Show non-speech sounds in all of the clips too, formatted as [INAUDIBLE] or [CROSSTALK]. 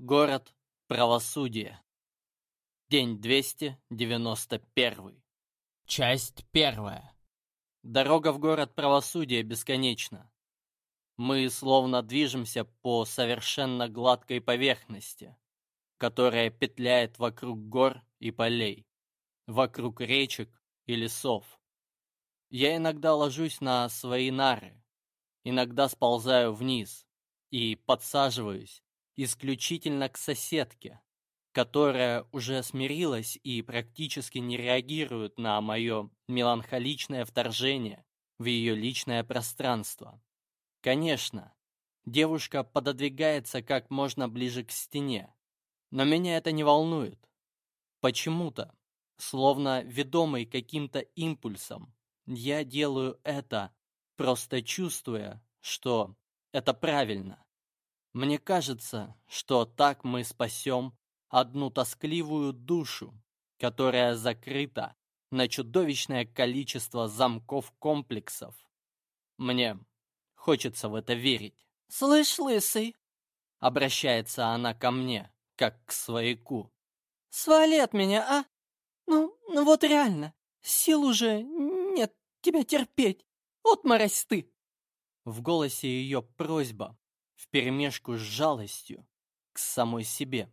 Город правосудия. День 291. Часть первая. Дорога в город правосудия бесконечна. Мы словно движемся по совершенно гладкой поверхности, которая петляет вокруг гор и полей, вокруг речек и лесов. Я иногда ложусь на свои нары, иногда сползаю вниз и подсаживаюсь исключительно к соседке, которая уже смирилась и практически не реагирует на мое меланхоличное вторжение в ее личное пространство. Конечно, девушка пододвигается как можно ближе к стене, но меня это не волнует. Почему-то, словно ведомый каким-то импульсом, я делаю это, просто чувствуя, что это правильно. Мне кажется, что так мы спасем одну тоскливую душу, которая закрыта на чудовищное количество замков-комплексов. Мне хочется в это верить. «Слышь, лысый!» Обращается она ко мне, как к свояку. «Свали от меня, а? Ну, ну вот реально, сил уже нет тебя терпеть. Вот мразь ты!» В голосе ее просьба, вперемешку с жалостью к самой себе.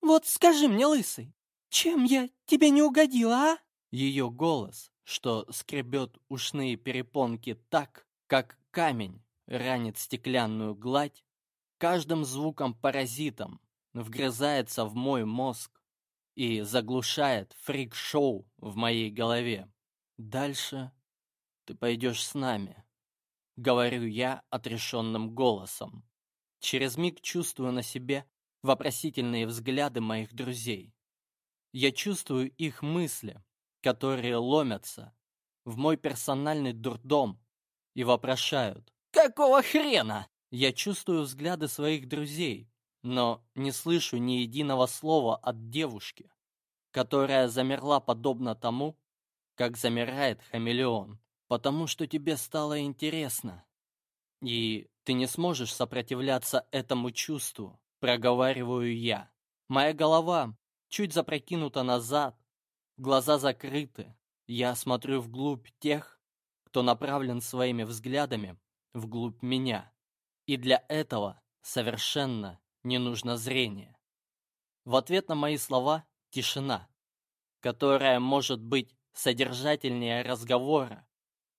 «Вот скажи мне, лысый, чем я тебе не угодила, а?» Ее голос, что скребет ушные перепонки так, как камень ранит стеклянную гладь, каждым звуком-паразитом вгрызается в мой мозг и заглушает фрик-шоу в моей голове. Дальше ты пойдешь с нами, говорю я отрешенным голосом. Через миг чувствую на себе вопросительные взгляды моих друзей. Я чувствую их мысли, которые ломятся в мой персональный дурдом и вопрошают «Какого хрена?» Я чувствую взгляды своих друзей, но не слышу ни единого слова от девушки, которая замерла подобно тому, как замирает хамелеон, потому что тебе стало интересно. И ты не сможешь сопротивляться этому чувству, проговариваю я. Моя голова чуть запрокинута назад, глаза закрыты. Я смотрю вглубь тех, кто направлен своими взглядами вглубь меня. И для этого совершенно не нужно зрение. В ответ на мои слова тишина, которая может быть содержательнее разговора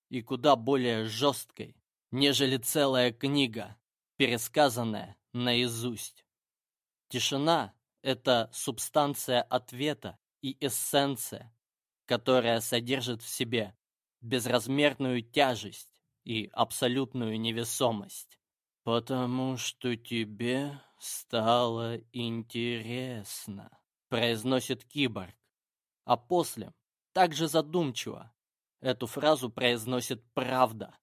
и куда более жесткой, нежели целая книга, пересказанная наизусть. Тишина — это субстанция ответа и эссенция, которая содержит в себе безразмерную тяжесть и абсолютную невесомость. «Потому что тебе стало интересно», — произносит киборг. А после, также задумчиво, эту фразу произносит правда.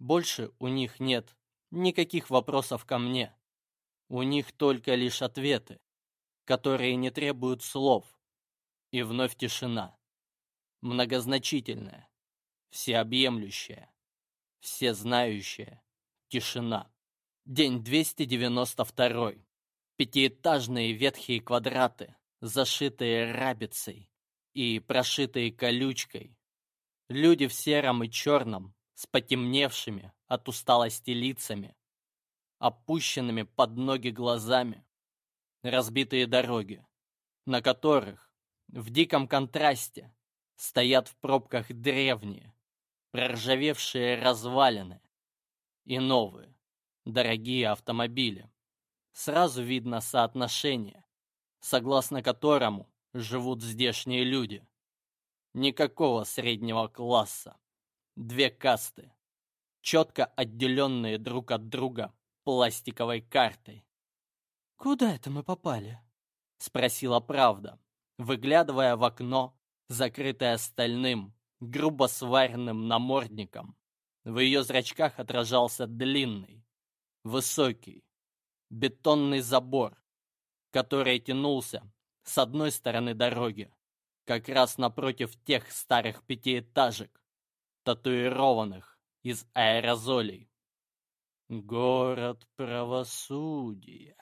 Больше у них нет никаких вопросов ко мне. У них только лишь ответы, которые не требуют слов. И вновь тишина. Многозначительная, всеобъемлющая, всезнающая тишина. День 292. Пятиэтажные ветхие квадраты, зашитые рабицей и прошитые колючкой. Люди в сером и черном с потемневшими от усталости лицами, опущенными под ноги глазами, разбитые дороги, на которых в диком контрасте стоят в пробках древние, проржавевшие развалины и новые, дорогие автомобили. Сразу видно соотношение, согласно которому живут здешние люди. Никакого среднего класса две касты, четко отделенные друг от друга пластиковой картой. «Куда это мы попали?» — спросила правда, выглядывая в окно, закрытое стальным, грубо сваренным намордником. В ее зрачках отражался длинный, высокий, бетонный забор, который тянулся с одной стороны дороги, как раз напротив тех старых пятиэтажек, татуированных из аэрозолей. Город правосудия.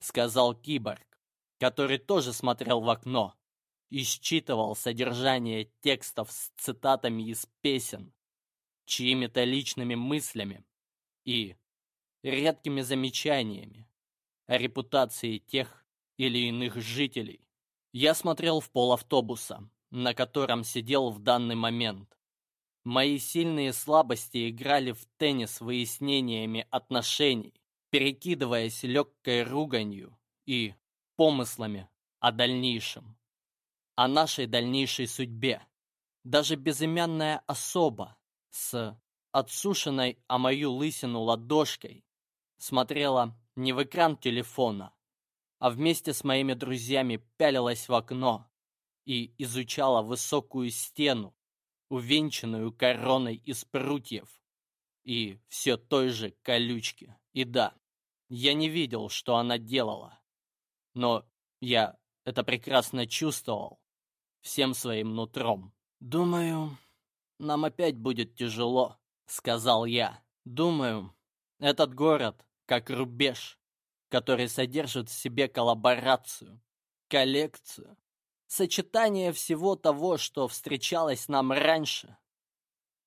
сказал киборг, который тоже смотрел в окно и считывал содержание текстов с цитатами из песен, чьими-то личными мыслями и редкими замечаниями о репутации тех или иных жителей. Я смотрел в пол автобуса, на котором сидел в данный момент. Мои сильные слабости играли в теннис выяснениями отношений, перекидываясь легкой руганью и помыслами о дальнейшем, о нашей дальнейшей судьбе. Даже безымянная особа с отсушенной о мою лысину ладошкой смотрела не в экран телефона, а вместе с моими друзьями пялилась в окно и изучала высокую стену, увенчанную короной из прутьев и все той же колючки. И да, я не видел, что она делала, но я это прекрасно чувствовал всем своим нутром. «Думаю, нам опять будет тяжело», — сказал я. «Думаю, этот город как рубеж, который содержит в себе коллаборацию, коллекцию, сочетание всего того, что встречалось нам раньше.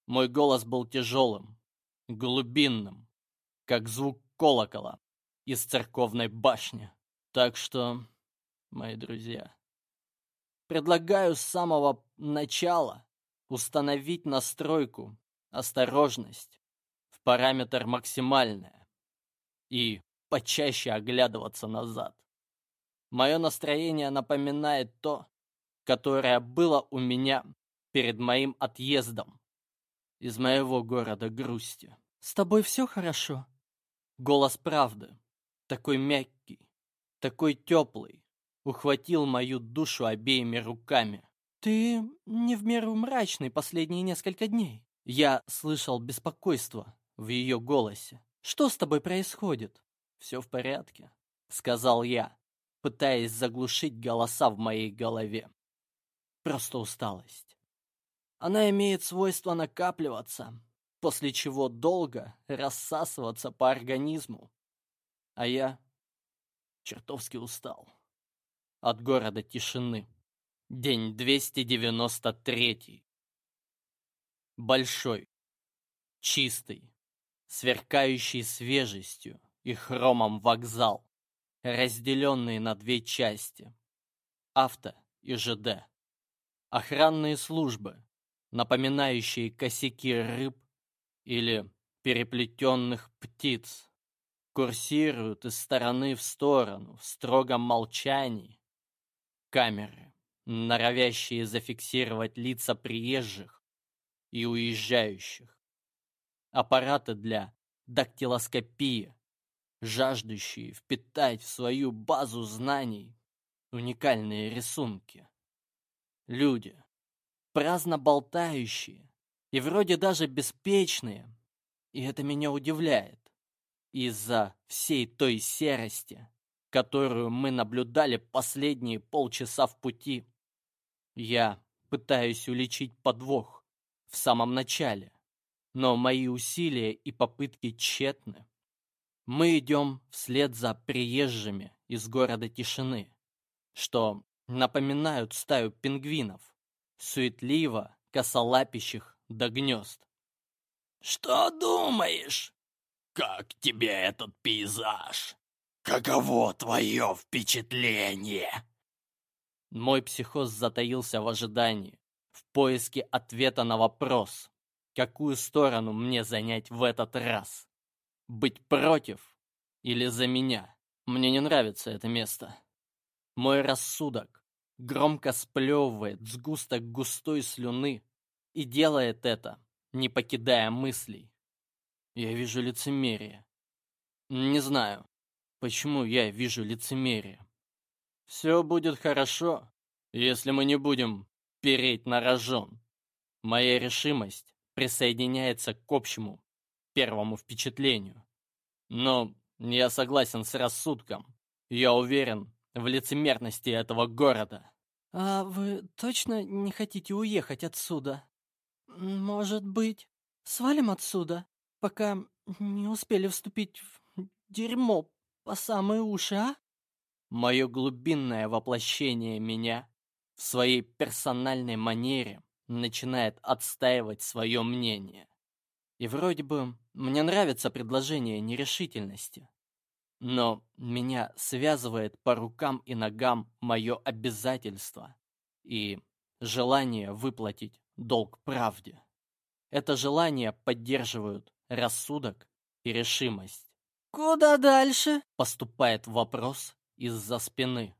Мой голос был тяжелым, глубинным, как звук колокола из церковной башни. Так что, мои друзья, предлагаю с самого начала установить настройку «Осторожность» в параметр «Максимальная» и почаще оглядываться назад. Мое настроение напоминает то, которое было у меня перед моим отъездом из моего города грусти. «С тобой все хорошо?» Голос правды, такой мягкий, такой теплый, ухватил мою душу обеими руками. «Ты не в меру мрачный последние несколько дней». Я слышал беспокойство в ее голосе. «Что с тобой происходит?» «Все в порядке», — сказал я, пытаясь заглушить голоса в моей голове. Просто усталость. Она имеет свойство накапливаться, после чего долго рассасываться по организму. А я чертовски устал. От города тишины. День 293. Большой, чистый, сверкающий свежестью и хромом вокзал, разделенный на две части. Авто и ЖД. Охранные службы, напоминающие косяки рыб или переплетенных птиц, курсируют из стороны в сторону в строгом молчании. Камеры, норовящие зафиксировать лица приезжих и уезжающих. Аппараты для дактилоскопии, жаждущие впитать в свою базу знаний уникальные рисунки люди, праздно болтающие и вроде даже беспечные, и это меня удивляет. Из-за всей той серости, которую мы наблюдали последние полчаса в пути, я пытаюсь уличить подвох в самом начале, но мои усилия и попытки тщетны. Мы идем вслед за приезжими из города тишины, что напоминают стаю пингвинов, суетливо косолапящих до гнезд. «Что думаешь? Как тебе этот пейзаж? Каково твое впечатление?» Мой психоз затаился в ожидании, в поиске ответа на вопрос, какую сторону мне занять в этот раз. Быть против или за меня? Мне не нравится это место. Мой рассудок громко сплевывает сгусток густой слюны и делает это, не покидая мыслей. Я вижу лицемерие. Не знаю, почему я вижу лицемерие. Все будет хорошо, если мы не будем переть на рожон. Моя решимость присоединяется к общему, первому впечатлению. Но я согласен с рассудком. Я уверен, в лицемерности этого города. «А вы точно не хотите уехать отсюда? Может быть, свалим отсюда, пока не успели вступить в дерьмо по самые уши, а?» мое глубинное воплощение меня в своей персональной манере начинает отстаивать свое мнение. И вроде бы мне нравится предложение нерешительности. Но меня связывает по рукам и ногам мое обязательство и желание выплатить долг правде. Это желание поддерживают рассудок и решимость. «Куда дальше?» — поступает вопрос из-за спины,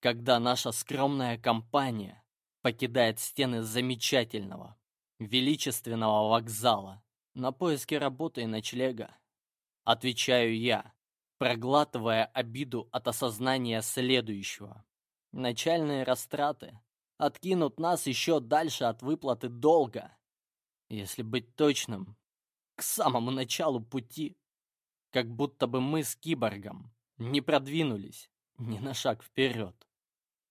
когда наша скромная компания покидает стены замечательного, величественного вокзала на поиски работы и ночлега. Отвечаю я, проглатывая обиду от осознания следующего. Начальные растраты откинут нас еще дальше от выплаты долга. Если быть точным, к самому началу пути, как будто бы мы с киборгом не продвинулись ни на шаг вперед.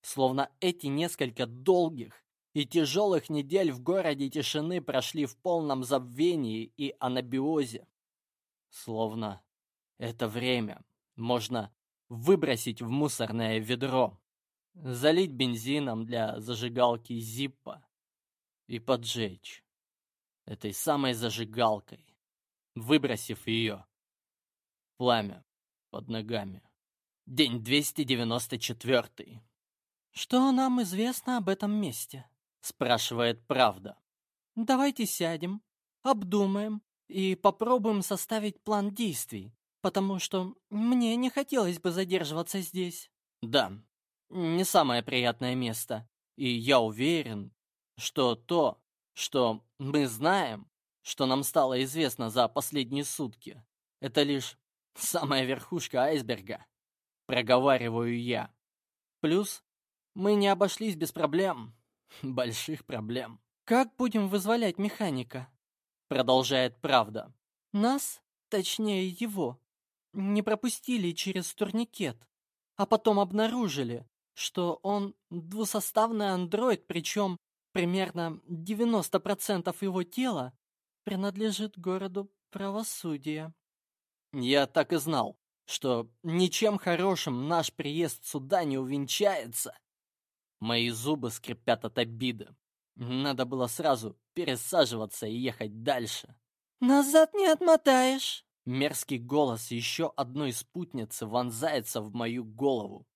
Словно эти несколько долгих и тяжелых недель в городе тишины прошли в полном забвении и анабиозе. Словно это время можно выбросить в мусорное ведро, залить бензином для зажигалки Зиппа и поджечь этой самой зажигалкой, выбросив ее. Пламя под ногами. День 294. «Что нам известно об этом месте?» — спрашивает правда. «Давайте сядем, обдумаем и попробуем составить план действий, потому что мне не хотелось бы задерживаться здесь». «Да, не самое приятное место, и я уверен, что то, что мы знаем, что нам стало известно за последние сутки, это лишь самая верхушка айсберга», — проговариваю я. Плюс мы не обошлись без проблем. [LAUGHS] Больших проблем. «Как будем вызволять механика?» Продолжает правда. «Нас, точнее его, не пропустили через турникет, а потом обнаружили, что он двусоставный андроид, причем примерно 90% его тела принадлежит городу правосудия». Я так и знал, что ничем хорошим наш приезд сюда не увенчается. Мои зубы скрипят от обиды. Надо было сразу пересаживаться и ехать дальше. «Назад не отмотаешь!» Мерзкий голос еще одной спутницы вонзается в мою голову.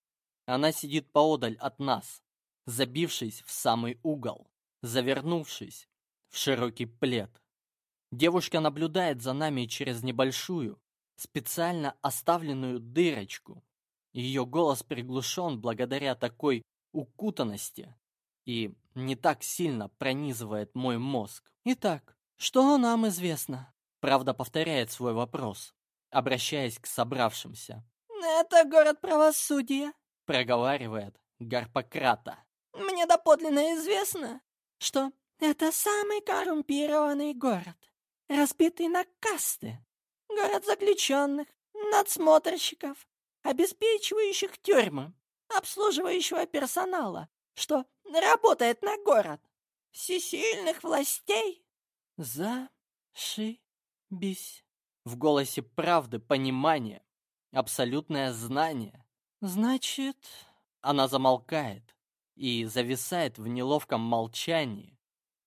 Она сидит поодаль от нас, забившись в самый угол, завернувшись в широкий плед. Девушка наблюдает за нами через небольшую, специально оставленную дырочку. Ее голос приглушен благодаря такой укутанности и не так сильно пронизывает мой мозг. Итак, что нам известно? Правда повторяет свой вопрос, обращаясь к собравшимся. «Это город правосудия», — проговаривает Гарпократа. «Мне доподлинно известно, что это самый коррумпированный город, разбитый на касты, город заключенных, надсмотрщиков, обеспечивающих тюрьмы, обслуживающего персонала, что работает на город, всесильных властей. За-ши-бись. В голосе правды понимание, абсолютное знание. Значит... Она замолкает и зависает в неловком молчании.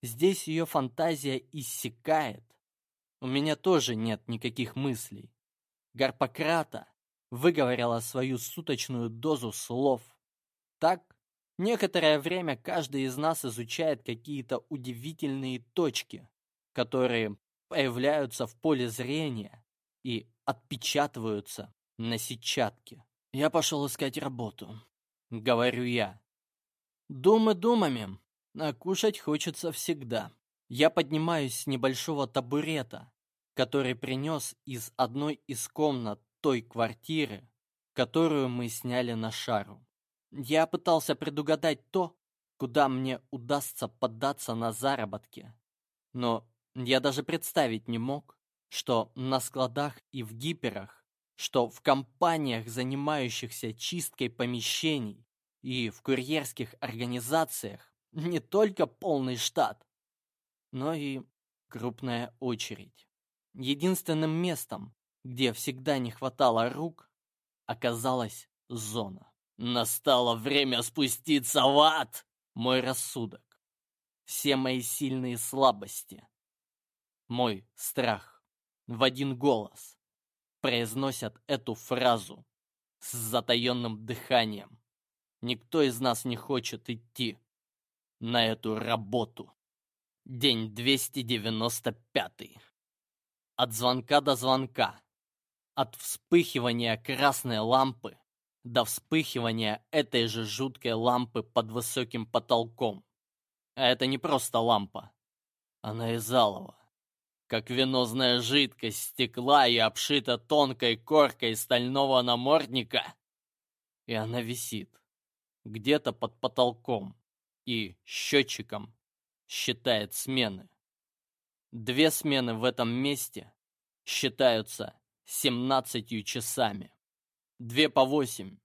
Здесь ее фантазия иссякает. У меня тоже нет никаких мыслей. Гарпократа выговорила свою суточную дозу слов. Так, некоторое время каждый из нас изучает какие-то удивительные точки, которые появляются в поле зрения и отпечатываются на сетчатке. Я пошел искать работу, говорю я. Думы думами, а кушать хочется всегда. Я поднимаюсь с небольшого табурета, который принес из одной из комнат той квартиры, которую мы сняли на шару. Я пытался предугадать то, куда мне удастся поддаться на заработки. Но я даже представить не мог, что на складах и в гиперах, что в компаниях, занимающихся чисткой помещений, и в курьерских организациях [LAUGHS] не только полный штат, но и крупная очередь. Единственным местом, где всегда не хватало рук, оказалась зона. Настало время спуститься в ад! Мой рассудок. Все мои сильные слабости. Мой страх. В один голос. Произносят эту фразу с затаенным дыханием. Никто из нас не хочет идти на эту работу. День 295. От звонка до звонка. От вспыхивания красной лампы до вспыхивания этой же жуткой лампы под высоким потолком. А это не просто лампа. Она из алого. Как венозная жидкость стекла и обшита тонкой коркой стального намордника. И она висит где-то под потолком и счетчиком считает смены. Две смены в этом месте считаются 17 часами. Две по восемь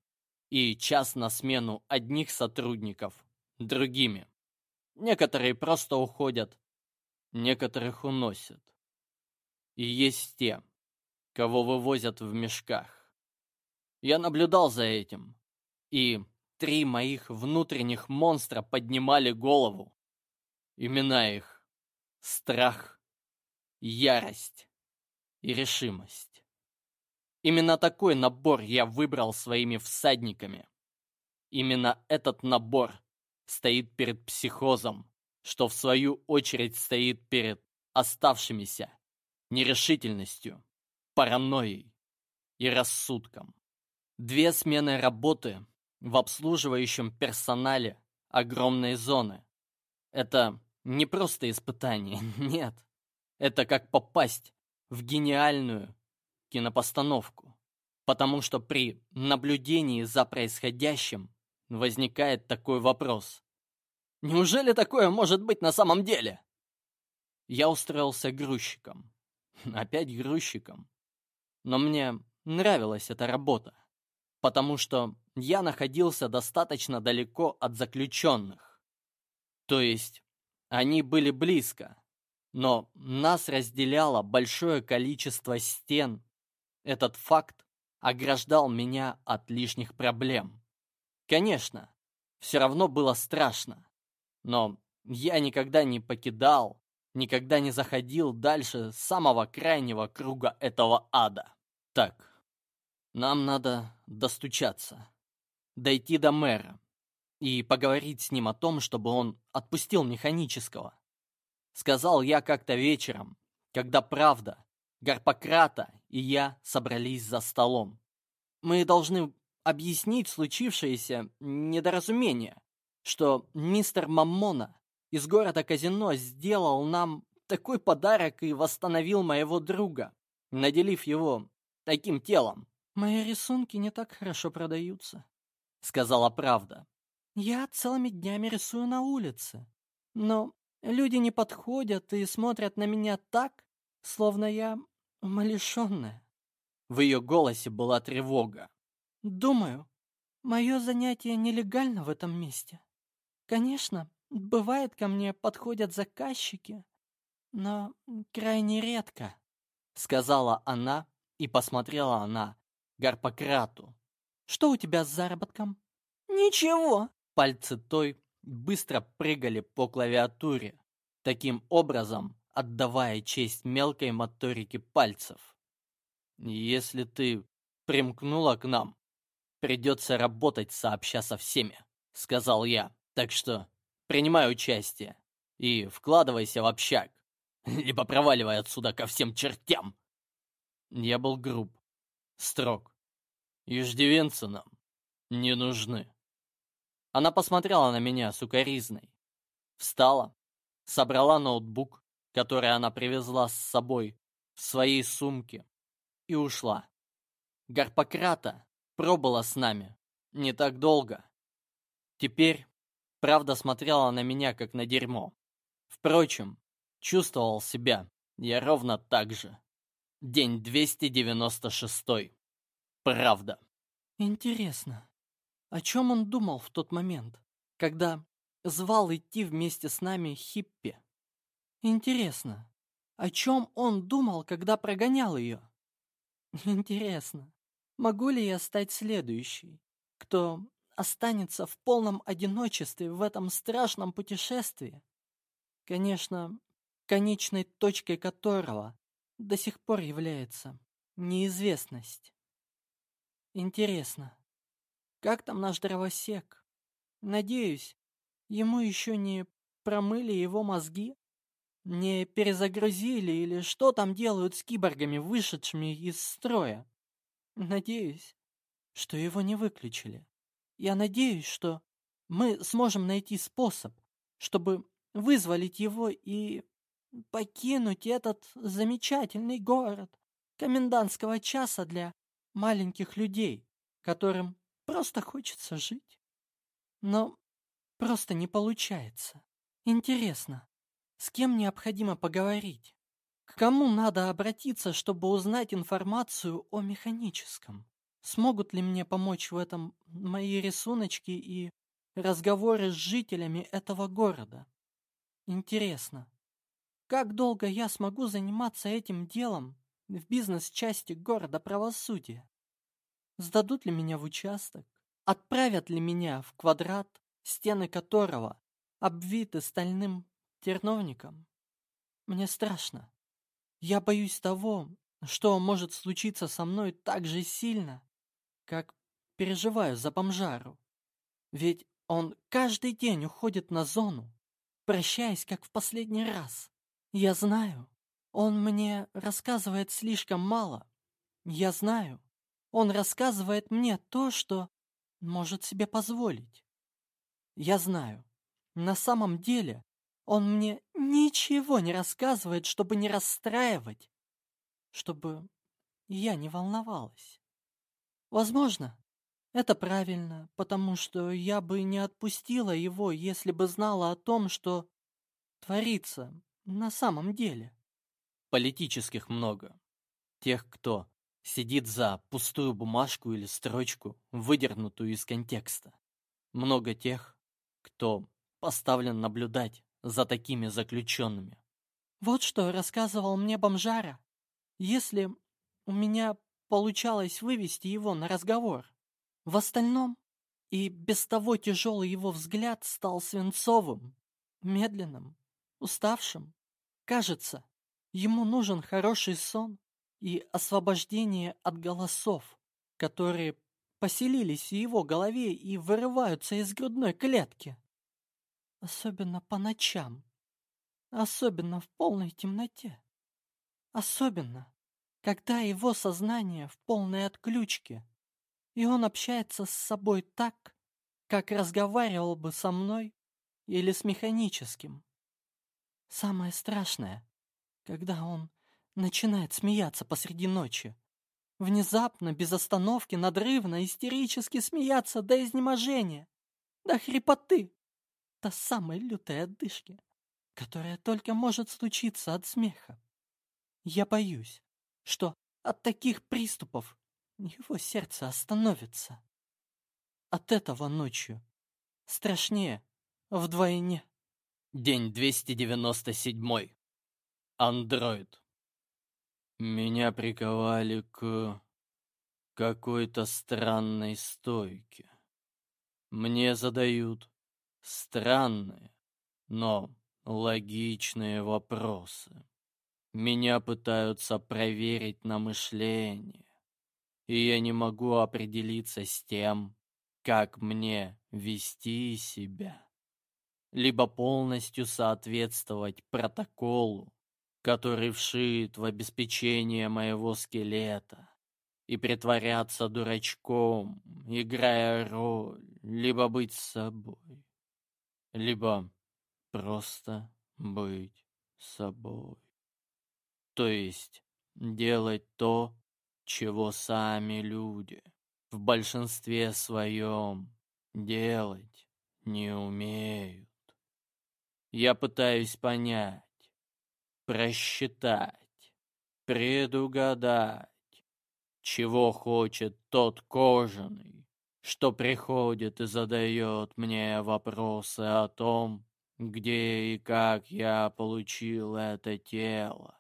и час на смену одних сотрудников другими. Некоторые просто уходят, некоторых уносят. И есть те, кого вывозят в мешках. Я наблюдал за этим, и Три моих внутренних монстра поднимали голову. Имена их — страх, ярость и решимость. Именно такой набор я выбрал своими всадниками. Именно этот набор стоит перед психозом, что в свою очередь стоит перед оставшимися нерешительностью, паранойей и рассудком. Две смены работы в обслуживающем персонале огромной зоны. Это не просто испытание, [LAUGHS] нет. Это как попасть в гениальную кинопостановку. Потому что при наблюдении за происходящим возникает такой вопрос. Неужели такое может быть на самом деле? Я устроился грузчиком. [LAUGHS] Опять грузчиком. Но мне нравилась эта работа потому что я находился достаточно далеко от заключенных. То есть они были близко, но нас разделяло большое количество стен. Этот факт ограждал меня от лишних проблем. Конечно, все равно было страшно, но я никогда не покидал, никогда не заходил дальше самого крайнего круга этого ада. Так, нам надо достучаться, дойти до мэра и поговорить с ним о том, чтобы он отпустил механического. Сказал я как-то вечером, когда правда, Гарпократа и я собрались за столом. Мы должны объяснить случившееся недоразумение, что мистер Маммона из города Казино сделал нам такой подарок и восстановил моего друга, наделив его таким телом. «Мои рисунки не так хорошо продаются», — сказала правда. «Я целыми днями рисую на улице, но люди не подходят и смотрят на меня так, словно я умалишенная». В ее голосе была тревога. «Думаю, мое занятие нелегально в этом месте. Конечно, бывает, ко мне подходят заказчики, но крайне редко», — сказала она и посмотрела на Гарпократу. «Что у тебя с заработком?» «Ничего!» Пальцы той быстро прыгали по клавиатуре, таким образом отдавая честь мелкой моторике пальцев. «Если ты примкнула к нам, придется работать сообща со всеми», — сказал я. «Так что принимай участие и вкладывайся в общак, [LAUGHS] либо проваливай отсюда ко всем чертям». Я был груб, строг. Иждивенцы нам не нужны. Она посмотрела на меня сукоризной. Встала, собрала ноутбук, который она привезла с собой в своей сумке, и ушла. Гарпократа пробыла с нами не так долго. Теперь правда смотрела на меня, как на дерьмо. Впрочем, чувствовал себя я ровно так же. День 296. Правда. Интересно, о чем он думал в тот момент, когда звал идти вместе с нами Хиппи? Интересно, о чем он думал, когда прогонял ее? Интересно, могу ли я стать следующей, кто останется в полном одиночестве в этом страшном путешествии, конечно, конечной точкой которого до сих пор является неизвестность. Интересно, как там наш дровосек? Надеюсь, ему еще не промыли его мозги? Не перезагрузили или что там делают с киборгами, вышедшими из строя? Надеюсь, что его не выключили. Я надеюсь, что мы сможем найти способ, чтобы вызволить его и покинуть этот замечательный город комендантского часа для маленьких людей, которым просто хочется жить. Но просто не получается. Интересно, с кем необходимо поговорить? К кому надо обратиться, чтобы узнать информацию о механическом? Смогут ли мне помочь в этом мои рисуночки и разговоры с жителями этого города? Интересно, как долго я смогу заниматься этим делом в бизнес-части города правосудия? Сдадут ли меня в участок? Отправят ли меня в квадрат, стены которого обвиты стальным терновником. Мне страшно. Я боюсь того, что может случиться со мной так же сильно, как переживаю за бомжару. Ведь он каждый день уходит на зону, прощаясь, как в последний раз. Я знаю, он мне рассказывает слишком мало. Я знаю, он рассказывает мне то, что может себе позволить. Я знаю, на самом деле он мне ничего не рассказывает, чтобы не расстраивать, чтобы я не волновалась. Возможно, это правильно, потому что я бы не отпустила его, если бы знала о том, что творится на самом деле. Политических много. Тех, кто сидит за пустую бумажку или строчку, выдернутую из контекста. Много тех, кто поставлен наблюдать за такими заключенными. Вот что рассказывал мне бомжара. Если у меня получалось вывести его на разговор, в остальном и без того тяжелый его взгляд стал свинцовым, медленным, уставшим. Кажется, ему нужен хороший сон и освобождение от голосов, которые поселились в его голове и вырываются из грудной клетки. Особенно по ночам. Особенно в полной темноте. Особенно, когда его сознание в полной отключке, и он общается с собой так, как разговаривал бы со мной или с механическим. Самое страшное, когда он начинает смеяться посреди ночи. Внезапно, без остановки, надрывно, истерически смеяться до изнеможения, до хрипоты та самая лютая отдышки, которая только может случиться от смеха. Я боюсь, что от таких приступов его сердце остановится. От этого ночью страшнее вдвойне. День 297. Андроид. Меня приковали к какой-то странной стойке. Мне задают Странные, но логичные вопросы. Меня пытаются проверить на мышление, и я не могу определиться с тем, как мне вести себя. Либо полностью соответствовать протоколу, который вшит в обеспечение моего скелета, и притворяться дурачком, играя роль, либо быть собой либо просто быть собой. То есть делать то, чего сами люди в большинстве своем делать не умеют. Я пытаюсь понять, просчитать, предугадать, чего хочет тот кожаный, что приходит и задает мне вопросы о том, где и как я получил это тело.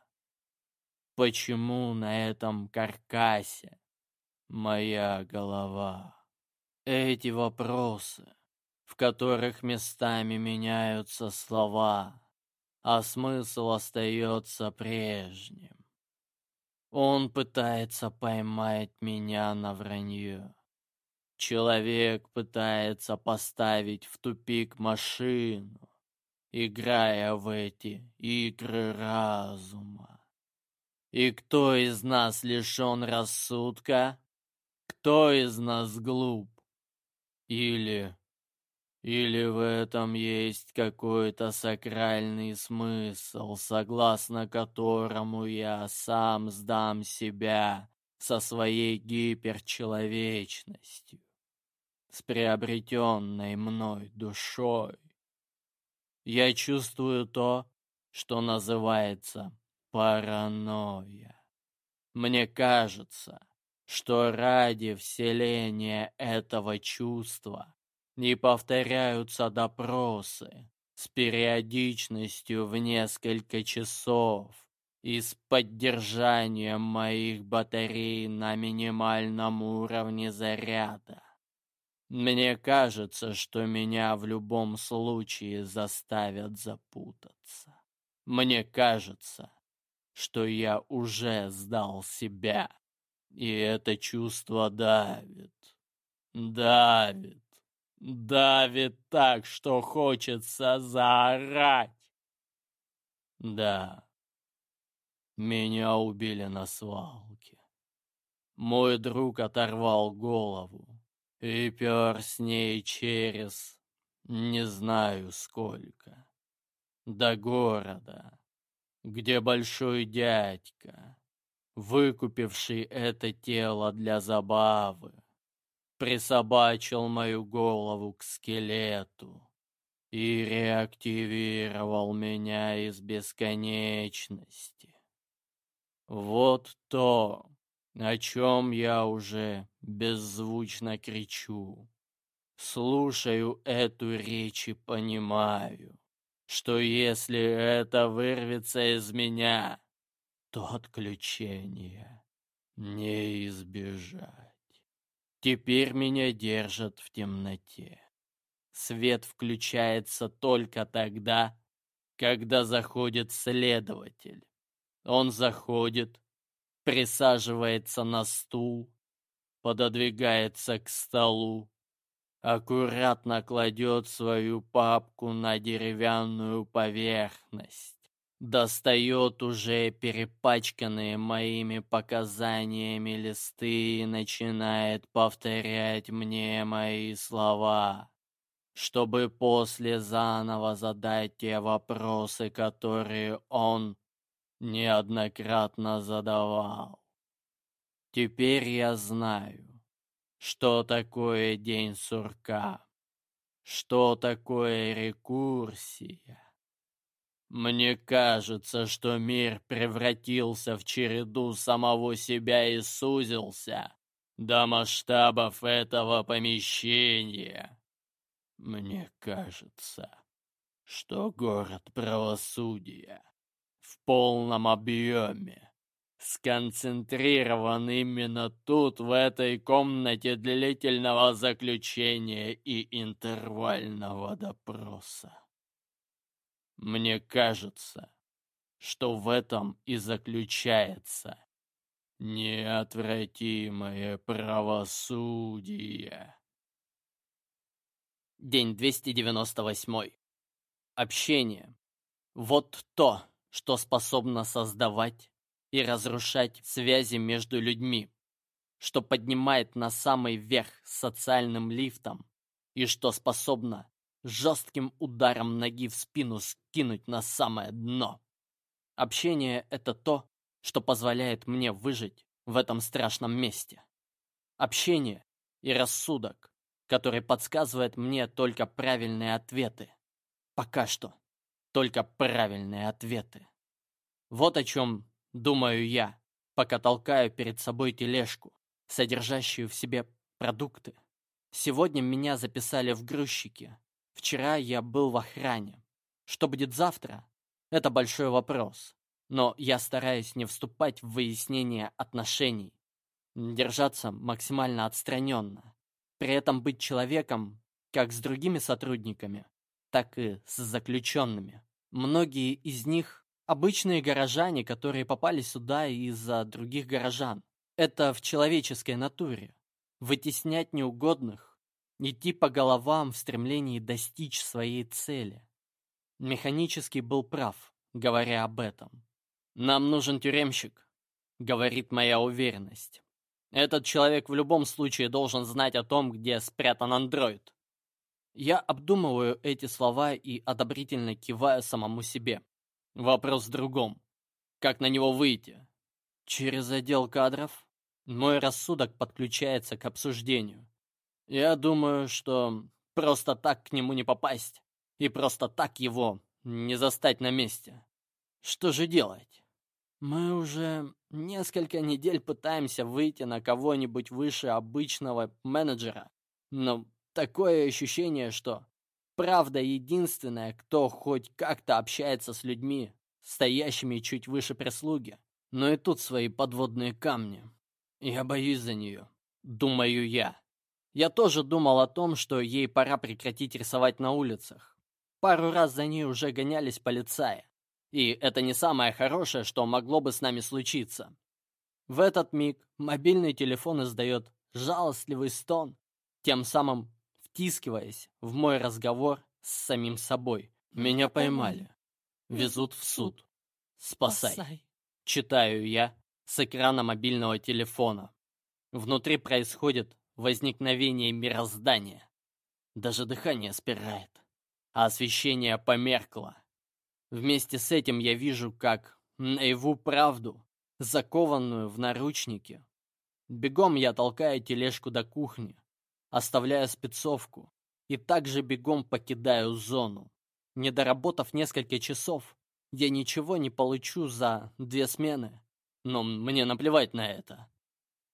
Почему на этом каркасе моя голова? Эти вопросы, в которых местами меняются слова, а смысл остается прежним. Он пытается поймать меня на вранье. Человек пытается поставить в тупик машину, играя в эти игры разума. И кто из нас лишен рассудка? Кто из нас глуп? Или... Или в этом есть какой-то сакральный смысл, согласно которому я сам сдам себя со своей гиперчеловечностью, с приобретенной мной душой. Я чувствую то, что называется паранойя. Мне кажется, что ради вселения этого чувства не повторяются допросы с периодичностью в несколько часов и с поддержанием моих батарей на минимальном уровне заряда. Мне кажется, что меня в любом случае заставят запутаться. Мне кажется, что я уже сдал себя. И это чувство давит, давит, давит так, что хочется заорать. Да, меня убили на свалке. Мой друг оторвал голову и пер с ней через не знаю сколько. До города, где большой дядька выкупивший это тело для забавы, присобачил мою голову к скелету и реактивировал меня из бесконечности. Вот то, о чем я уже беззвучно кричу. Слушаю эту речь и понимаю, что если это вырвется из меня, то отключения не избежать. Теперь меня держат в темноте. Свет включается только тогда, когда заходит следователь. Он заходит, присаживается на стул, пододвигается к столу, аккуратно кладет свою папку на деревянную поверхность достает уже перепачканные моими показаниями листы и начинает повторять мне мои слова, чтобы после заново задать те вопросы, которые он неоднократно задавал. Теперь я знаю, что такое день сурка, что такое рекурсия, мне кажется, что мир превратился в череду самого себя и сузился до масштабов этого помещения. Мне кажется, что город правосудия в полном объеме сконцентрирован именно тут, в этой комнате длительного заключения и интервального допроса. Мне кажется, что в этом и заключается неотвратимое правосудие. День 298. Общение. Вот то, что способно создавать и разрушать связи между людьми, что поднимает на самый верх социальным лифтом и что способно жестким ударом ноги в спину скинуть на самое дно. Общение — это то, что позволяет мне выжить в этом страшном месте. Общение и рассудок, который подсказывает мне только правильные ответы. Пока что только правильные ответы. Вот о чем думаю я, пока толкаю перед собой тележку, содержащую в себе продукты. Сегодня меня записали в грузчики, Вчера я был в охране. Что будет завтра? Это большой вопрос. Но я стараюсь не вступать в выяснение отношений. Держаться максимально отстраненно. При этом быть человеком как с другими сотрудниками, так и с заключенными. Многие из них – обычные горожане, которые попали сюда из-за других горожан. Это в человеческой натуре. Вытеснять неугодных, идти по головам в стремлении достичь своей цели. Механический был прав, говоря об этом. «Нам нужен тюремщик», — говорит моя уверенность. «Этот человек в любом случае должен знать о том, где спрятан андроид». Я обдумываю эти слова и одобрительно киваю самому себе. Вопрос в другом. Как на него выйти? Через отдел кадров? Мой рассудок подключается к обсуждению. Я думаю, что просто так к нему не попасть. И просто так его не застать на месте. Что же делать? Мы уже несколько недель пытаемся выйти на кого-нибудь выше обычного менеджера, но такое ощущение, что правда единственная, кто хоть как-то общается с людьми, стоящими чуть выше прислуги. Но и тут свои подводные камни. Я боюсь за нее, думаю я. Я тоже думал о том, что ей пора прекратить рисовать на улицах. Пару раз за ней уже гонялись полицаи. И это не самое хорошее, что могло бы с нами случиться. В этот миг мобильный телефон издает жалостливый стон, тем самым втискиваясь в мой разговор с самим собой. Меня поймали. Везут в суд. Спасай. Читаю я с экрана мобильного телефона. Внутри происходит возникновение мироздания. Даже дыхание спирает, а освещение померкло. Вместе с этим я вижу, как наяву правду, закованную в наручники. Бегом я толкаю тележку до кухни, оставляя спецовку, и также бегом покидаю зону. Не доработав несколько часов, я ничего не получу за две смены, но мне наплевать на это.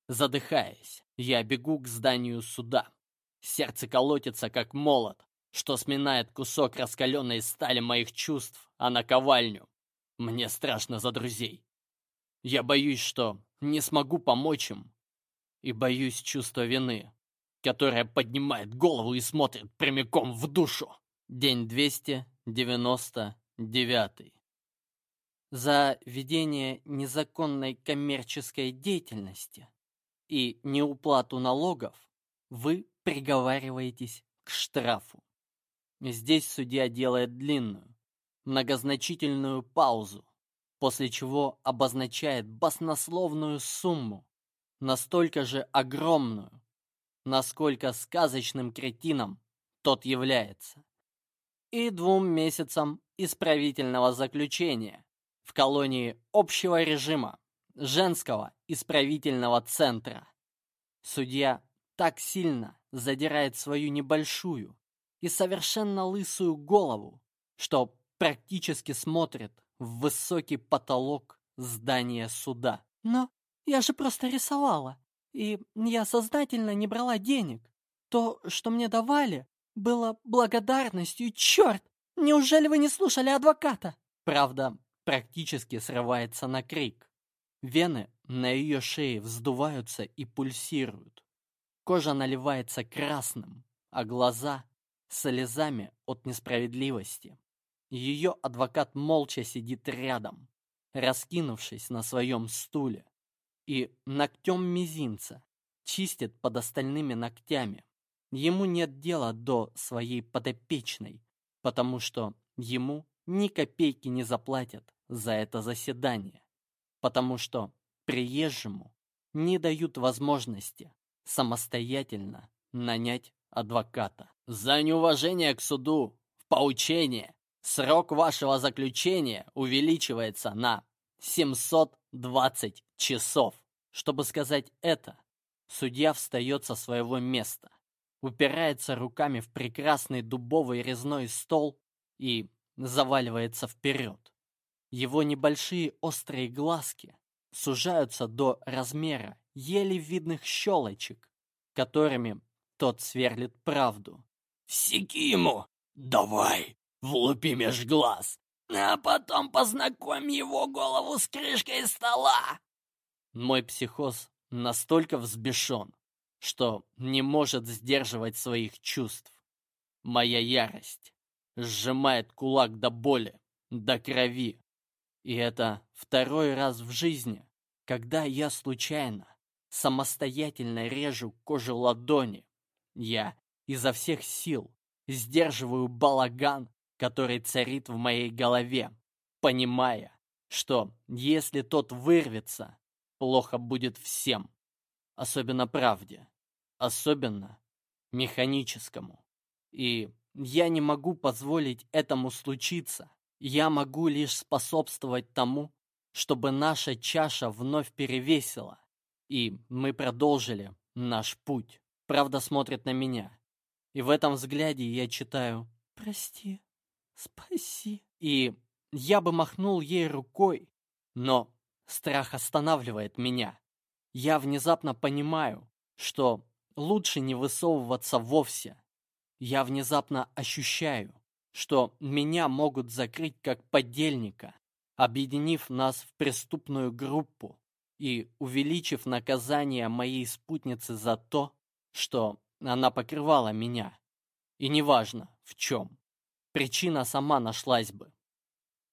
Задыхаясь, я бегу к зданию суда. Сердце колотится, как молот, что сминает кусок раскаленной стали моих чувств, а наковальню. Мне страшно за друзей. Я боюсь, что не смогу помочь им. И боюсь чувства вины, которое поднимает голову и смотрит прямиком в душу. День 299. За ведение незаконной коммерческой деятельности и неуплату налогов вы приговариваетесь к штрафу. Здесь судья делает длинную, многозначительную паузу, после чего обозначает баснословную сумму, настолько же огромную, насколько сказочным кретином тот является, и двум месяцам исправительного заключения в колонии общего режима женского исправительного центра. Судья так сильно задирает свою небольшую, и совершенно лысую голову, что практически смотрит в высокий потолок здания суда. Но я же просто рисовала, и я сознательно не брала денег. То, что мне давали, было благодарностью. Черт! Неужели вы не слушали адвоката? Правда, практически срывается на крик. Вены на ее шее вздуваются и пульсируют. Кожа наливается красным, а глаза слезами от несправедливости. Ее адвокат молча сидит рядом, раскинувшись на своем стуле, и ногтем мизинца чистит под остальными ногтями. Ему нет дела до своей подопечной, потому что ему ни копейки не заплатят за это заседание, потому что приезжему не дают возможности самостоятельно нанять адвоката. За неуважение к суду, в поучение, срок вашего заключения увеличивается на 720 часов. Чтобы сказать это, судья встает со своего места, упирается руками в прекрасный дубовый резной стол и заваливается вперед. Его небольшие острые глазки сужаются до размера еле видных щелочек, которыми тот сверлит правду. «Всеки ему! Давай! Влупи меж глаз! А потом познакомь его голову с крышкой стола!» Мой психоз настолько взбешен, что не может сдерживать своих чувств. Моя ярость сжимает кулак до боли, до крови. И это второй раз в жизни, когда я случайно, самостоятельно режу кожу ладони. Я изо всех сил сдерживаю балаган, который царит в моей голове, понимая, что если тот вырвется, плохо будет всем, особенно правде особенно механическому. И я не могу позволить этому случиться. Я могу лишь способствовать тому, чтобы наша чаша вновь перевесила, и мы продолжили наш путь. Правда смотрит на меня. И в этом взгляде я читаю «Прости, спаси». И я бы махнул ей рукой, но страх останавливает меня. Я внезапно понимаю, что лучше не высовываться вовсе. Я внезапно ощущаю, что меня могут закрыть как подельника, объединив нас в преступную группу и увеличив наказание моей спутницы за то, что она покрывала меня. И неважно, в чем. Причина сама нашлась бы.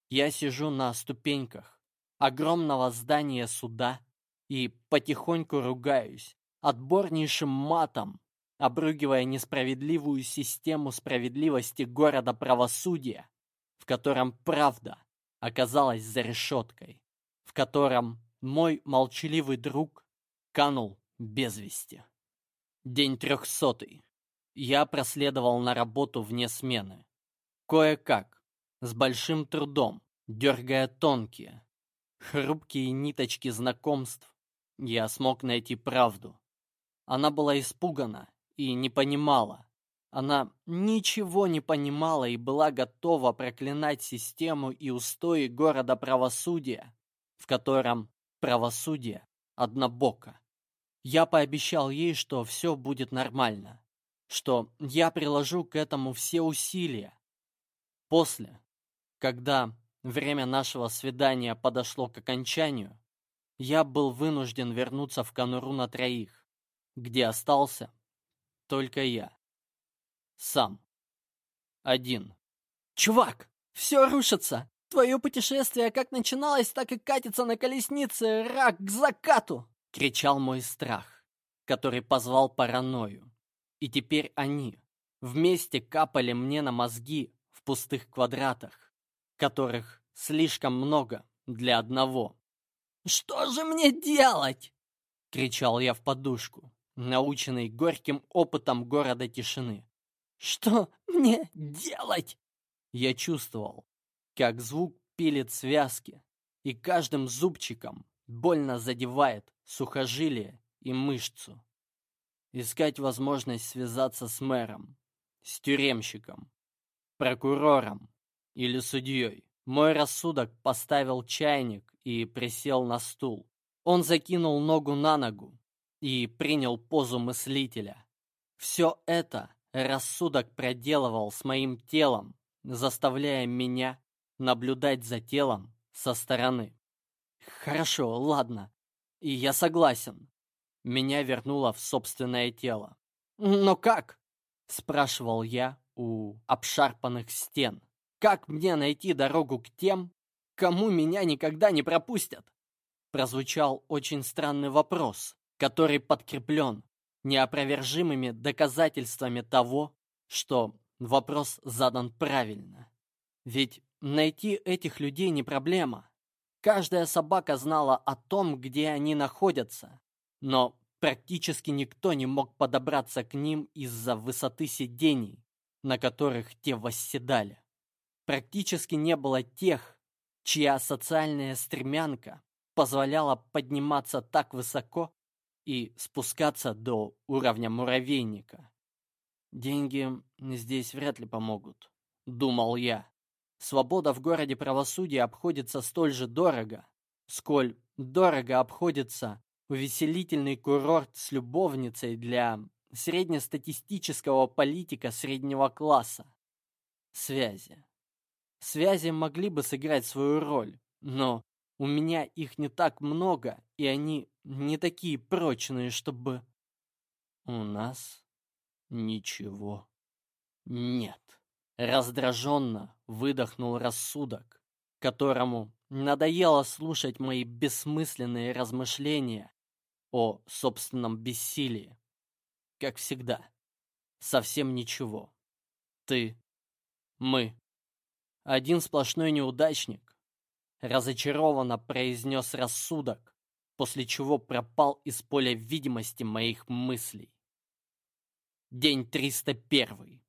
Я сижу на ступеньках огромного здания суда и потихоньку ругаюсь, отборнейшим матом, обругивая несправедливую систему справедливости города правосудия, в котором правда оказалась за решеткой, в котором мой молчаливый друг канул без вести. День трехсотый. Я проследовал на работу вне смены. Кое-как, с большим трудом, дергая тонкие, хрупкие ниточки знакомств, я смог найти правду, она была испугана и не понимала. Она ничего не понимала и была готова проклинать систему и устои города правосудия, в котором правосудие однобоко. Я пообещал ей, что все будет нормально, что я приложу к этому все усилия. После, когда время нашего свидания подошло к окончанию, я был вынужден вернуться в конуру на троих где остался только я. Сам. Один. «Чувак, все рушится! Твое путешествие как начиналось, так и катится на колеснице рак к закату!» — кричал мой страх, который позвал паранойю. И теперь они вместе капали мне на мозги в пустых квадратах, которых слишком много для одного. «Что же мне делать?» — кричал я в подушку наученный горьким опытом города тишины. «Что мне делать?» Я чувствовал, как звук пилит связки, и каждым зубчиком больно задевает сухожилие и мышцу. Искать возможность связаться с мэром, с тюремщиком, прокурором или судьей. Мой рассудок поставил чайник и присел на стул. Он закинул ногу на ногу, и принял позу мыслителя. Все это рассудок проделывал с моим телом, заставляя меня наблюдать за телом со стороны. Хорошо, ладно, и я согласен. Меня вернуло в собственное тело. Но как? Спрашивал я у обшарпанных стен. Как мне найти дорогу к тем, кому меня никогда не пропустят? Прозвучал очень странный вопрос, который подкреплен неопровержимыми доказательствами того, что вопрос задан правильно. Ведь найти этих людей не проблема. Каждая собака знала о том, где они находятся, но практически никто не мог подобраться к ним из-за высоты сидений, на которых те восседали. Практически не было тех, чья социальная стремянка позволяла подниматься так высоко, и спускаться до уровня муравейника. Деньги здесь вряд ли помогут, думал я. Свобода в городе правосудия обходится столь же дорого, сколь дорого обходится увеселительный курорт с любовницей для среднестатистического политика среднего класса. Связи. Связи могли бы сыграть свою роль, но у меня их не так много, и они не такие прочные, чтобы... у нас ничего нет. Раздраженно выдохнул рассудок, которому надоело слушать мои бессмысленные размышления о собственном бессилии. Как всегда, совсем ничего. Ты, мы, один сплошной неудачник, разочарованно произнес рассудок, после чего пропал из поля видимости моих мыслей. День 301.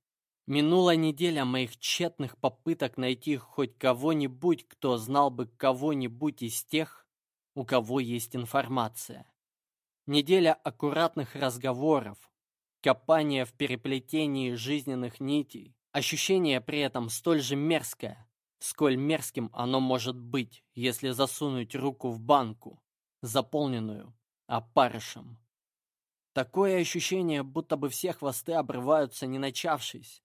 Минула неделя моих тщетных попыток найти хоть кого-нибудь, кто знал бы кого-нибудь из тех, у кого есть информация. Неделя аккуратных разговоров, копания в переплетении жизненных нитей, ощущение при этом столь же мерзкое, сколь мерзким оно может быть, если засунуть руку в банку, заполненную опарышем. Такое ощущение, будто бы все хвосты обрываются, не начавшись.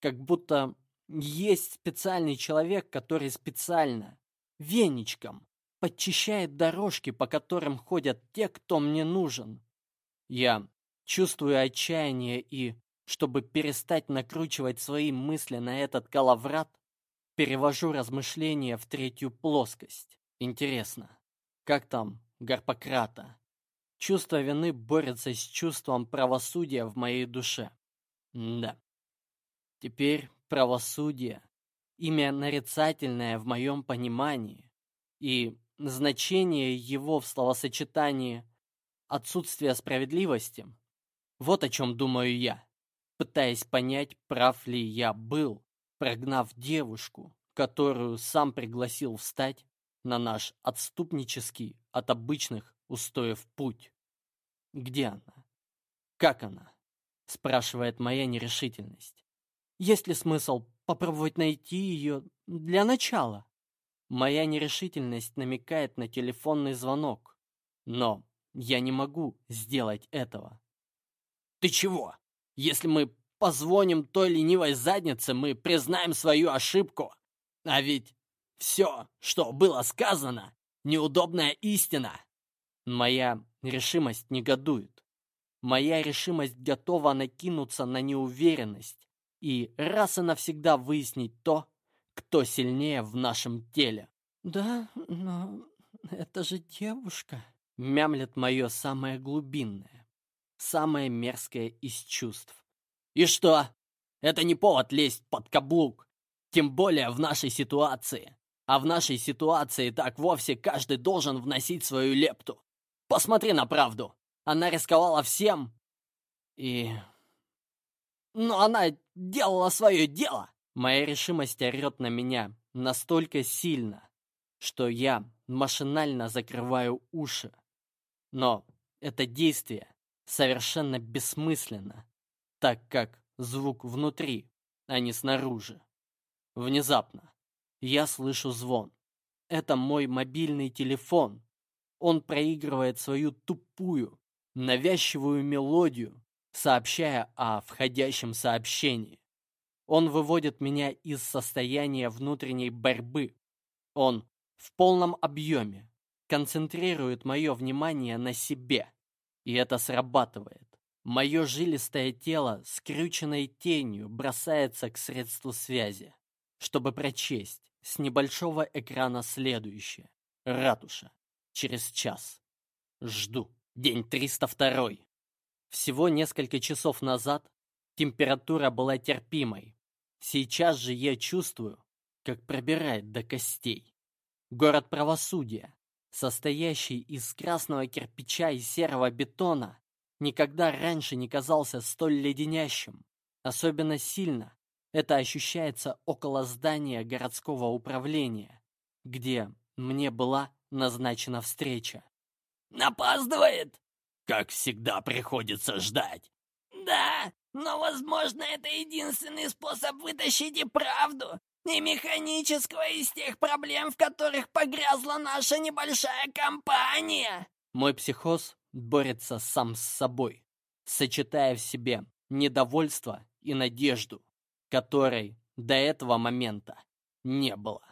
Как будто есть специальный человек, который специально, веничком, подчищает дорожки, по которым ходят те, кто мне нужен. Я чувствую отчаяние и, чтобы перестать накручивать свои мысли на этот коловрат, перевожу размышления в третью плоскость. Интересно, как там Гарпократа? Чувство вины борется с чувством правосудия в моей душе. Да. Теперь правосудие, имя нарицательное в моем понимании, и значение его в словосочетании «отсутствие справедливости» — вот о чем думаю я, пытаясь понять, прав ли я был, прогнав девушку, которую сам пригласил встать на наш отступнический от обычных устоев путь. Где она? Как она? Спрашивает моя нерешительность. Есть ли смысл попробовать найти ее для начала? Моя нерешительность намекает на телефонный звонок. Но я не могу сделать этого. Ты чего? Если мы позвоним той ленивой заднице, мы признаем свою ошибку. А ведь все, что было сказано, неудобная истина. Моя решимость негодует. Моя решимость готова накинуться на неуверенность и раз и навсегда выяснить то, кто сильнее в нашем теле. «Да, но это же девушка», — мямлет мое самое глубинное, самое мерзкое из чувств. «И что? Это не повод лезть под каблук, тем более в нашей ситуации. А в нашей ситуации так вовсе каждый должен вносить свою лепту. Посмотри на правду. Она рисковала всем. И... Но она делала свое дело. Моя решимость орет на меня настолько сильно, что я машинально закрываю уши. Но это действие совершенно бессмысленно, так как звук внутри, а не снаружи. Внезапно я слышу звон. Это мой мобильный телефон. Он проигрывает свою тупую, навязчивую мелодию, сообщая о входящем сообщении. Он выводит меня из состояния внутренней борьбы. Он в полном объеме концентрирует мое внимание на себе. И это срабатывает. Мое жилистое тело, скрюченной тенью, бросается к средству связи, чтобы прочесть с небольшого экрана следующее. Ратуша. Через час. Жду. День 302. Всего несколько часов назад температура была терпимой, Сейчас же я чувствую, как пробирает до костей. Город правосудия, состоящий из красного кирпича и серого бетона, никогда раньше не казался столь леденящим. Особенно сильно это ощущается около здания городского управления, где мне была назначена встреча. «Напаздывает?» «Как всегда приходится ждать». «Да, но, возможно, это единственный способ вытащить и правду, и механического из тех проблем, в которых погрязла наша небольшая компания. Мой психоз борется сам с собой, сочетая в себе недовольство и надежду, которой до этого момента не было.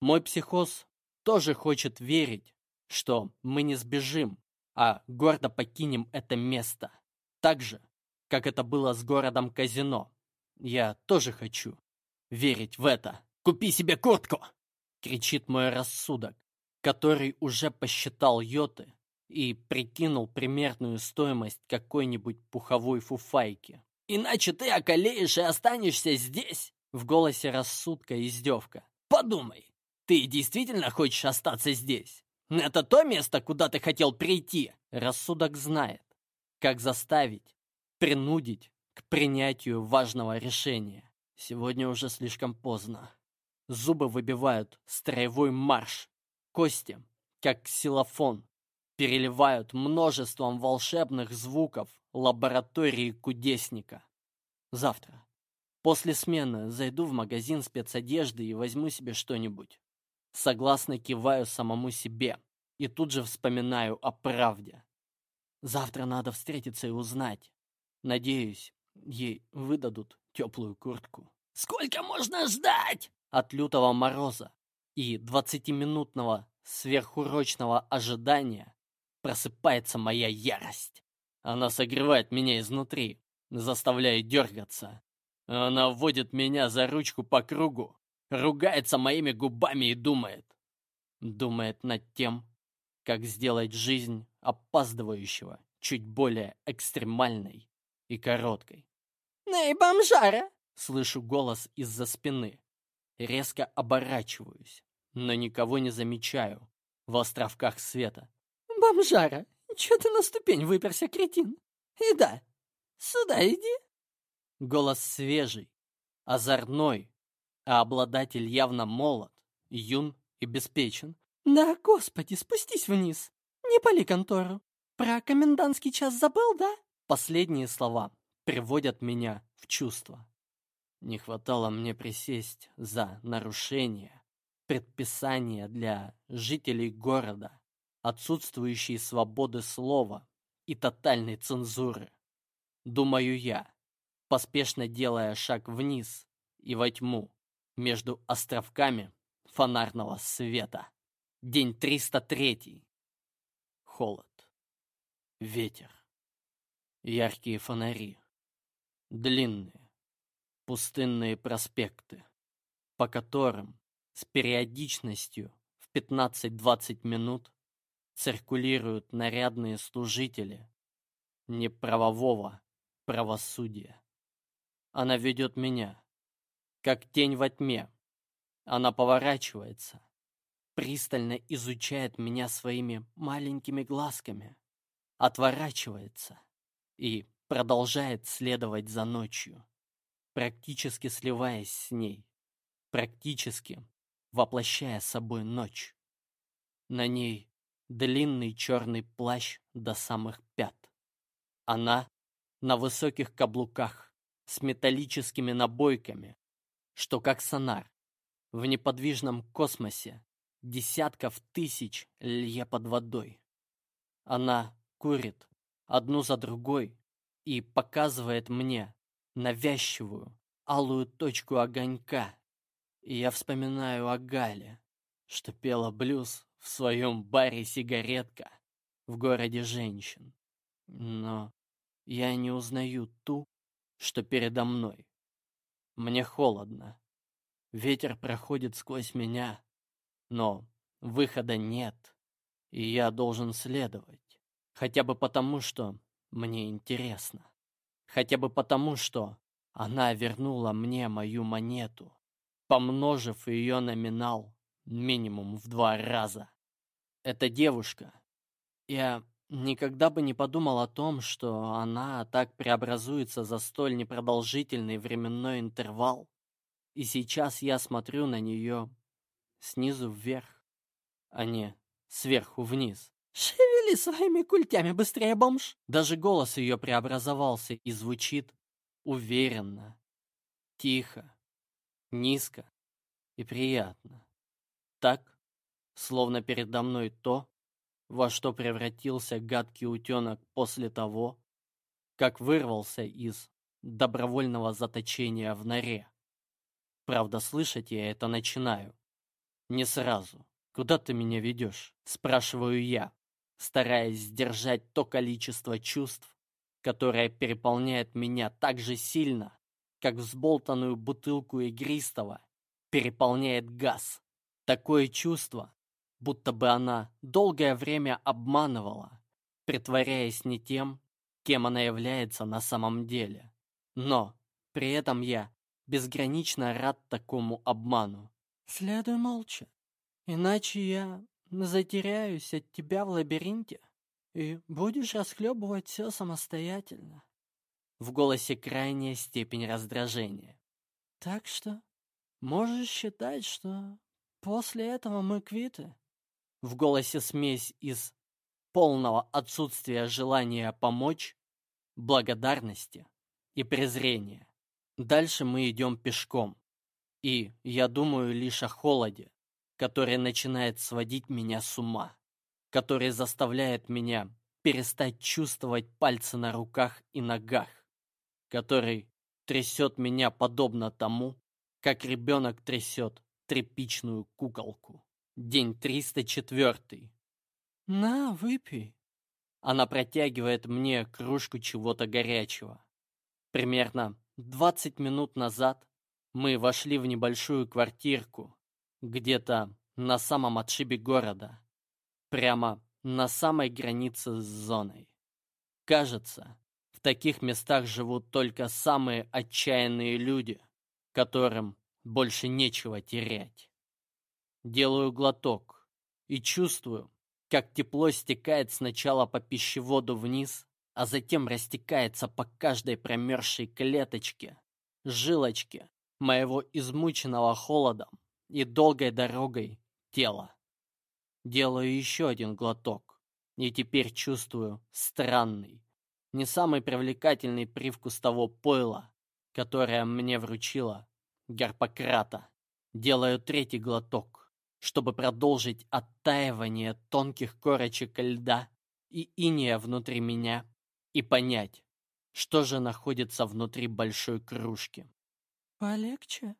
Мой психоз тоже хочет верить, что мы не сбежим, а гордо покинем это место. Так же, как это было с городом-казино. Я тоже хочу верить в это. «Купи себе куртку!» — кричит мой рассудок, который уже посчитал йоты и прикинул примерную стоимость какой-нибудь пуховой фуфайки. «Иначе ты околеешь и останешься здесь!» В голосе рассудка издевка. «Подумай, ты действительно хочешь остаться здесь? Это то место, куда ты хотел прийти?» Рассудок знает, как заставить, принудить к принятию важного решения. Сегодня уже слишком поздно. Зубы выбивают строевой марш. Кости, как ксилофон, переливают множеством волшебных звуков лаборатории кудесника. Завтра. После смены зайду в магазин спецодежды и возьму себе что-нибудь. Согласно киваю самому себе и тут же вспоминаю о правде. Завтра надо встретиться и узнать. Надеюсь, ей выдадут теплую куртку. «Сколько можно ждать?» От лютого мороза и двадцатиминутного сверхурочного ожидания просыпается моя ярость. Она согревает меня изнутри, заставляя дергаться. Она вводит меня за ручку по кругу, ругается моими губами и думает. Думает над тем, как сделать жизнь опаздывающего чуть более экстремальной и короткой. «Эй, бомжара!» — слышу голос из-за спины. Резко оборачиваюсь, но никого не замечаю в островках света. «Бомжара, чё ты на ступень выперся, кретин? И да, сюда иди!» Голос свежий, озорной, а обладатель явно молод, юн и беспечен. «Да, господи, спустись вниз! Не пали контору! Про комендантский час забыл, да?» Последние слова приводят меня в чувство. Не хватало мне присесть за нарушение предписания для жителей города, отсутствующей свободы слова и тотальной цензуры. Думаю я, поспешно делая шаг вниз и во тьму между островками фонарного света. День 303. Холод. Ветер. Яркие фонари. Длинные, пустынные проспекты, по которым с периодичностью в 15-20 минут циркулируют нарядные служители неправового правосудия. Она ведет меня, как тень во тьме. Она поворачивается, пристально изучает меня своими маленькими глазками, отворачивается и продолжает следовать за ночью, практически сливаясь с ней, практически воплощая собой ночь. На ней длинный черный плащ до самых пят. Она на высоких каблуках с металлическими набойками, что как сонар в неподвижном космосе десятков тысяч лье под водой. Она курит одну за другой и показывает мне навязчивую алую точку огонька. И я вспоминаю о Гале, что пела блюз в своем баре «Сигаретка» в городе женщин. Но я не узнаю ту, что передо мной. Мне холодно. Ветер проходит сквозь меня, но выхода нет, и я должен следовать. Хотя бы потому, что мне интересно. Хотя бы потому, что она вернула мне мою монету, помножив ее номинал минимум в два раза. Эта девушка. Я никогда бы не подумал о том, что она так преобразуется за столь непродолжительный временной интервал. И сейчас я смотрю на нее снизу вверх, а не сверху вниз. «Шевели своими культями быстрее, бомж!» Даже голос ее преобразовался и звучит уверенно, тихо, низко и приятно. Так, словно передо мной то, во что превратился гадкий утенок после того, как вырвался из добровольного заточения в норе. Правда, слышать я это начинаю. Не сразу. «Куда ты меня ведешь?» – спрашиваю я, стараясь сдержать то количество чувств, которая переполняет меня так же сильно, как взболтанную бутылку игристого переполняет газ. Такое чувство, будто бы она долгое время обманывала, притворяясь не тем, кем она является на самом деле. Но при этом я безгранично рад такому обману. Следуй молча, иначе я затеряюсь от тебя в лабиринте и будешь расхлебывать все самостоятельно. В голосе крайняя степень раздражения. Так что можешь считать, что после этого мы квиты. В голосе смесь из полного отсутствия желания помочь, благодарности и презрения. Дальше мы идем пешком. И я думаю лишь о холоде, который начинает сводить меня с ума, который заставляет меня перестать чувствовать пальцы на руках и ногах, который трясет меня подобно тому, как ребенок трясет тряпичную куколку. День 304. «На, выпей». Она протягивает мне кружку чего-то горячего. Примерно 20 минут назад мы вошли в небольшую квартирку, где-то на самом отшибе города, прямо на самой границе с зоной. Кажется, в таких местах живут только самые отчаянные люди, которым больше нечего терять. Делаю глоток и чувствую, как тепло стекает сначала по пищеводу вниз, а затем растекается по каждой промерзшей клеточке, жилочке моего измученного холодом и долгой дорогой тела. Делаю еще один глоток, и теперь чувствую странный, не самый привлекательный привкус того пойла, которое мне вручила Гарпократа. Делаю третий глоток, чтобы продолжить оттаивание тонких корочек льда и иния внутри меня и понять, что же находится внутри большой кружки. «Полегче?»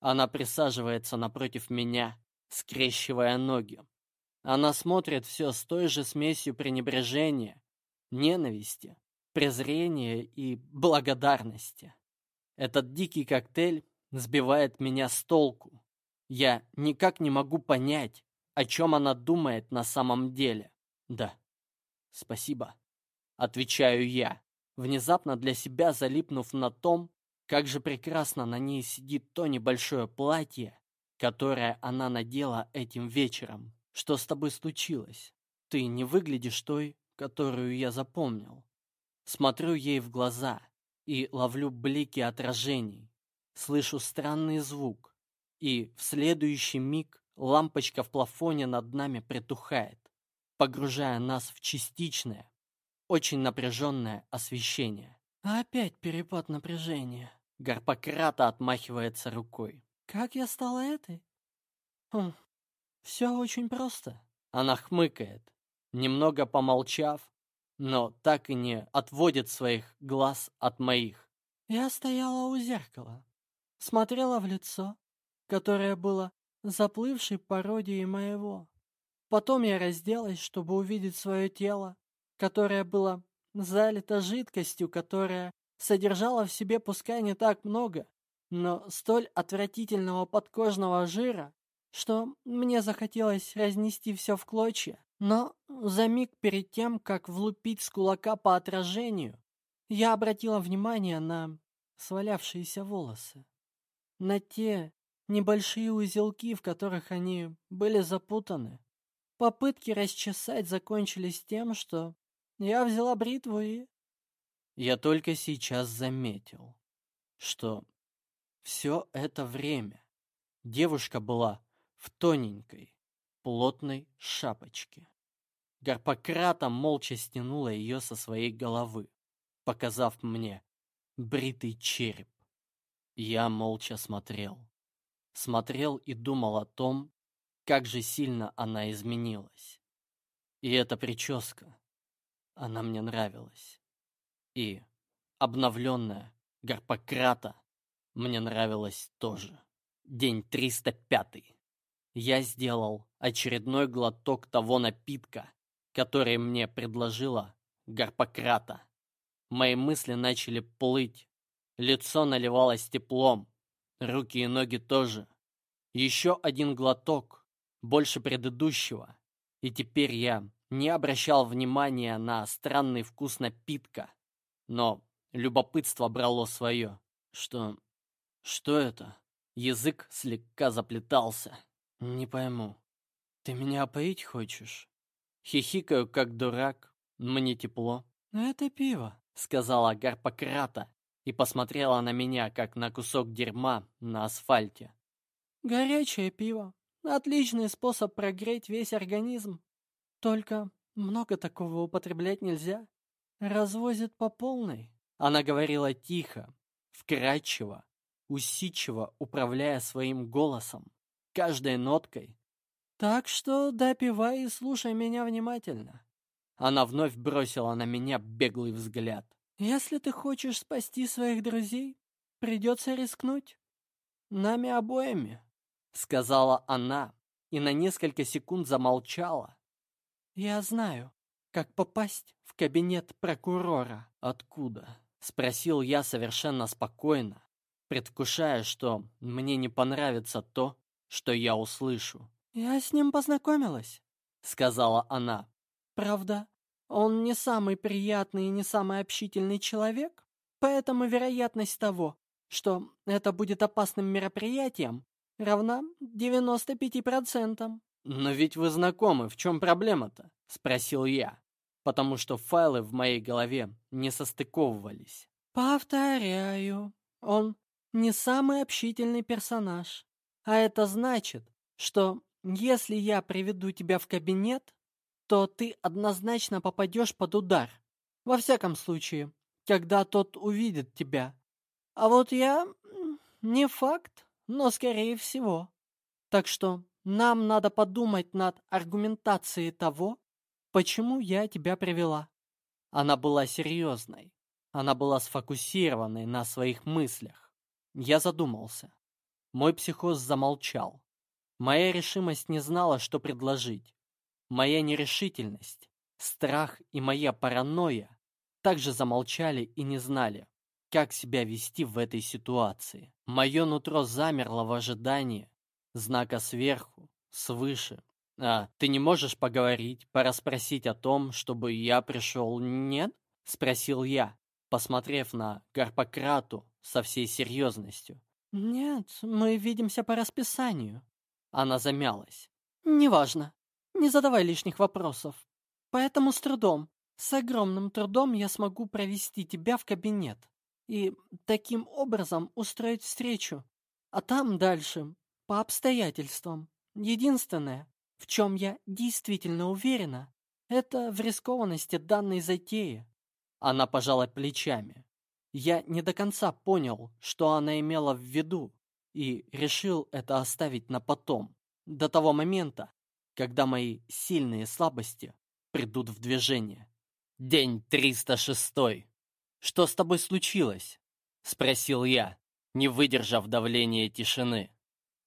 Она присаживается напротив меня, скрещивая ноги. Она смотрит все с той же смесью пренебрежения, ненависти, презрения и благодарности. Этот дикий коктейль сбивает меня с толку. Я никак не могу понять, о чем она думает на самом деле. Да, спасибо. Отвечаю я, внезапно для себя залипнув на том, как же прекрасно на ней сидит то небольшое платье, которое она надела этим вечером. Что с тобой случилось? Ты не выглядишь той, которую я запомнил. Смотрю ей в глаза и ловлю блики отражений. Слышу странный звук, и в следующий миг лампочка в плафоне над нами притухает, погружая нас в частичное, очень напряженное освещение. Опять перепад напряжения. Гарпократа отмахивается рукой. Как я стала этой? Хм, все очень просто. Она хмыкает, немного помолчав, но так и не отводит своих глаз от моих. Я стояла у зеркала, смотрела в лицо, которое было заплывшей пародией моего. Потом я разделась, чтобы увидеть свое тело, которое было залито жидкостью, которая содержала в себе пускай не так много, но столь отвратительного подкожного жира, что мне захотелось разнести все в клочья. Но за миг перед тем, как влупить с кулака по отражению, я обратила внимание на свалявшиеся волосы, на те небольшие узелки, в которых они были запутаны. Попытки расчесать закончились тем, что я взяла бритву и... Я только сейчас заметил, что все это время девушка была в тоненькой, плотной шапочке. Гарпократа молча стянула ее со своей головы, показав мне бритый череп. Я молча смотрел. Смотрел и думал о том, как же сильно она изменилась. И эта прическа, она мне нравилась. И обновленная Гарпократа мне нравилась тоже. День 305. Я сделал очередной глоток того напитка, который мне предложила Гарпократа. Мои мысли начали плыть. Лицо наливалось теплом. Руки и ноги тоже. Еще один глоток, больше предыдущего. И теперь я не обращал внимания на странный вкус напитка. Но любопытство брало свое. Что... что это? Язык слегка заплетался. Не пойму. Ты меня опоить хочешь? Хихикаю, как дурак. Мне тепло. Это пиво, сказала Гарпократа и посмотрела на меня, как на кусок дерьма на асфальте. Горячее пиво. Отличный способ прогреть весь организм. Только много такого употреблять нельзя. Развозит по полной. Она говорила тихо, вкрадчиво, усидчиво управляя своим голосом, каждой ноткой. Так что допивай и слушай меня внимательно. Она вновь бросила на меня беглый взгляд. Если ты хочешь спасти своих друзей, придется рискнуть. Нами обоими, сказала она и на несколько секунд замолчала, «Я знаю, как попасть в кабинет прокурора». «Откуда?» — спросил я совершенно спокойно, предвкушая, что мне не понравится то, что я услышу. «Я с ним познакомилась», — сказала она. «Правда, он не самый приятный и не самый общительный человек, поэтому вероятность того, что это будет опасным мероприятием, равна 95%. «Но ведь вы знакомы, в чем проблема-то?» — спросил я, потому что файлы в моей голове не состыковывались. «Повторяю, он не самый общительный персонаж. А это значит, что если я приведу тебя в кабинет, то ты однозначно попадешь под удар. Во всяком случае, когда тот увидит тебя. А вот я... не факт, но скорее всего. Так что нам надо подумать над аргументацией того, почему я тебя привела. Она была серьезной. Она была сфокусированной на своих мыслях. Я задумался. Мой психоз замолчал. Моя решимость не знала, что предложить. Моя нерешительность, страх и моя паранойя также замолчали и не знали, как себя вести в этой ситуации. Мое нутро замерло в ожидании, знака сверху, свыше. А, ты не можешь поговорить, порасспросить о том, чтобы я пришел, нет? Спросил я, посмотрев на Гарпократу со всей серьезностью. Нет, мы видимся по расписанию. Она замялась. Неважно, не задавай лишних вопросов. Поэтому с трудом, с огромным трудом я смогу провести тебя в кабинет и таким образом устроить встречу. А там дальше по обстоятельствам. Единственное, в чем я действительно уверена, это в рискованности данной затеи. Она пожала плечами. Я не до конца понял, что она имела в виду, и решил это оставить на потом, до того момента, когда мои сильные слабости придут в движение. День 306. Что с тобой случилось? Спросил я, не выдержав давления тишины.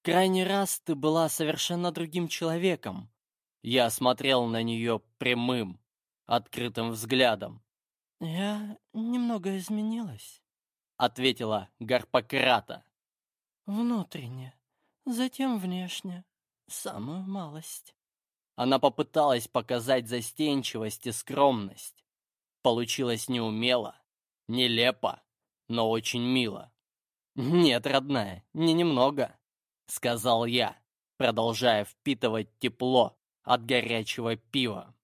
Крайний раз ты была совершенно другим человеком. Я смотрел на нее прямым, открытым взглядом. «Я немного изменилась», — ответила Гарпократа. «Внутренне, затем внешне, самую малость». Она попыталась показать застенчивость и скромность. Получилось неумело, нелепо, но очень мило. «Нет, родная, не немного. — сказал я, продолжая впитывать тепло от горячего пива.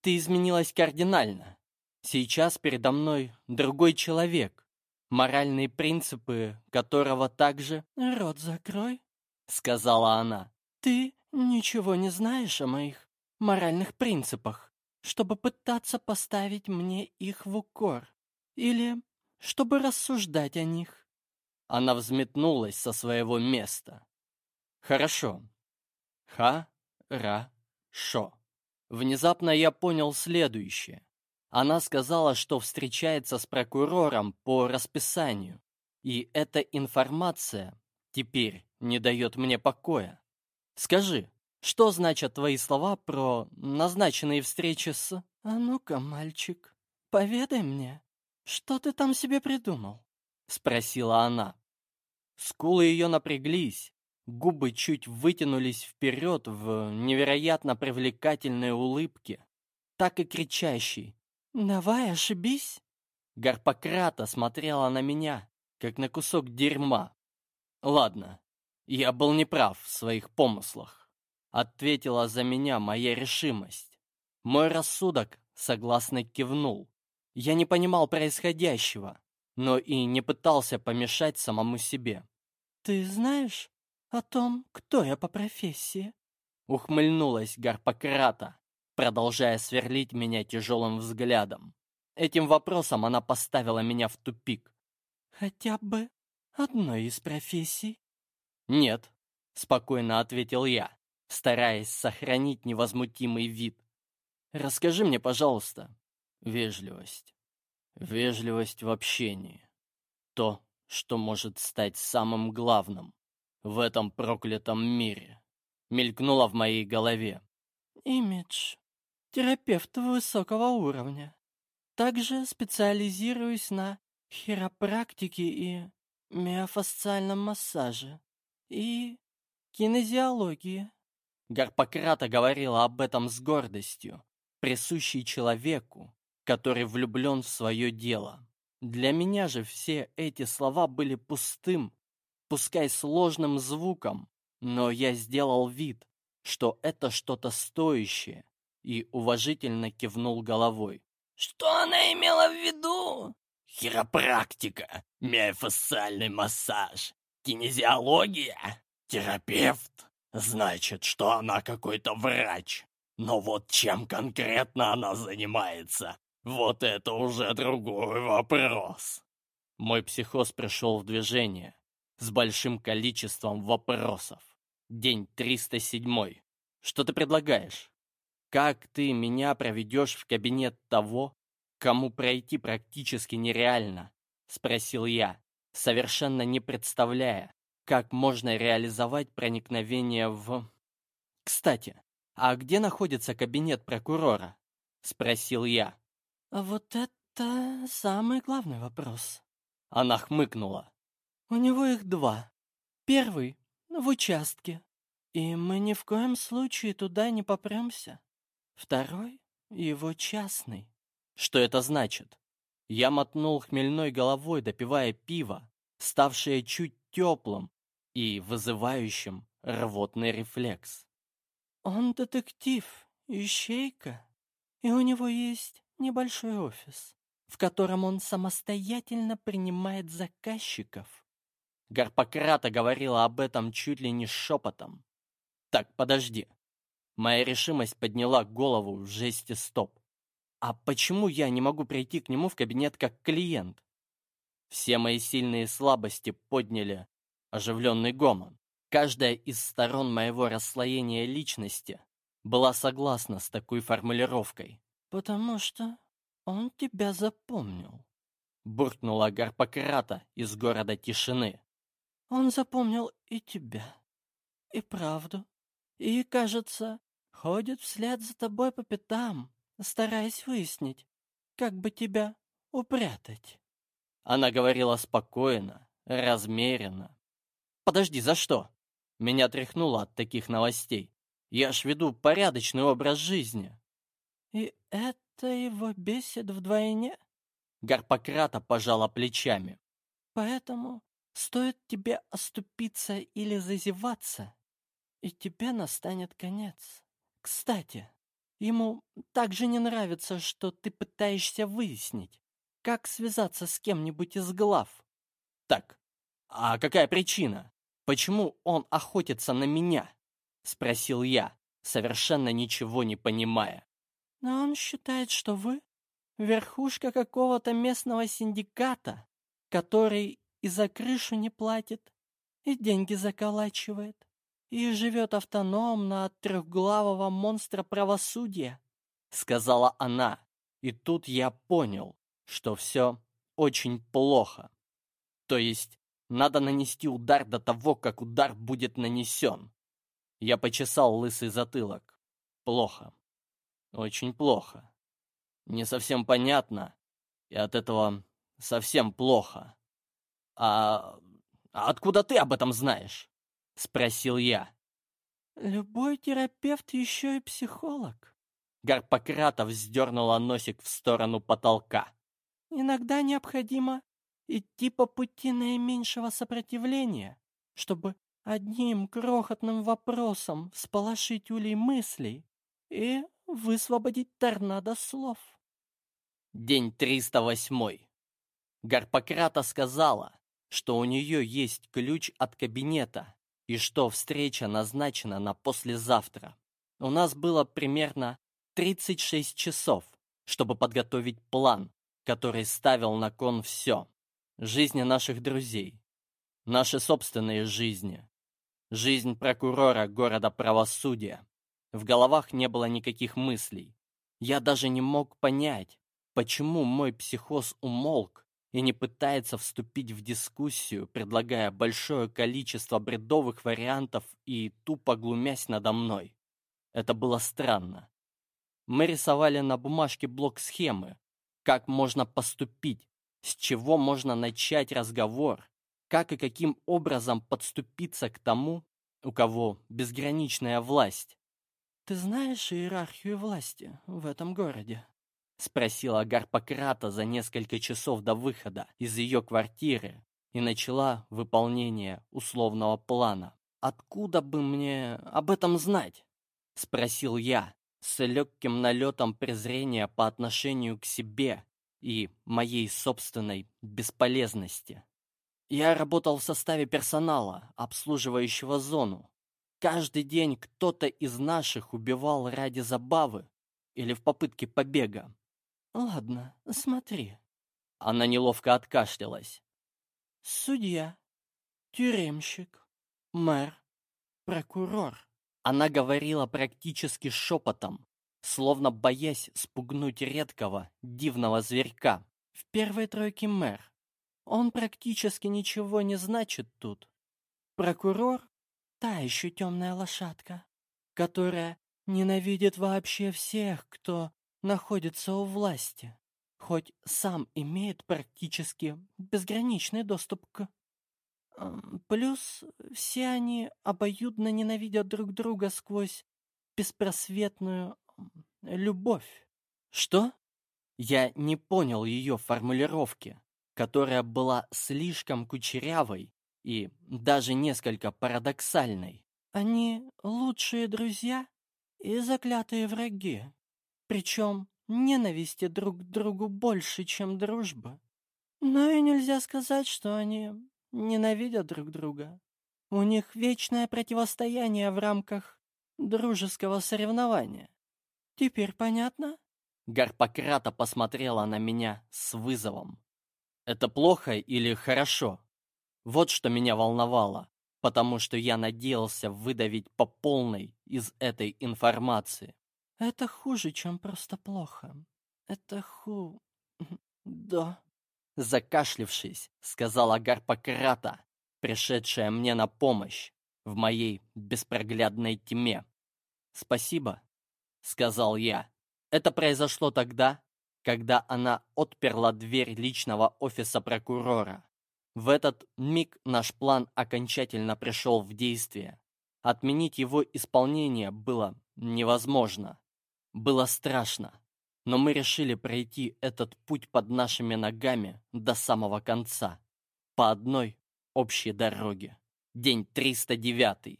«Ты изменилась кардинально. Сейчас передо мной другой человек, моральные принципы которого также...» «Рот закрой», — сказала она. «Ты ничего не знаешь о моих моральных принципах, чтобы пытаться поставить мне их в укор, или чтобы рассуждать о них». Она взметнулась со своего места. Хорошо. Ха-ра-шо. Внезапно я понял следующее. Она сказала, что встречается с прокурором по расписанию, и эта информация теперь не дает мне покоя. Скажи, что значат твои слова про назначенные встречи с... А ну-ка, мальчик, поведай мне. «Что ты там себе придумал?» — спросила она. Скулы ее напряглись, губы чуть вытянулись вперед в невероятно привлекательной улыбке, так и кричащей. «Давай, ошибись!» Гарпократа смотрела на меня, как на кусок дерьма. «Ладно, я был неправ в своих помыслах», — ответила за меня моя решимость. Мой рассудок согласно кивнул. Я не понимал происходящего, но и не пытался помешать самому себе. «Ты знаешь о том, кто я по профессии?» Ухмыльнулась Гарпократа, продолжая сверлить меня тяжелым взглядом. Этим вопросом она поставила меня в тупик. «Хотя бы одной из профессий?» «Нет», — спокойно ответил я, стараясь сохранить невозмутимый вид. «Расскажи мне, пожалуйста, вежливость. Вежливость в общении. То, что может стать самым главным в этом проклятом мире, мелькнуло в моей голове. Имидж. Терапевт высокого уровня. Также специализируюсь на хиропрактике и миофасциальном массаже и кинезиологии. Гарпократа говорила об этом с гордостью, присущей человеку, который влюблен в свое дело. Для меня же все эти слова были пустым, пускай сложным звуком, но я сделал вид, что это что-то стоящее, и уважительно кивнул головой. «Что она имела в виду?» «Хиропрактика, миофасциальный массаж, кинезиология, терапевт. Значит, что она какой-то врач. Но вот чем конкретно она занимается, вот это уже другой вопрос. Мой психоз пришел в движение с большим количеством вопросов. День 307. Что ты предлагаешь? Как ты меня проведешь в кабинет того, кому пройти практически нереально? Спросил я, совершенно не представляя, как можно реализовать проникновение в... Кстати, а где находится кабинет прокурора? Спросил я. «Вот это самый главный вопрос». Она хмыкнула. «У него их два. Первый — в участке, и мы ни в коем случае туда не попремся. Второй — его частный». «Что это значит?» Я мотнул хмельной головой, допивая пиво, ставшее чуть теплым и вызывающим рвотный рефлекс. «Он детектив, ищейка, и у него есть небольшой офис, в котором он самостоятельно принимает заказчиков. Гарпократа говорила об этом чуть ли не шепотом. Так, подожди. Моя решимость подняла голову в жесте стоп. А почему я не могу прийти к нему в кабинет как клиент? Все мои сильные слабости подняли оживленный гомон. Каждая из сторон моего расслоения личности была согласна с такой формулировкой. «Потому что он тебя запомнил», — буркнула Гарпократа из города тишины. «Он запомнил и тебя, и правду, и, кажется, ходит вслед за тобой по пятам, стараясь выяснить, как бы тебя упрятать». Она говорила спокойно, размеренно. «Подожди, за что?» Меня тряхнуло от таких новостей. Я ж веду порядочный образ жизни. «И это его бесит вдвойне?» Гарпократа пожала плечами. «Поэтому стоит тебе оступиться или зазеваться, и тебе настанет конец. Кстати, ему также не нравится, что ты пытаешься выяснить, как связаться с кем-нибудь из глав. Так, а какая причина? Почему он охотится на меня?» Спросил я, совершенно ничего не понимая. Но он считает, что вы — верхушка какого-то местного синдиката, который и за крышу не платит, и деньги заколачивает, и живет автономно от трехглавого монстра правосудия», — сказала она. И тут я понял, что все очень плохо. То есть надо нанести удар до того, как удар будет нанесен. Я почесал лысый затылок. Плохо. Очень плохо. Не совсем понятно, и от этого совсем плохо. А, откуда ты об этом знаешь? Спросил я. Любой терапевт еще и психолог. Гарпократов вздернула носик в сторону потолка. Иногда необходимо идти по пути наименьшего сопротивления, чтобы одним крохотным вопросом всполошить улей мыслей и высвободить торнадо слов. День 308. Гарпократа сказала, что у нее есть ключ от кабинета и что встреча назначена на послезавтра. У нас было примерно 36 часов, чтобы подготовить план, который ставил на кон все. Жизни наших друзей, наши собственные жизни, жизнь прокурора города правосудия. В головах не было никаких мыслей. Я даже не мог понять, почему мой психоз умолк и не пытается вступить в дискуссию, предлагая большое количество бредовых вариантов и тупо глумясь надо мной. Это было странно. Мы рисовали на бумажке блок схемы, как можно поступить, с чего можно начать разговор, как и каким образом подступиться к тому, у кого безграничная власть. «Ты знаешь иерархию власти в этом городе?» — спросила Гарпократа за несколько часов до выхода из ее квартиры и начала выполнение условного плана. «Откуда бы мне об этом знать?» — спросил я, с легким налетом презрения по отношению к себе и моей собственной бесполезности. Я работал в составе персонала, обслуживающего зону. Каждый день кто-то из наших убивал ради забавы или в попытке побега. «Ладно, смотри». Она неловко откашлялась. «Судья, тюремщик, мэр, прокурор». Она говорила практически шепотом, словно боясь спугнуть редкого, дивного зверька. В первой тройке мэр. Он практически ничего не значит тут. Прокурор — та еще темная лошадка, которая ненавидит вообще всех, кто находится у власти, хоть сам имеет практически безграничный доступ к... Плюс все они обоюдно ненавидят друг друга сквозь беспросветную любовь. Что? Я не понял ее формулировки, которая была слишком кучерявой и даже несколько парадоксальной. Они лучшие друзья и заклятые враги. Причем ненависти друг к другу больше, чем дружба. Но и нельзя сказать, что они ненавидят друг друга. У них вечное противостояние в рамках дружеского соревнования. Теперь понятно? Гарпократа посмотрела на меня с вызовом. Это плохо или хорошо? Вот что меня волновало, потому что я надеялся выдавить по полной из этой информации. Это хуже, чем просто плохо. Это ху... да. Закашлившись, сказала Гарпократа, пришедшая мне на помощь в моей беспроглядной тьме. «Спасибо», — сказал я. Это произошло тогда, когда она отперла дверь личного офиса прокурора. В этот миг наш план окончательно пришел в действие. Отменить его исполнение было невозможно. Было страшно, но мы решили пройти этот путь под нашими ногами до самого конца, по одной общей дороге. День 309.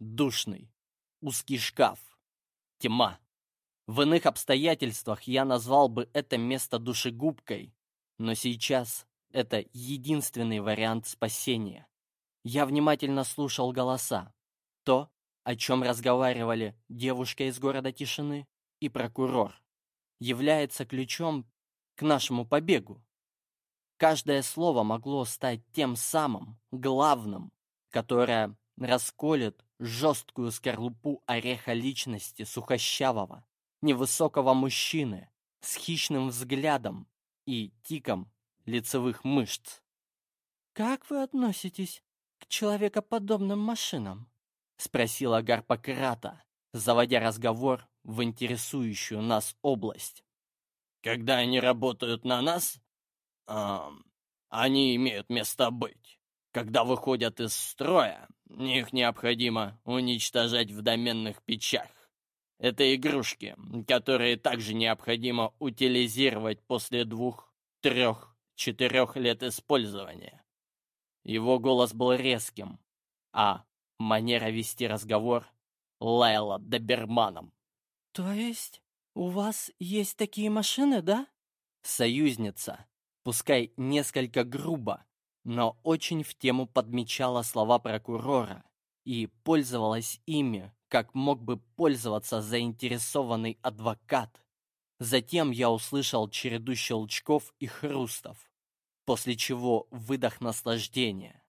Душный. Узкий шкаф. Тьма. В иных обстоятельствах я назвал бы это место душегубкой, но сейчас это единственный вариант спасения. Я внимательно слушал голоса. То, о чем разговаривали девушка из города тишины и прокурор, является ключом к нашему побегу. Каждое слово могло стать тем самым, главным, которое расколет жесткую скорлупу ореха личности сухощавого, невысокого мужчины с хищным взглядом и тиком лицевых мышц. «Как вы относитесь к человекоподобным машинам?» — спросила Гарпократа, заводя разговор в интересующую нас область. «Когда они работают на нас? Эм, они имеют место быть. Когда выходят из строя, их необходимо уничтожать в доменных печах. Это игрушки, которые также необходимо утилизировать после двух, трех, четырех лет использования. Его голос был резким, а манера вести разговор лаяла доберманом. «То есть у вас есть такие машины, да?» Союзница, пускай несколько грубо, но очень в тему подмечала слова прокурора и пользовалась ими, как мог бы пользоваться заинтересованный адвокат. Затем я услышал череду щелчков и хрустов, после чего выдох наслаждения.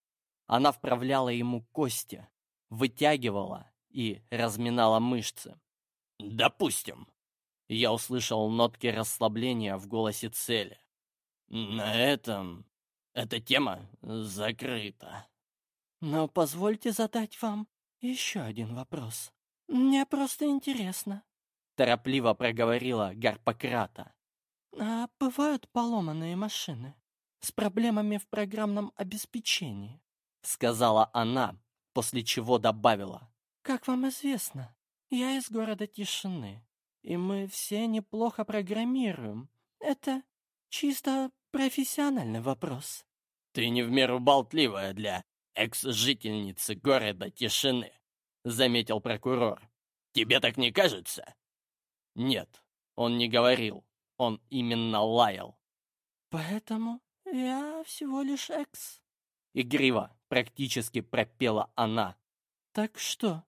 Она вправляла ему кости, вытягивала и разминала мышцы. «Допустим». Я услышал нотки расслабления в голосе цели. «На этом эта тема закрыта». «Но позвольте задать вам еще один вопрос. Мне просто интересно». Торопливо проговорила Гарпократа. «А бывают поломанные машины с проблемами в программном обеспечении?» Сказала она, после чего добавила. «Как вам известно, я из города Тишины, и мы все неплохо программируем. Это чисто профессиональный вопрос». «Ты не в меру болтливая для экс-жительницы города Тишины», — заметил прокурор. «Тебе так не кажется?» «Нет, он не говорил, он именно лаял». «Поэтому я всего лишь экс». Игриво, практически пропела она. «Так что,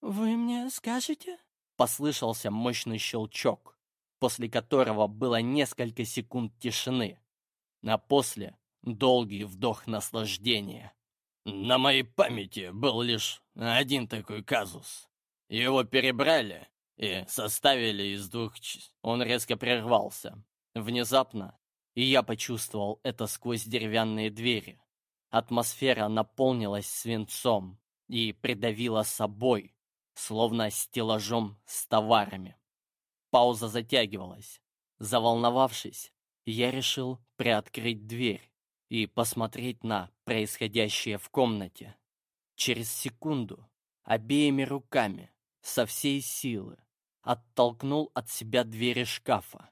вы мне скажете?» Послышался мощный щелчок, после которого было несколько секунд тишины, а после долгий вдох наслаждения. На моей памяти был лишь один такой казус. Его перебрали и составили из двух. Он резко прервался. Внезапно, и я почувствовал это сквозь деревянные двери. Атмосфера наполнилась свинцом и придавила собой, словно стеллажом с товарами. Пауза затягивалась. Заволновавшись, я решил приоткрыть дверь и посмотреть на происходящее в комнате. Через секунду обеими руками, со всей силы, оттолкнул от себя двери шкафа.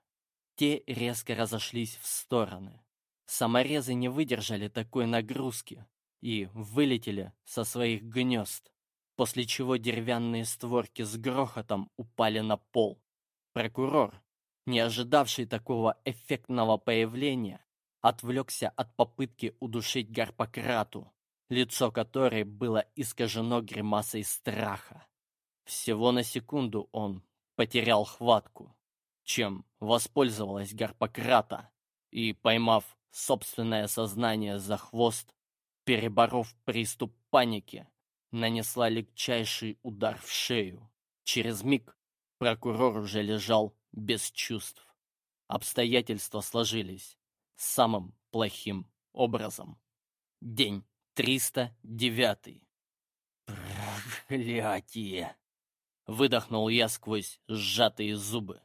Те резко разошлись в стороны. Саморезы не выдержали такой нагрузки и вылетели со своих гнезд, после чего деревянные створки с грохотом упали на пол. Прокурор, не ожидавший такого эффектного появления, отвлекся от попытки удушить Гарпократу, лицо которой было искажено гримасой страха. Всего на секунду он потерял хватку, чем воспользовалась Гарпократа и, поймав собственное сознание за хвост, переборов приступ паники, нанесла легчайший удар в шею. Через миг прокурор уже лежал без чувств. Обстоятельства сложились самым плохим образом. День 309. Проклятие! Выдохнул я сквозь сжатые зубы.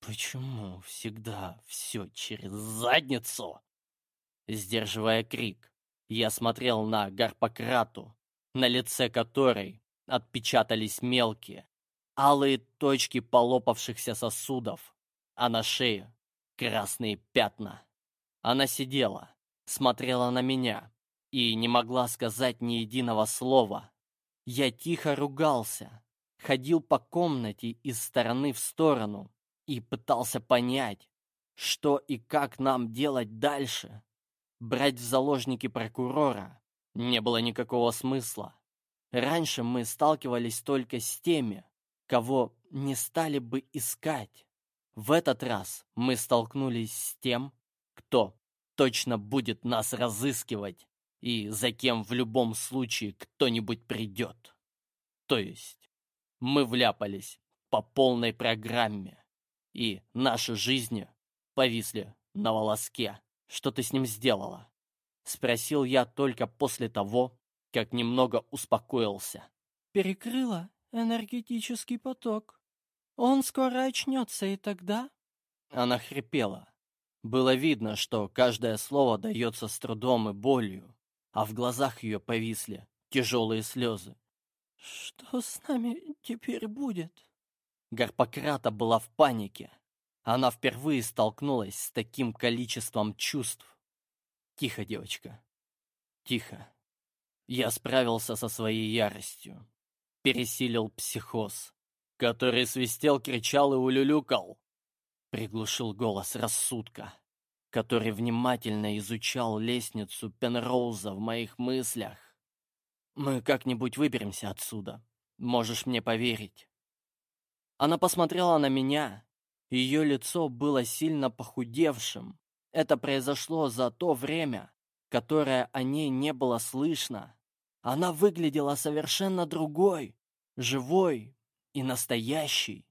Почему всегда все через задницу? Сдерживая крик, я смотрел на Гарпократу, на лице которой отпечатались мелкие, алые точки полопавшихся сосудов, а на шее красные пятна. Она сидела, смотрела на меня и не могла сказать ни единого слова. Я тихо ругался, ходил по комнате из стороны в сторону и пытался понять, что и как нам делать дальше. Брать в заложники прокурора не было никакого смысла. Раньше мы сталкивались только с теми, кого не стали бы искать. В этот раз мы столкнулись с тем, кто точно будет нас разыскивать и за кем в любом случае кто-нибудь придет. То есть мы вляпались по полной программе, и наши жизни повисли на волоске. Что ты с ним сделала? Спросил я только после того, как немного успокоился. Перекрыла энергетический поток. Он скоро очнется, и тогда... Она хрипела, Было видно, что каждое слово дается с трудом и болью, а в глазах ее повисли тяжелые слезы. «Что с нами теперь будет?» Гарпократа была в панике. Она впервые столкнулась с таким количеством чувств. «Тихо, девочка, тихо». Я справился со своей яростью. Пересилил психоз, который свистел, кричал и улюлюкал. Приглушил голос рассудка, который внимательно изучал лестницу Пенроуза в моих мыслях. Мы как-нибудь выберемся отсюда. Можешь мне поверить. Она посмотрела на меня. Ее лицо было сильно похудевшим. Это произошло за то время, которое о ней не было слышно. Она выглядела совершенно другой, живой и настоящей.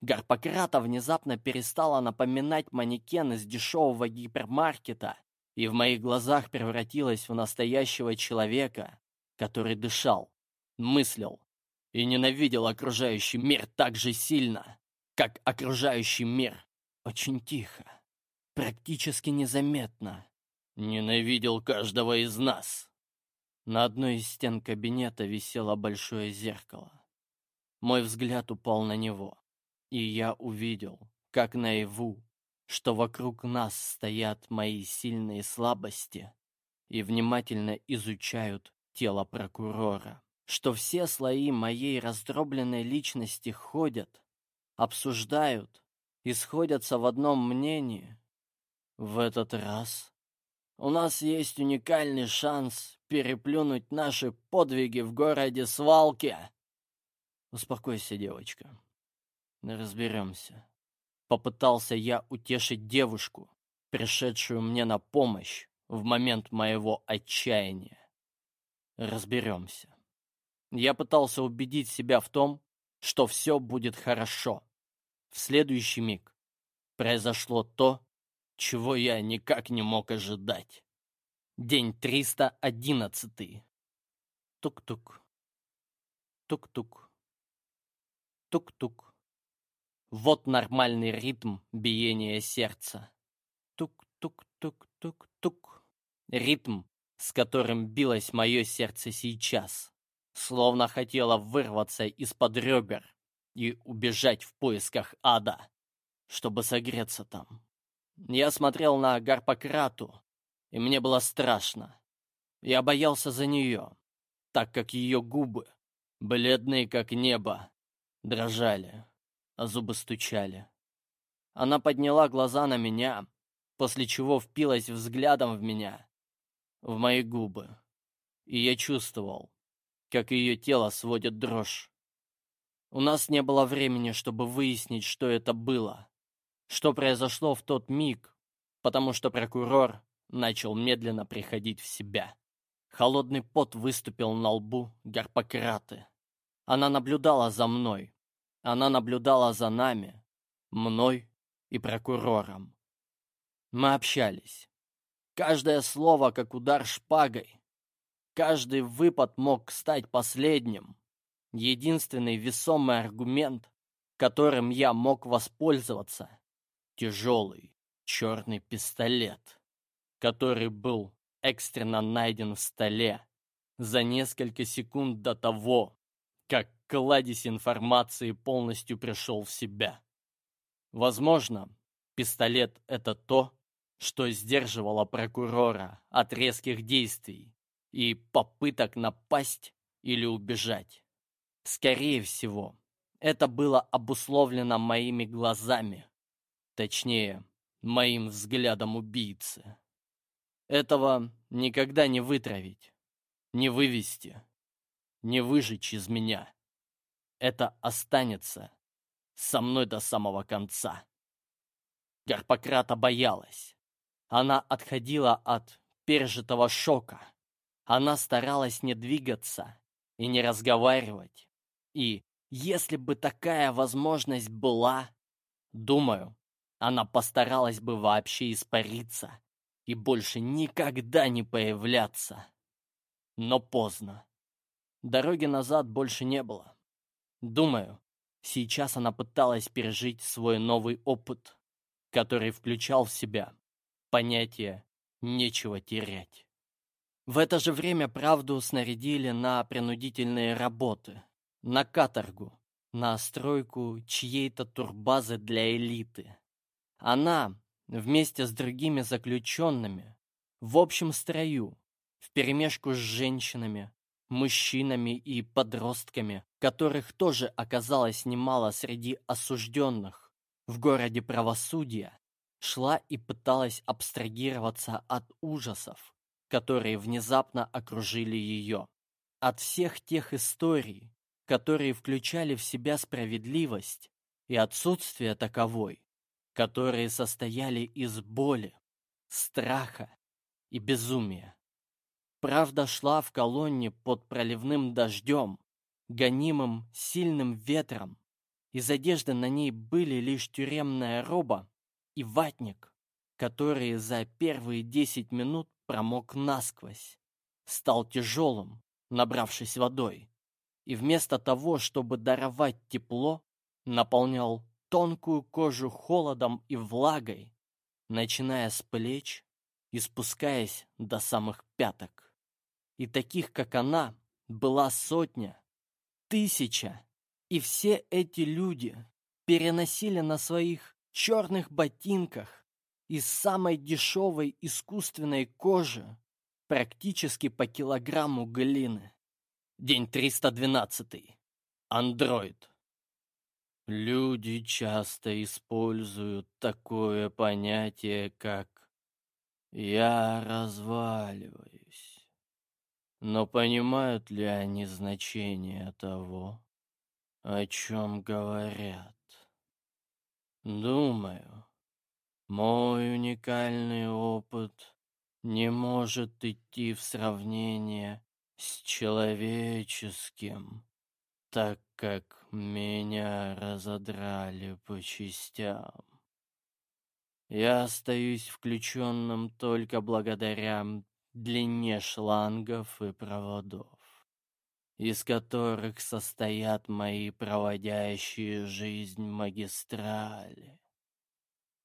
Гарпократа внезапно перестала напоминать манекен из дешевого гипермаркета и в моих глазах превратилась в настоящего человека, который дышал, мыслил и ненавидел окружающий мир так же сильно, как окружающий мир очень тихо, практически незаметно, ненавидел каждого из нас. На одной из стен кабинета висело большое зеркало. Мой взгляд упал на него, и я увидел, как наяву, что вокруг нас стоят мои сильные слабости и внимательно изучают тело прокурора, что все слои моей раздробленной личности ходят, обсуждают и сходятся в одном мнении. В этот раз у нас есть уникальный шанс переплюнуть наши подвиги в городе Свалки. Успокойся, девочка. Разберемся. Попытался я утешить девушку, пришедшую мне на помощь в момент моего отчаяния разберемся. Я пытался убедить себя в том, что все будет хорошо. В следующий миг произошло то, чего я никак не мог ожидать. День 311. Тук-тук. Тук-тук. Тук-тук. Вот нормальный ритм биения сердца. Тук-тук-тук-тук-тук. Ритм, с которым билось мое сердце сейчас, словно хотело вырваться из-под ребер и убежать в поисках ада, чтобы согреться там. Я смотрел на Гарпократу, и мне было страшно. Я боялся за нее, так как ее губы, бледные как небо, дрожали, а зубы стучали. Она подняла глаза на меня, после чего впилась взглядом в меня в мои губы, и я чувствовал, как ее тело сводит дрожь. У нас не было времени, чтобы выяснить, что это было, что произошло в тот миг, потому что прокурор начал медленно приходить в себя. Холодный пот выступил на лбу Гарпократы. Она наблюдала за мной. Она наблюдала за нами, мной и прокурором. Мы общались. Каждое слово, как удар шпагой. Каждый выпад мог стать последним. Единственный весомый аргумент, которым я мог воспользоваться — тяжелый черный пистолет, который был экстренно найден в столе за несколько секунд до того, как кладезь информации полностью пришел в себя. Возможно, пистолет — это то, что сдерживало прокурора от резких действий и попыток напасть или убежать. Скорее всего, это было обусловлено моими глазами, точнее, моим взглядом убийцы. Этого никогда не вытравить, не вывести, не выжечь из меня. Это останется со мной до самого конца. Гарпократа боялась. Она отходила от пережитого шока. Она старалась не двигаться и не разговаривать. И если бы такая возможность была, думаю, она постаралась бы вообще испариться и больше никогда не появляться. Но поздно. Дороги назад больше не было. Думаю, сейчас она пыталась пережить свой новый опыт, который включал в себя понятие «нечего терять». В это же время правду снарядили на принудительные работы, на каторгу, на стройку чьей-то турбазы для элиты. Она, вместе с другими заключенными, в общем строю, вперемешку с женщинами, мужчинами и подростками, которых тоже оказалось немало среди осужденных в городе правосудия, шла и пыталась абстрагироваться от ужасов, которые внезапно окружили ее. От всех тех историй, которые включали в себя справедливость и отсутствие таковой, которые состояли из боли, страха и безумия. Правда шла в колонне под проливным дождем, гонимым сильным ветром. Из одежды на ней были лишь тюремная роба и ватник, который за первые десять минут промок насквозь, стал тяжелым, набравшись водой и вместо того, чтобы даровать тепло, наполнял тонкую кожу холодом и влагой, начиная с плеч и спускаясь до самых пяток. И таких, как она, была сотня, тысяча, и все эти люди переносили на своих черных ботинках из самой дешевой искусственной кожи практически по килограмму глины. День 312. Андроид. Люди часто используют такое понятие, как «я разваливаюсь». Но понимают ли они значение того, о чем говорят? Думаю, мой уникальный опыт не может идти в сравнение с человеческим, так как меня разодрали по частям. Я остаюсь включенным только благодаря длине шлангов и проводов, из которых состоят мои проводящие жизнь магистрали.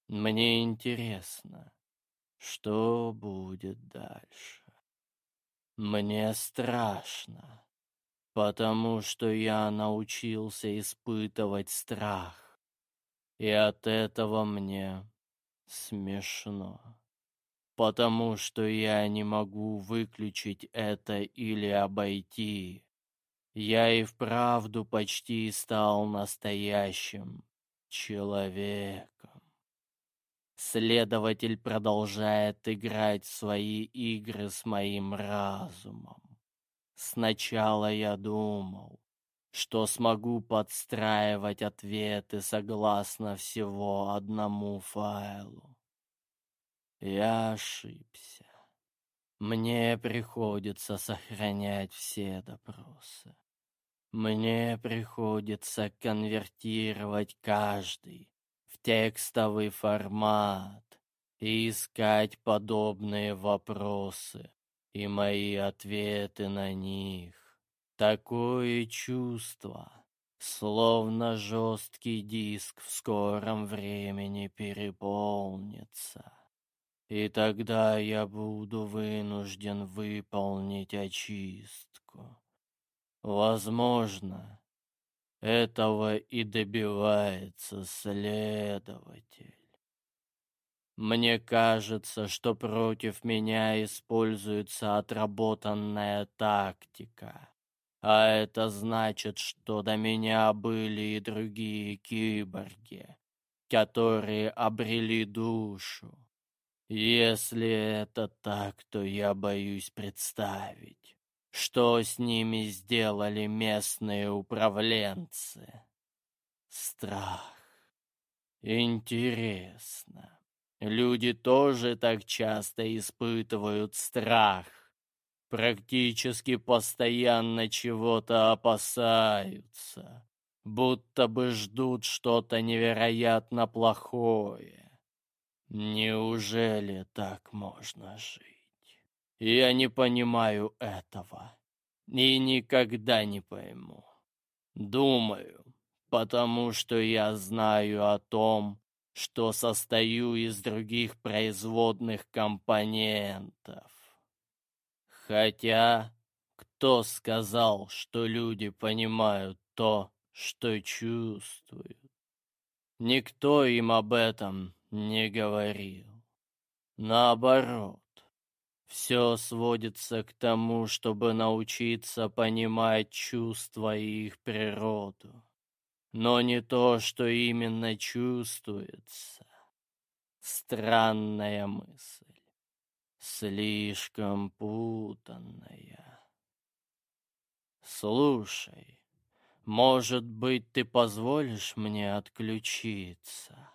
Мне интересно, что будет дальше. Мне страшно, потому что я научился испытывать страх, и от этого мне смешно, потому что я не могу выключить это или обойти. Я и вправду почти стал настоящим человеком. Следователь продолжает играть свои игры с моим разумом. Сначала я думал, что смогу подстраивать ответы согласно всего одному файлу. Я ошибся. Мне приходится сохранять все допросы. Мне приходится конвертировать каждый текстовый формат и искать подобные вопросы и мои ответы на них. Такое чувство, словно жесткий диск в скором времени переполнится. И тогда я буду вынужден выполнить очистку. Возможно, этого и добивается следователь. Мне кажется, что против меня используется отработанная тактика. А это значит, что до меня были и другие киборги, которые обрели душу. Если это так, то я боюсь представить, что с ними сделали местные управленцы? Страх. Интересно. Люди тоже так часто испытывают страх. Практически постоянно чего-то опасаются. Будто бы ждут что-то невероятно плохое. Неужели так можно жить? Я не понимаю этого. И никогда не пойму. Думаю, потому что я знаю о том, что состою из других производных компонентов. Хотя, кто сказал, что люди понимают то, что чувствуют? Никто им об этом не говорил. Наоборот, все сводится к тому, чтобы научиться понимать чувства и их природу, но не то, что именно чувствуется. Странная мысль, слишком путанная. Слушай, может быть, ты позволишь мне отключиться?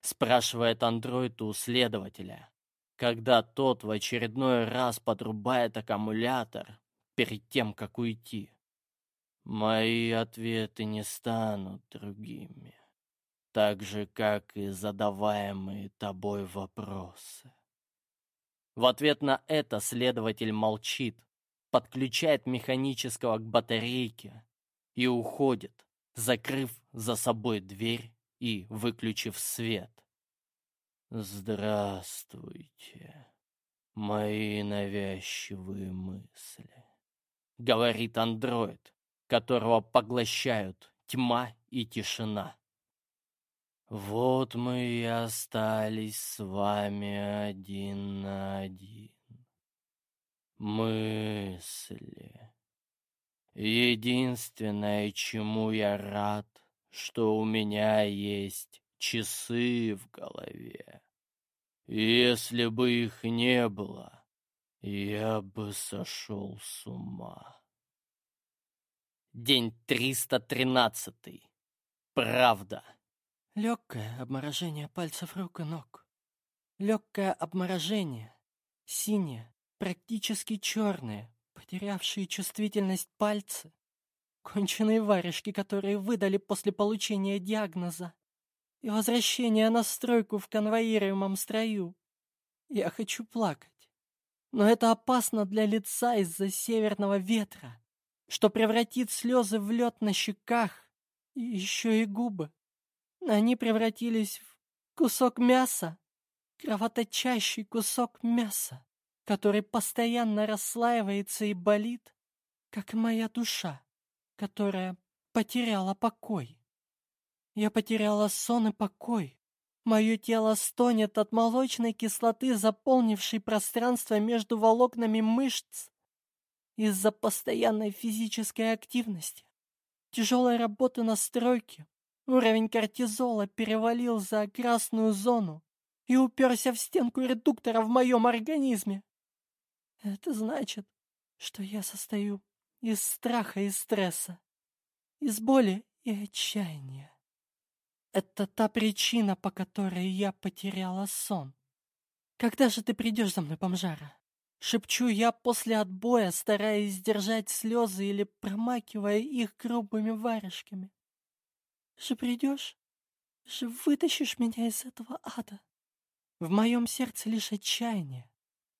Спрашивает андроид у следователя когда тот в очередной раз подрубает аккумулятор перед тем, как уйти. Мои ответы не станут другими, так же, как и задаваемые тобой вопросы. В ответ на это следователь молчит, подключает механического к батарейке и уходит, закрыв за собой дверь и выключив свет. «Здравствуйте, мои навязчивые мысли», — говорит андроид, которого поглощают тьма и тишина. «Вот мы и остались с вами один на один. Мысли. Единственное, чему я рад, что у меня есть часы в голове. Если бы их не было, я бы сошел с ума. День 313. Правда. Легкое обморожение пальцев рук и ног. Легкое обморожение. Синее, практически черные, потерявшие чувствительность пальцы. Конченые варежки, которые выдали после получения диагноза и возвращение на стройку в конвоируемом строю. Я хочу плакать, но это опасно для лица из-за северного ветра, что превратит слезы в лед на щеках и еще и губы. Они превратились в кусок мяса, кровоточащий кусок мяса, который постоянно расслаивается и болит, как моя душа, которая потеряла покой. Я потеряла сон и покой. Мое тело стонет от молочной кислоты, заполнившей пространство между волокнами мышц из-за постоянной физической активности, тяжелой работы на стройке. Уровень кортизола перевалил за красную зону и уперся в стенку редуктора в моем организме. Это значит, что я состою из страха и стресса, из боли и отчаяния. Это та причина, по которой я потеряла сон. Когда же ты придешь за мной, Помжара? Шепчу я после отбоя, стараясь сдержать слезы или промакивая их грубыми варежками. Же придешь? Же вытащишь меня из этого ада? В моем сердце лишь отчаяние.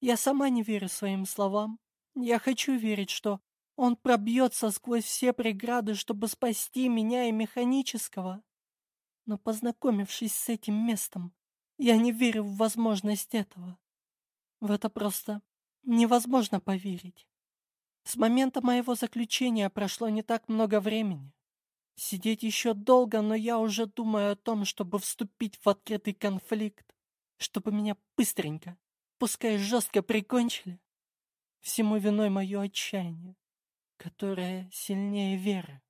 Я сама не верю своим словам. Я хочу верить, что он пробьется сквозь все преграды, чтобы спасти меня и механического. Но познакомившись с этим местом, я не верю в возможность этого. В это просто невозможно поверить. С момента моего заключения прошло не так много времени. Сидеть еще долго, но я уже думаю о том, чтобы вступить в открытый конфликт, чтобы меня быстренько, пускай жестко прикончили. Всему виной мое отчаяние, которое сильнее веры.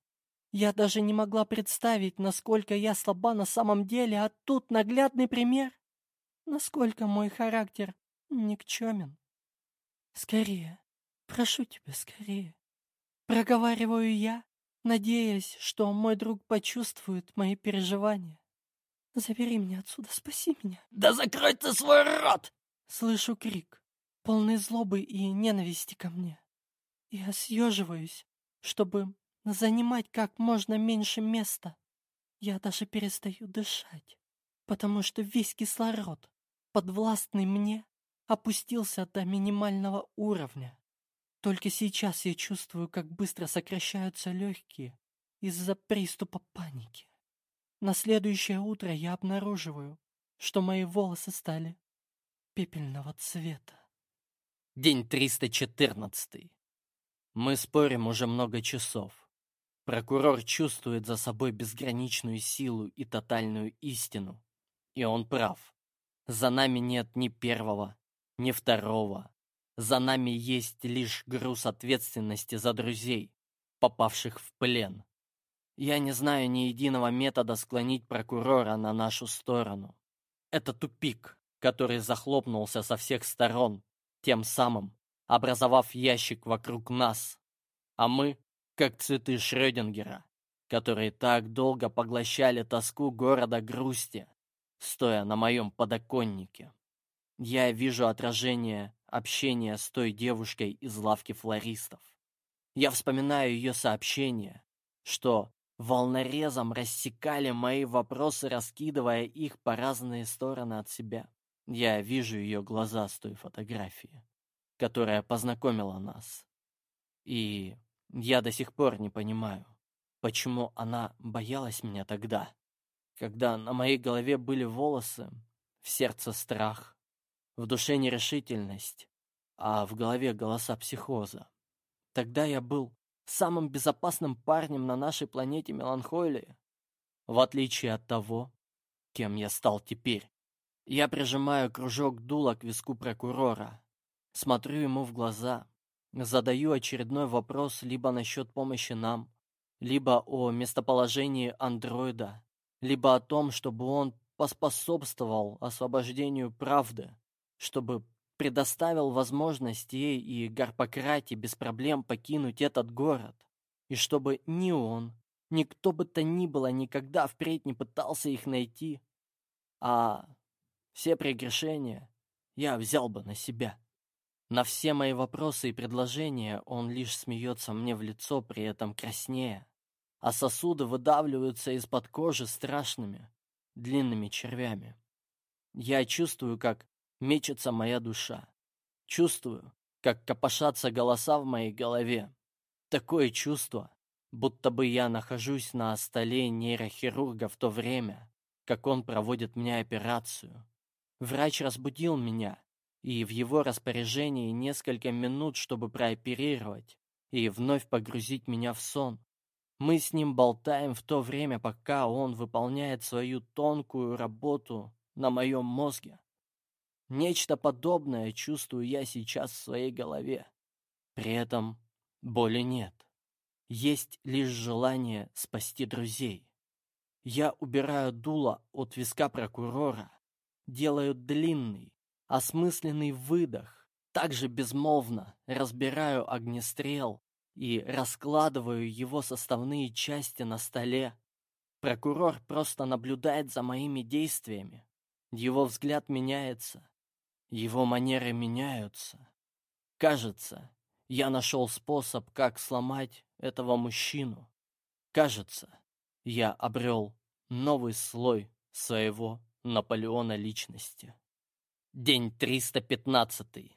Я даже не могла представить, насколько я слаба на самом деле, а тут наглядный пример, насколько мой характер никчемен. Скорее, прошу тебя, скорее. Проговариваю я, надеясь, что мой друг почувствует мои переживания. Забери меня отсюда, спаси меня. Да закрой ты свой рот! Слышу крик, полный злобы и ненависти ко мне. Я съеживаюсь, чтобы занимать как можно меньше места. Я даже перестаю дышать, потому что весь кислород, подвластный мне, опустился до минимального уровня. Только сейчас я чувствую, как быстро сокращаются легкие из-за приступа паники. На следующее утро я обнаруживаю, что мои волосы стали пепельного цвета. День 314. Мы спорим уже много часов. Прокурор чувствует за собой безграничную силу и тотальную истину. И он прав. За нами нет ни первого, ни второго. За нами есть лишь груз ответственности за друзей, попавших в плен. Я не знаю ни единого метода склонить прокурора на нашу сторону. Это тупик, который захлопнулся со всех сторон, тем самым образовав ящик вокруг нас. А мы, как цветы Шрёдингера, которые так долго поглощали тоску города грусти, стоя на моем подоконнике. Я вижу отражение общения с той девушкой из лавки флористов. Я вспоминаю ее сообщение, что волнорезом рассекали мои вопросы, раскидывая их по разные стороны от себя. Я вижу ее глаза с той фотографии, которая познакомила нас. И я до сих пор не понимаю, почему она боялась меня тогда, когда на моей голове были волосы, в сердце страх, в душе нерешительность, а в голове голоса психоза. Тогда я был самым безопасным парнем на нашей планете меланхолии, в отличие от того, кем я стал теперь. Я прижимаю кружок дула к виску прокурора, смотрю ему в глаза, задаю очередной вопрос либо насчет помощи нам, либо о местоположении андроида, либо о том, чтобы он поспособствовал освобождению правды, чтобы предоставил возможность ей и Гарпократе без проблем покинуть этот город, и чтобы ни он, ни кто бы то ни было никогда впредь не пытался их найти, а все прегрешения я взял бы на себя. На все мои вопросы и предложения он лишь смеется мне в лицо, при этом краснея, а сосуды выдавливаются из-под кожи страшными, длинными червями. Я чувствую, как мечется моя душа. Чувствую, как копошатся голоса в моей голове. Такое чувство, будто бы я нахожусь на столе нейрохирурга в то время, как он проводит мне операцию. Врач разбудил меня, и в его распоряжении несколько минут, чтобы прооперировать и вновь погрузить меня в сон. Мы с ним болтаем в то время, пока он выполняет свою тонкую работу на моем мозге. Нечто подобное чувствую я сейчас в своей голове. При этом боли нет. Есть лишь желание спасти друзей. Я убираю дуло от виска прокурора делаю длинный, осмысленный выдох, также безмолвно разбираю огнестрел и раскладываю его составные части на столе. Прокурор просто наблюдает за моими действиями. Его взгляд меняется, его манеры меняются. Кажется, я нашел способ, как сломать этого мужчину. Кажется, я обрел новый слой своего Наполеона личности. День 315.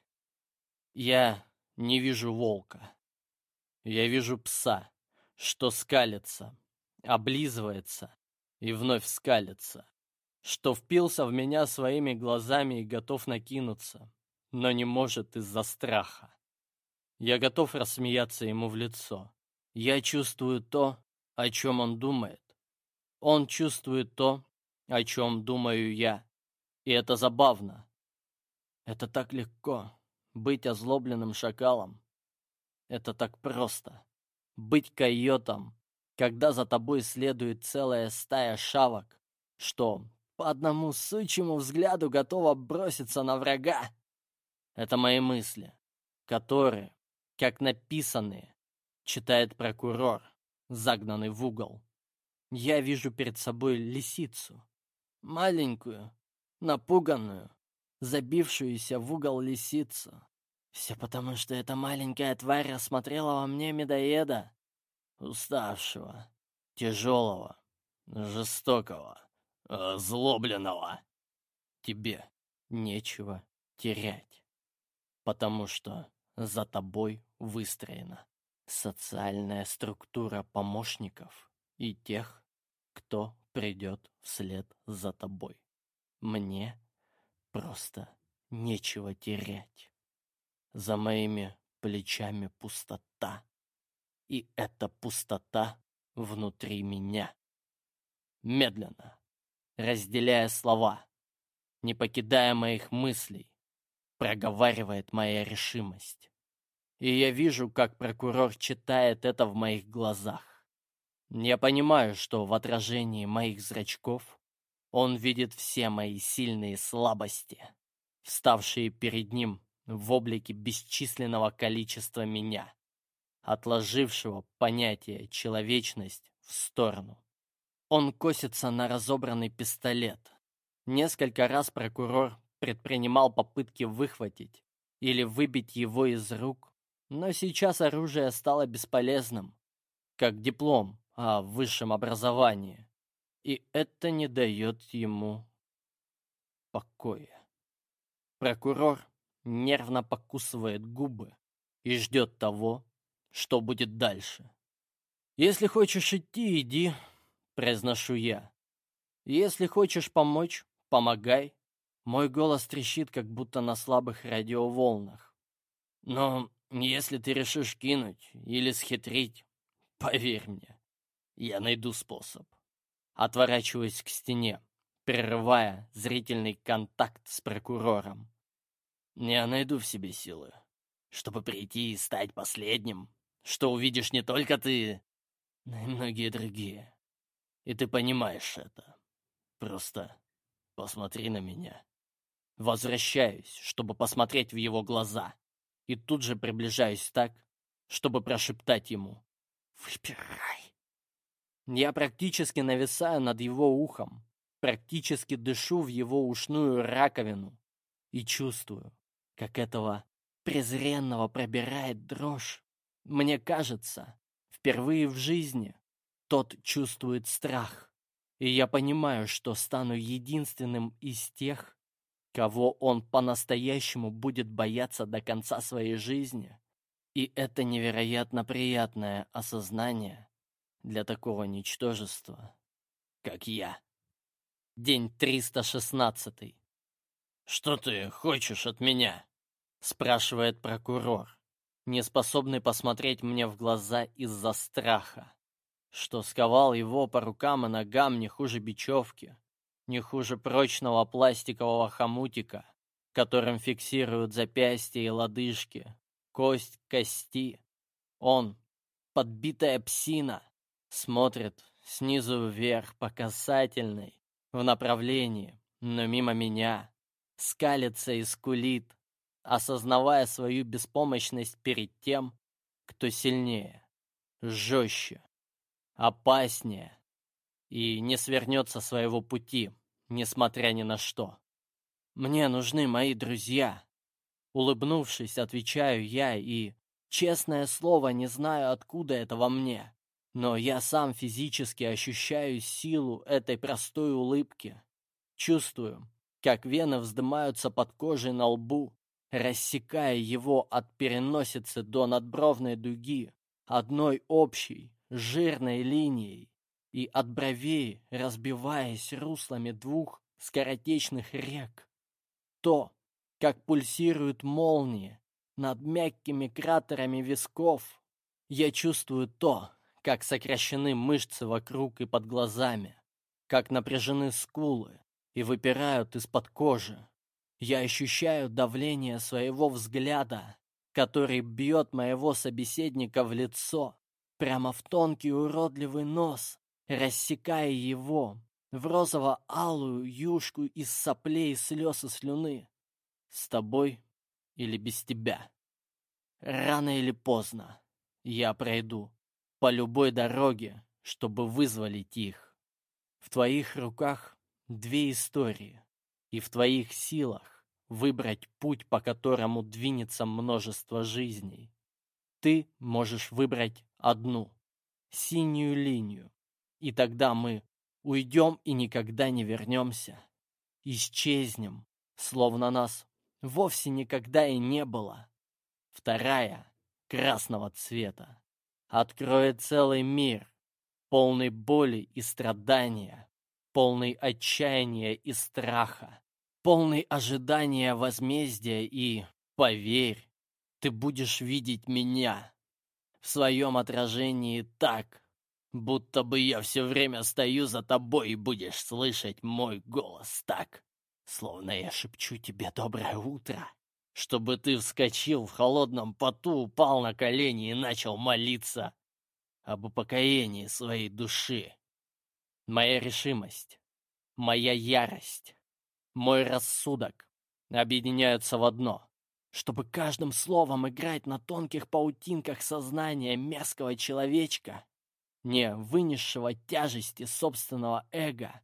Я не вижу волка. Я вижу пса, что скалится, облизывается и вновь скалится, что впился в меня своими глазами и готов накинуться, но не может из-за страха. Я готов рассмеяться ему в лицо. Я чувствую то, о чем он думает. Он чувствует то, о чем думаю я. И это забавно. Это так легко — быть озлобленным шакалом. Это так просто — быть койотом, когда за тобой следует целая стая шавок, что по одному сучьему взгляду готова броситься на врага. Это мои мысли, которые, как написанные, читает прокурор, загнанный в угол. Я вижу перед собой лисицу, маленькую, напуганную, забившуюся в угол лисицу. Все потому, что эта маленькая тварь рассмотрела во мне медоеда, уставшего, тяжелого, жестокого, озлобленного. Тебе нечего терять, потому что за тобой выстроена социальная структура помощников и тех, кто придет вслед за тобой. Мне просто нечего терять. За моими плечами пустота. И эта пустота внутри меня. Медленно, разделяя слова, не покидая моих мыслей, проговаривает моя решимость. И я вижу, как прокурор читает это в моих глазах. Я понимаю, что в отражении моих зрачков он видит все мои сильные слабости, вставшие перед ним в облике бесчисленного количества меня, отложившего понятие «человечность» в сторону. Он косится на разобранный пистолет. Несколько раз прокурор предпринимал попытки выхватить или выбить его из рук, но сейчас оружие стало бесполезным, как диплом о высшем образовании, и это не дает ему покоя. Прокурор нервно покусывает губы и ждет того, что будет дальше. «Если хочешь идти, иди», — произношу я. «Если хочешь помочь, помогай». Мой голос трещит, как будто на слабых радиоволнах. «Но если ты решишь кинуть или схитрить, поверь мне, я найду способ». Отворачиваюсь к стене, прерывая зрительный контакт с прокурором. Я найду в себе силы, чтобы прийти и стать последним, что увидишь не только ты, но и многие другие. И ты понимаешь это. Просто посмотри на меня. Возвращаюсь, чтобы посмотреть в его глаза, и тут же приближаюсь так, чтобы прошептать ему «Выбирай». Я практически нависаю над его ухом, практически дышу в его ушную раковину и чувствую, как этого презренного пробирает дрожь. Мне кажется, впервые в жизни тот чувствует страх, и я понимаю, что стану единственным из тех, кого он по-настоящему будет бояться до конца своей жизни. И это невероятно приятное осознание для такого ничтожества, как я. День 316. «Что ты хочешь от меня?» спрашивает прокурор, не способный посмотреть мне в глаза из-за страха, что сковал его по рукам и ногам не хуже бечевки, не хуже прочного пластикового хомутика, которым фиксируют запястья и лодыжки, кость кости. Он, подбитая псина, смотрит снизу вверх по касательной, в направлении, но мимо меня, скалится и скулит, осознавая свою беспомощность перед тем, кто сильнее, жестче, опаснее и не свернет со своего пути, несмотря ни на что. «Мне нужны мои друзья», — улыбнувшись, отвечаю я и, честное слово, не знаю, откуда это во мне, но я сам физически ощущаю силу этой простой улыбки. Чувствую, как вены вздымаются под кожей на лбу, рассекая его от переносицы до надбровной дуги одной общей, жирной линией и от бровей разбиваясь руслами двух скоротечных рек. То, как пульсируют молнии над мягкими кратерами висков, я чувствую то, как сокращены мышцы вокруг и под глазами, как напряжены скулы и выпирают из-под кожи, я ощущаю давление своего взгляда, который бьет моего собеседника в лицо, прямо в тонкий уродливый нос, рассекая его в розово-алую юшку из соплей, слез и слюны. С тобой или без тебя. Рано или поздно я пройду по любой дороге, чтобы вызволить их. В твоих руках две истории, и в твоих силах выбрать путь, по которому двинется множество жизней. Ты можешь выбрать одну, синюю линию, и тогда мы уйдем и никогда не вернемся. Исчезнем, словно нас вовсе никогда и не было. Вторая, красного цвета, откроет целый мир, полный боли и страдания, полный отчаяния и страха, полный ожидания возмездия и, поверь, ты будешь видеть меня в своем отражении так, будто бы я все время стою за тобой и будешь слышать мой голос так, словно я шепчу тебе «доброе утро», чтобы ты вскочил в холодном поту, упал на колени и начал молиться об упокоении своей души. Моя решимость, моя ярость, мой рассудок объединяются в одно, чтобы каждым словом играть на тонких паутинках сознания мерзкого человечка, не вынесшего тяжести собственного эго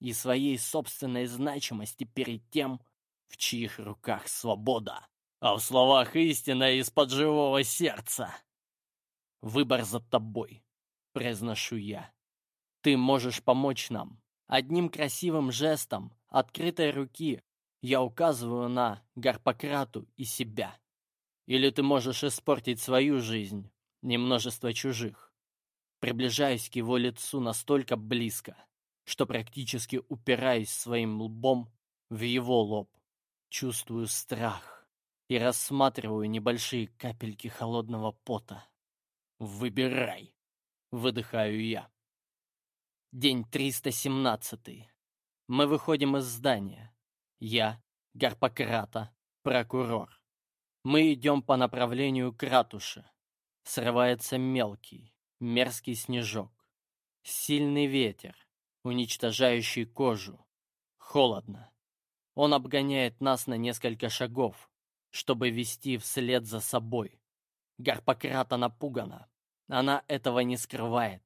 и своей собственной значимости перед тем, в чьих руках свобода, а в словах истина из-под живого сердца. Выбор за тобой, произношу я. Ты можешь помочь нам. Одним красивым жестом, открытой руки, я указываю на Гарпократу и себя. Или ты можешь испортить свою жизнь и множество чужих. Приближаюсь к его лицу настолько близко, что практически упираюсь своим лбом в его лоб. Чувствую страх и рассматриваю небольшие капельки холодного пота. «Выбирай!» — выдыхаю я. День 317. Мы выходим из здания. Я, Гарпократа, прокурор. Мы идем по направлению к ратуше. Срывается мелкий, мерзкий снежок. Сильный ветер, уничтожающий кожу. Холодно. Он обгоняет нас на несколько шагов, чтобы вести вслед за собой. Гарпократа напугана. Она этого не скрывает.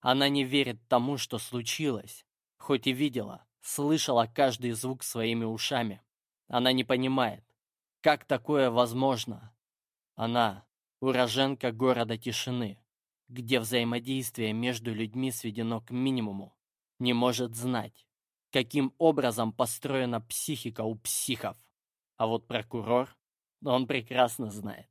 Она не верит тому, что случилось, хоть и видела, слышала каждый звук своими ушами. Она не понимает, как такое возможно. Она уроженка города тишины, где взаимодействие между людьми сведено к минимуму, не может знать, каким образом построена психика у психов. А вот прокурор, он прекрасно знает.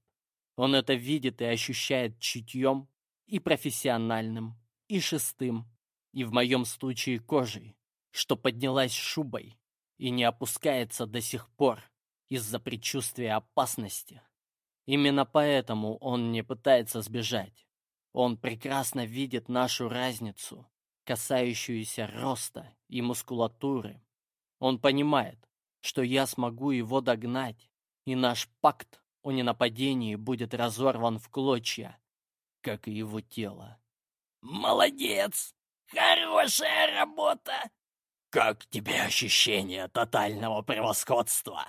Он это видит и ощущает чутьем и профессиональным, и шестым, и в моем случае кожей, что поднялась шубой и не опускается до сих пор из-за предчувствия опасности. Именно поэтому он не пытается сбежать. Он прекрасно видит нашу разницу касающуюся роста и мускулатуры. Он понимает, что я смогу его догнать, и наш пакт о ненападении будет разорван в клочья, как и его тело. «Молодец! Хорошая работа!» «Как тебе ощущение тотального превосходства?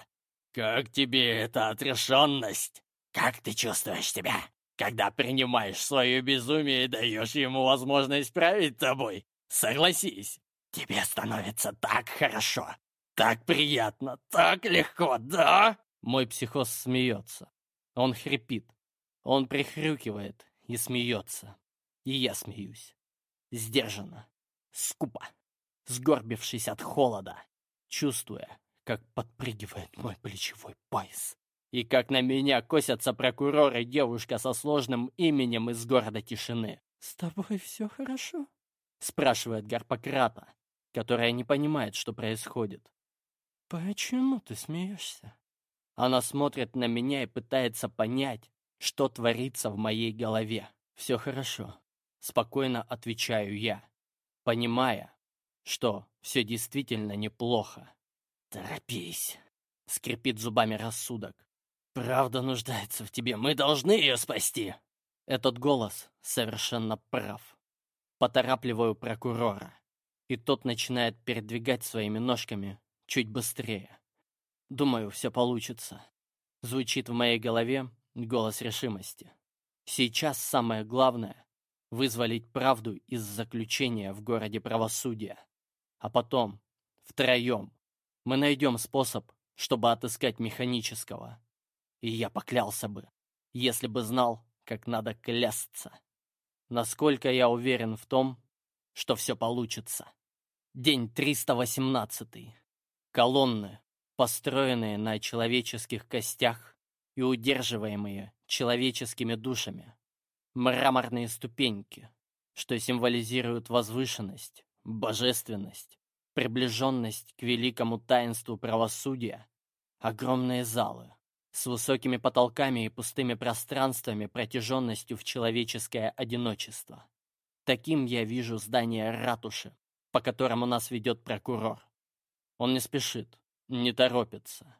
Как тебе эта отрешенность? Как ты чувствуешь себя, когда принимаешь свое безумие и даешь ему возможность править тобой? Согласись, тебе становится так хорошо, так приятно, так легко, да?» Мой психоз смеется. Он хрипит. Он прихрюкивает и смеется. И я смеюсь. Сдержанно, скупо, сгорбившись от холода, чувствуя, как подпрыгивает мой плечевой пояс. И как на меня косятся прокуроры девушка со сложным именем из города тишины. «С тобой все хорошо?» Спрашивает Гарпократа, которая не понимает, что происходит. «Почему ты смеешься?» Она смотрит на меня и пытается понять, что творится в моей голове. «Все хорошо», — спокойно отвечаю я, понимая, что все действительно неплохо. «Торопись», — скрипит зубами рассудок. «Правда нуждается в тебе, мы должны ее спасти!» Этот голос совершенно прав поторапливаю прокурора, и тот начинает передвигать своими ножками чуть быстрее. Думаю, все получится. Звучит в моей голове голос решимости. Сейчас самое главное — вызволить правду из заключения в городе правосудия. А потом, втроем, мы найдем способ, чтобы отыскать механического. И я поклялся бы, если бы знал, как надо клясться насколько я уверен в том, что все получится. День 318. Колонны, построенные на человеческих костях и удерживаемые человеческими душами. Мраморные ступеньки, что символизируют возвышенность, божественность приближенность к великому таинству правосудия, огромные залы с высокими потолками и пустыми пространствами протяженностью в человеческое одиночество. Таким я вижу здание ратуши, по которому нас ведет прокурор. Он не спешит, не торопится.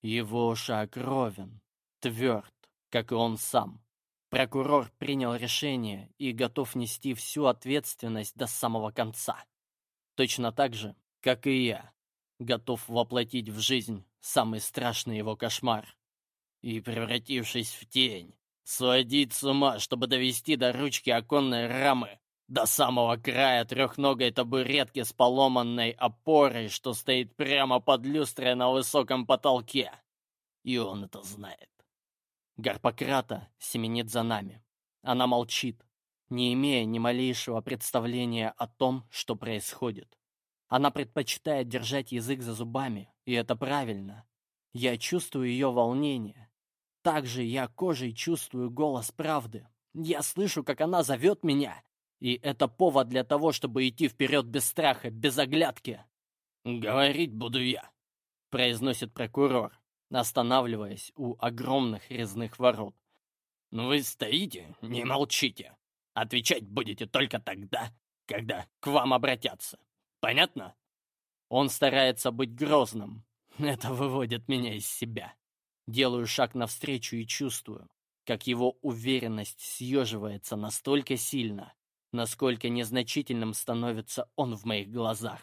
Его шаг ровен, тверд, как и он сам. Прокурор принял решение и готов нести всю ответственность до самого конца. Точно так же, как и я, готов воплотить в жизнь самый страшный его кошмар. И, превратившись в тень, сводить с ума, чтобы довести до ручки оконной рамы до самого края трехногой табуретки с поломанной опорой, что стоит прямо под люстрой на высоком потолке. И он это знает. Гарпократа семенит за нами. Она молчит, не имея ни малейшего представления о том, что происходит. Она предпочитает держать язык за зубами, и это правильно. Я чувствую ее волнение. Также я кожей чувствую голос правды. Я слышу, как она зовет меня, и это повод для того, чтобы идти вперед без страха, без оглядки. «Говорить буду я», — произносит прокурор, останавливаясь у огромных резных ворот. «Ну вы стоите, не молчите. Отвечать будете только тогда, когда к вам обратятся. Понятно?» Он старается быть грозным. Это выводит меня из себя. Делаю шаг навстречу и чувствую, как его уверенность съеживается настолько сильно, насколько незначительным становится он в моих глазах.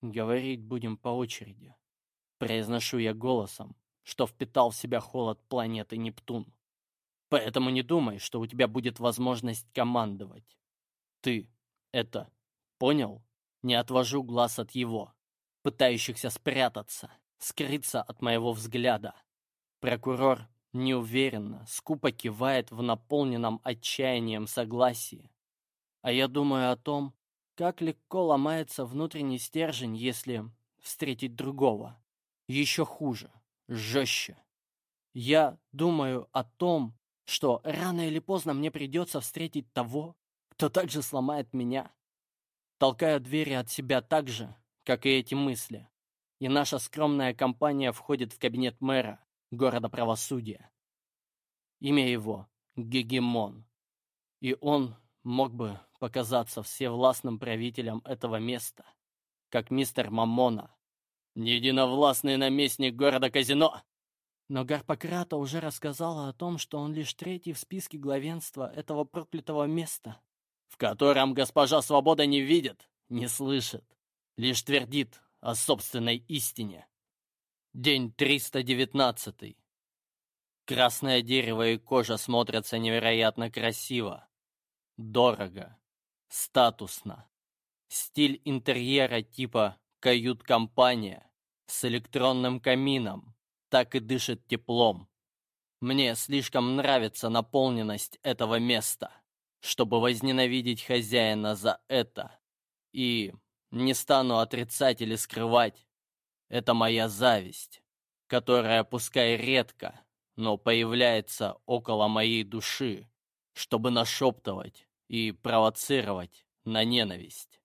Говорить будем по очереди. Произношу я голосом, что впитал в себя холод планеты Нептун. Поэтому не думай, что у тебя будет возможность командовать. Ты это понял? Не отвожу глаз от его, пытающихся спрятаться, скрыться от моего взгляда. Прокурор неуверенно, скупо кивает в наполненном отчаянием согласии. А я думаю о том, как легко ломается внутренний стержень, если встретить другого. Еще хуже, жестче. Я думаю о том, что рано или поздно мне придется встретить того, кто также сломает меня. Толкаю двери от себя так же, как и эти мысли. И наша скромная компания входит в кабинет мэра города правосудия. Имя его — Гегемон. И он мог бы показаться всевластным правителем этого места, как мистер Мамона, единовластный наместник города Казино. Но Гарпократа уже рассказала о том, что он лишь третий в списке главенства этого проклятого места, в котором госпожа Свобода не видит, не слышит, лишь твердит о собственной истине. День 319. Красное дерево и кожа смотрятся невероятно красиво, дорого, статусно. Стиль интерьера типа кают-компания с электронным камином так и дышит теплом. Мне слишком нравится наполненность этого места, чтобы возненавидеть хозяина за это. И не стану отрицать или скрывать, это моя зависть, которая пускай редко, но появляется около моей души, чтобы нашептывать и провоцировать на ненависть.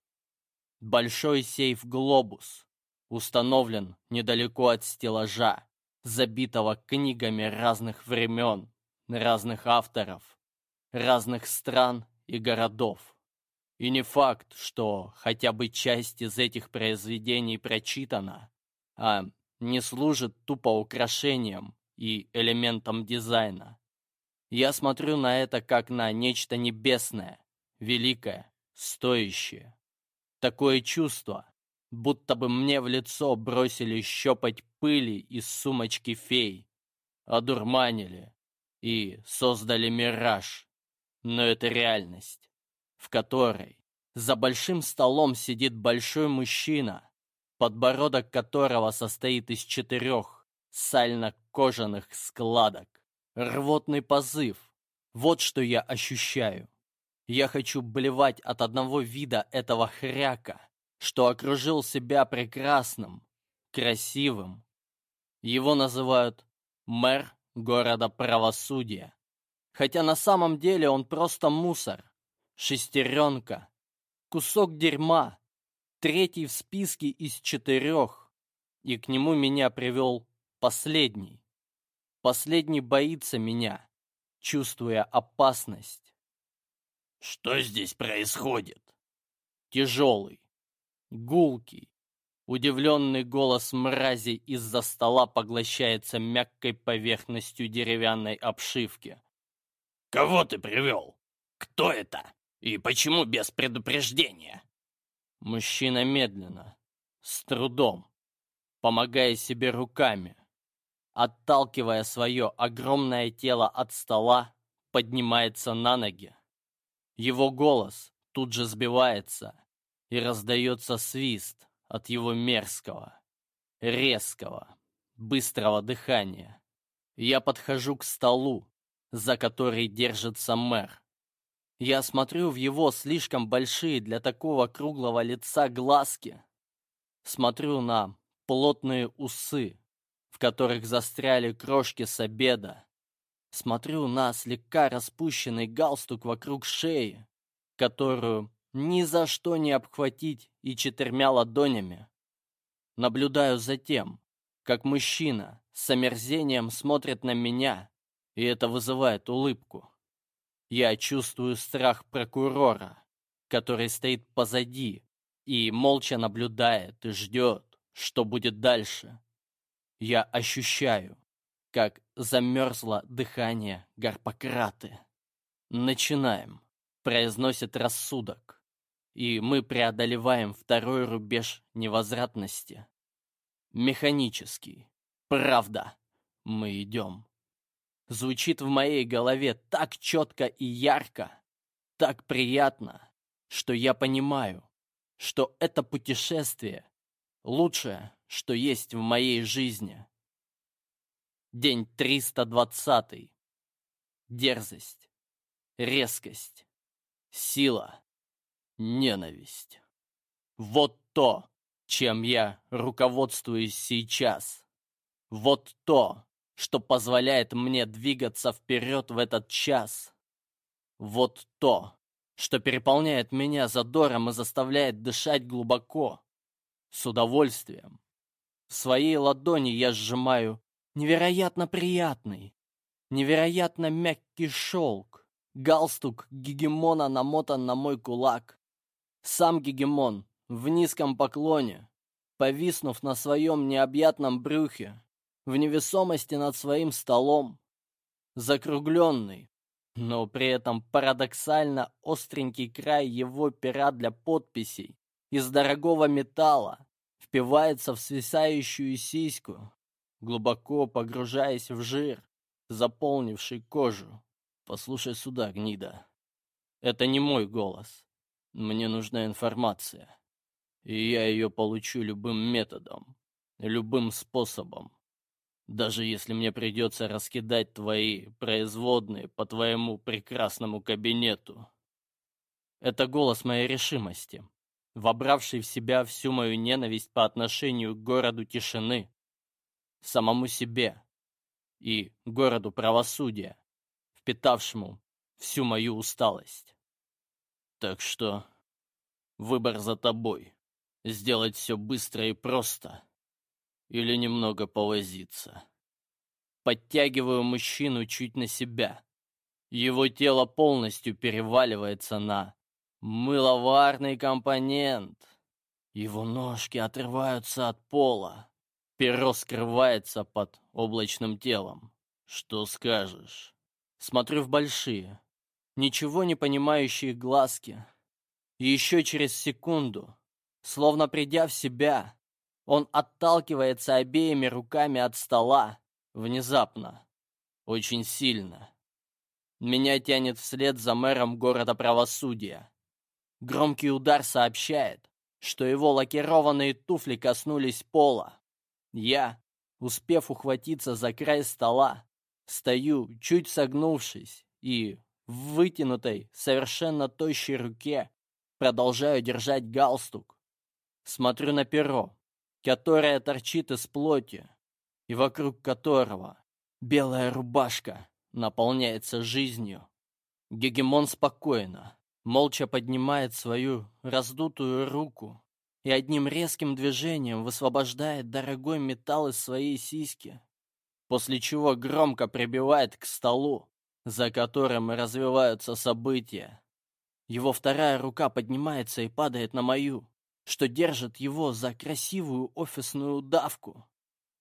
Большой сейф-глобус установлен недалеко от стеллажа, забитого книгами разных времен, разных авторов, разных стран и городов. И не факт, что хотя бы часть из этих произведений прочитана, а не служит тупо украшением и элементом дизайна. Я смотрю на это как на нечто небесное, великое, стоящее. Такое чувство, будто бы мне в лицо бросили щепать пыли из сумочки фей, одурманили и создали мираж. Но это реальность, в которой за большим столом сидит большой мужчина, подбородок которого состоит из четырех сально-кожаных складок. Рвотный позыв. Вот что я ощущаю. Я хочу блевать от одного вида этого хряка, что окружил себя прекрасным, красивым. Его называют мэр города правосудия. Хотя на самом деле он просто мусор, шестеренка, кусок дерьма, третий в списке из четырех, и к нему меня привел последний. Последний боится меня, чувствуя опасность. Что здесь происходит? Тяжелый, гулкий, удивленный голос мрази из-за стола поглощается мягкой поверхностью деревянной обшивки. Кого ты привел? Кто это? И почему без предупреждения? Мужчина медленно, с трудом, помогая себе руками, отталкивая свое огромное тело от стола, поднимается на ноги. Его голос тут же сбивается, и раздается свист от его мерзкого, резкого, быстрого дыхания. Я подхожу к столу, за который держится мэр. Я смотрю в его слишком большие для такого круглого лица глазки. Смотрю на плотные усы, в которых застряли крошки с обеда. Смотрю на слегка распущенный галстук вокруг шеи, которую ни за что не обхватить и четырьмя ладонями. Наблюдаю за тем, как мужчина с омерзением смотрит на меня, и это вызывает улыбку. Я чувствую страх прокурора, который стоит позади и молча наблюдает и ждет, что будет дальше. Я ощущаю, как замерзло дыхание Гарпократы. «Начинаем», — произносит рассудок, и мы преодолеваем второй рубеж невозвратности. Механический. Правда. Мы идем. Звучит в моей голове так четко и ярко, так приятно, что я понимаю, что это путешествие лучшее, что есть в моей жизни. День 320. Дерзость, резкость, сила, ненависть. Вот то, чем я руководствуюсь сейчас. Вот то, что позволяет мне двигаться вперед в этот час. Вот то, что переполняет меня задором и заставляет дышать глубоко, с удовольствием. В своей ладони я сжимаю невероятно приятный, невероятно мягкий шелк. Галстук гегемона намотан на мой кулак. Сам гегемон в низком поклоне, повиснув на своем необъятном брюхе, в невесомости над своим столом, закругленный, но при этом парадоксально остренький край его пера для подписей из дорогого металла впивается в свисающую сиську, глубоко погружаясь в жир, заполнивший кожу. Послушай сюда, гнида. Это не мой голос. Мне нужна информация. И я ее получу любым методом, любым способом. Даже если мне придется раскидать твои производные по твоему прекрасному кабинету. Это голос моей решимости, вобравший в себя всю мою ненависть по отношению к городу тишины, самому себе и городу правосудия, впитавшему всю мою усталость. Так что выбор за тобой. Сделать все быстро и просто или немного повозиться. Подтягиваю мужчину чуть на себя. Его тело полностью переваливается на мыловарный компонент. Его ножки отрываются от пола. Перо скрывается под облачным телом. Что скажешь? Смотрю в большие, ничего не понимающие глазки. Еще через секунду, словно придя в себя, он отталкивается обеими руками от стола. Внезапно. Очень сильно. Меня тянет вслед за мэром города правосудия. Громкий удар сообщает, что его лакированные туфли коснулись пола. Я, успев ухватиться за край стола, стою, чуть согнувшись, и в вытянутой, совершенно тощей руке продолжаю держать галстук. Смотрю на перо, которое торчит из плоти, и вокруг которого белая рубашка наполняется жизнью. Гегемон спокойно, молча поднимает свою раздутую руку и одним резким движением высвобождает дорогой металл из своей сиськи, после чего громко прибивает к столу, за которым развиваются события. Его вторая рука поднимается и падает на мою, что держит его за красивую офисную давку.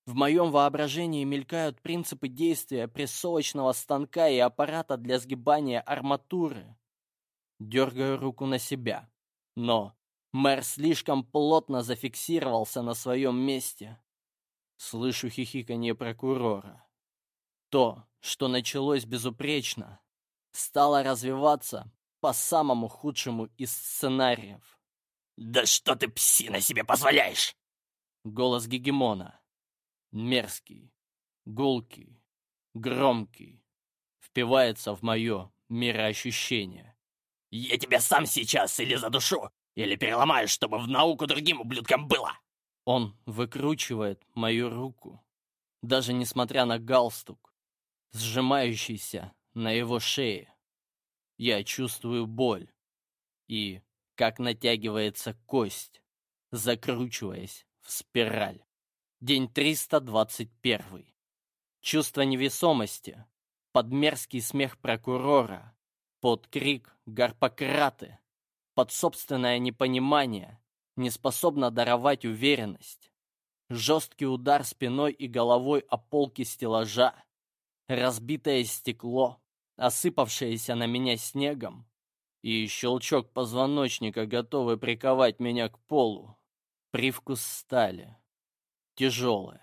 В моем воображении мелькают принципы действия прессовочного станка и аппарата для сгибания арматуры. Дергаю руку на себя, но мэр слишком плотно зафиксировался на своем месте. Слышу хихиканье прокурора. То, что началось безупречно, стало развиваться по самому худшему из сценариев. «Да что ты, псина, себе позволяешь?» Голос Гегемона. Мерзкий, гулкий, громкий. Впивается в мое мироощущение. «Я тебя сам сейчас или задушу, или переломаю, чтобы в науку другим ублюдкам было!» Он выкручивает мою руку, даже несмотря на галстук, сжимающийся на его шее. Я чувствую боль и как натягивается кость, закручиваясь в спираль. День 321. Чувство невесомости, под мерзкий смех прокурора, под крик Гарпократы, под собственное непонимание, не способна даровать уверенность. Жесткий удар спиной и головой о полки стеллажа, разбитое стекло, осыпавшееся на меня снегом, и щелчок позвоночника, готовый приковать меня к полу. Привкус стали. Тяжелое.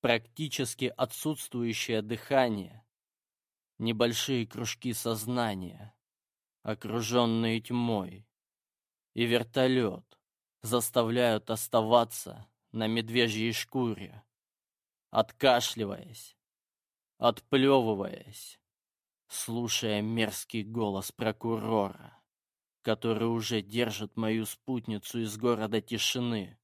Практически отсутствующее дыхание. Небольшие кружки сознания, окруженные тьмой. И вертолет заставляют оставаться на медвежьей шкуре, откашливаясь, отплевываясь слушая мерзкий голос прокурора, который уже держит мою спутницу из города тишины,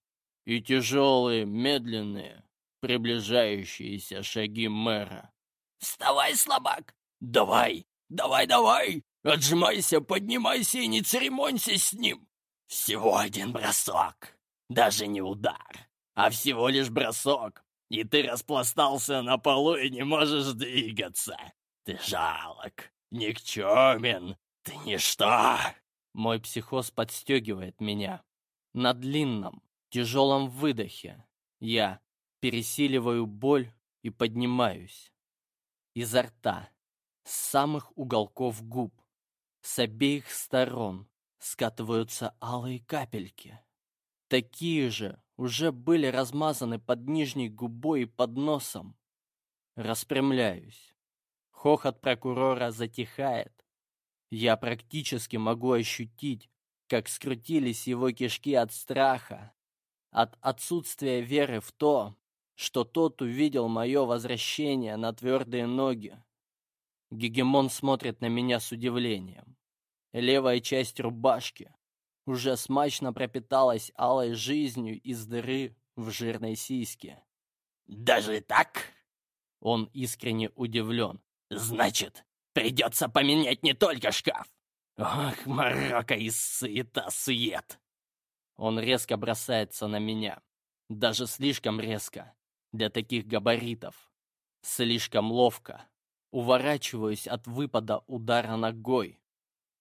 и тяжелые, медленные, приближающиеся шаги мэра. «Вставай, слабак! Давай, давай, давай! Отжимайся, поднимайся и не церемонься с ним! Всего один бросок! Даже не удар, а всего лишь бросок, и ты распластался на полу и не можешь двигаться. Ты жалок, никчемен, ты ничто!» Мой психоз подстегивает меня. На длинном, тяжелом выдохе я пересиливаю боль и поднимаюсь. Изо рта, с самых уголков губ, с обеих сторон скатываются алые капельки. Такие же уже были размазаны под нижней губой и под носом. Распрямляюсь. Хохот прокурора затихает. Я практически могу ощутить, как скрутились его кишки от страха, от отсутствия веры в то, что тот увидел мое возвращение на твердые ноги. Гегемон смотрит на меня с удивлением. Левая часть рубашки уже смачно пропиталась алой жизнью из дыры в жирной сиське. «Даже так?» Он искренне удивлен. Значит, придется поменять не только шкаф. Ох, морока и суета-сует. Он резко бросается на меня. Даже слишком резко. Для таких габаритов. Слишком ловко. Уворачиваюсь от выпада удара ногой.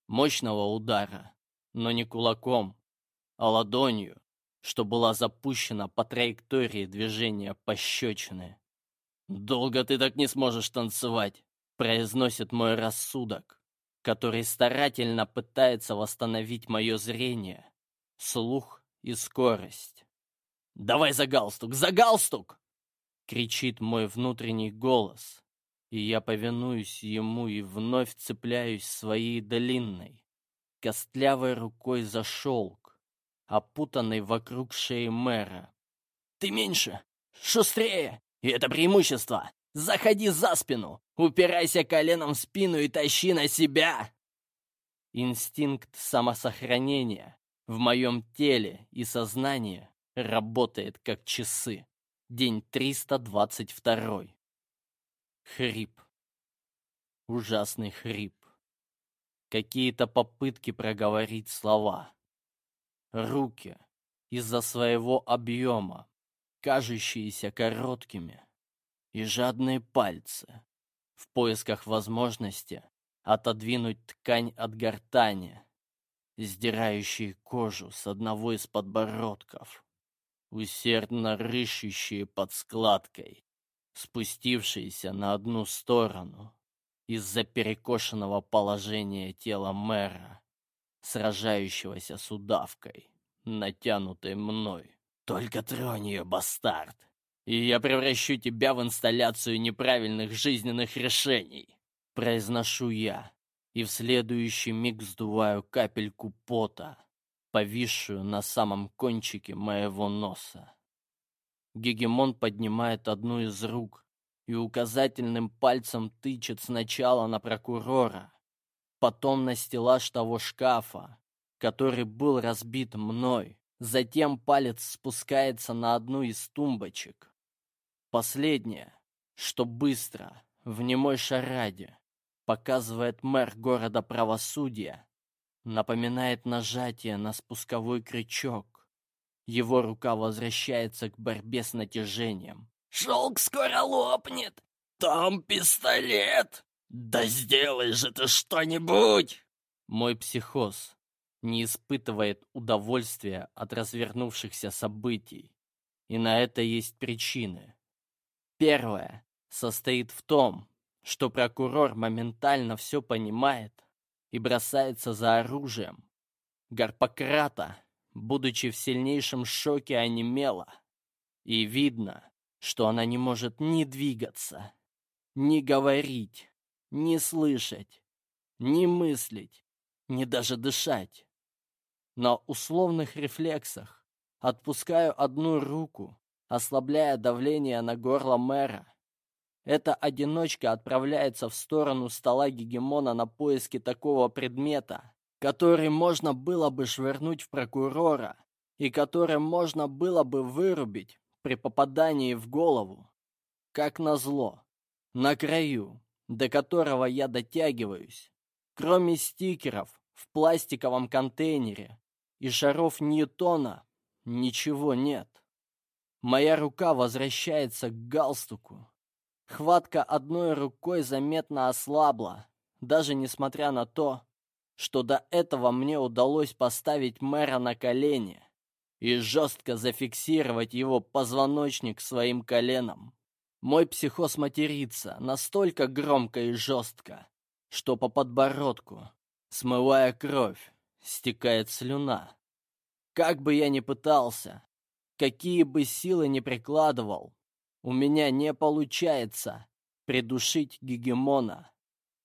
Мощного удара, но не кулаком, а ладонью, что была запущена по траектории движения пощечины. «Долго ты так не сможешь танцевать!» Произносит мой рассудок, который старательно пытается восстановить мое зрение, слух и скорость. «Давай за галстук! За галстук!» — кричит мой внутренний голос, и я повинуюсь ему и вновь цепляюсь своей длинной, костлявой рукой за шелк, опутанный вокруг шеи мэра. «Ты меньше! Шустрее! И это преимущество! Заходи за спину! Упирайся коленом в спину и тащи на себя!» Инстинкт самосохранения в моем теле и сознании работает как часы. День 322. Хрип. Ужасный хрип. Какие-то попытки проговорить слова. Руки, из-за своего объема, кажущиеся короткими, и жадные пальцы в поисках возможности отодвинуть ткань от гортани, сдирающие кожу с одного из подбородков, усердно рыщущие под складкой, спустившиеся на одну сторону из-за перекошенного положения тела мэра, сражающегося с удавкой, натянутой мной. «Только тронь ее, бастард!» И я превращу тебя в инсталляцию неправильных жизненных решений. Произношу я, и в следующий миг сдуваю капельку пота, повисшую на самом кончике моего носа. Гегемон поднимает одну из рук и указательным пальцем тычет сначала на прокурора, потом на стеллаж того шкафа, который был разбит мной. Затем палец спускается на одну из тумбочек, Последнее, что быстро, в немой шараде, показывает мэр города правосудия, напоминает нажатие на спусковой крючок. Его рука возвращается к борьбе с натяжением. «Шелк скоро лопнет! Там пистолет! Да сделай же ты что-нибудь!» Мой психоз не испытывает удовольствия от развернувшихся событий. И на это есть причины. Первое состоит в том, что прокурор моментально все понимает и бросается за оружием. Гарпократа, будучи в сильнейшем шоке, онемела. И видно, что она не может ни двигаться, ни говорить, ни слышать, ни мыслить, ни даже дышать. На условных рефлексах отпускаю одну руку ослабляя давление на горло мэра. Эта одиночка отправляется в сторону стола гегемона на поиски такого предмета, который можно было бы швырнуть в прокурора и который можно было бы вырубить при попадании в голову. Как назло, на краю, до которого я дотягиваюсь, кроме стикеров в пластиковом контейнере и шаров Ньютона, ничего нет. Моя рука возвращается к галстуку. Хватка одной рукой заметно ослабла, даже несмотря на то, что до этого мне удалось поставить мэра на колени и жестко зафиксировать его позвоночник своим коленом. Мой психоз матерится настолько громко и жестко, что по подбородку, смывая кровь, стекает слюна. Как бы я ни пытался, Какие бы силы ни прикладывал, у меня не получается придушить гегемона.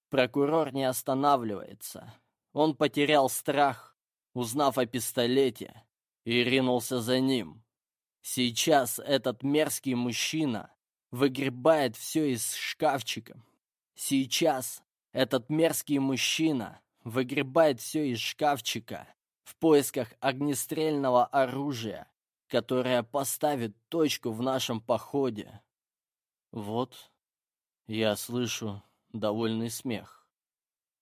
Прокурор не останавливается. Он потерял страх, узнав о пистолете, и ринулся за ним. Сейчас этот мерзкий мужчина выгребает все из шкафчика. Сейчас этот мерзкий мужчина выгребает все из шкафчика в поисках огнестрельного оружия которая поставит точку в нашем походе. Вот я слышу довольный смех.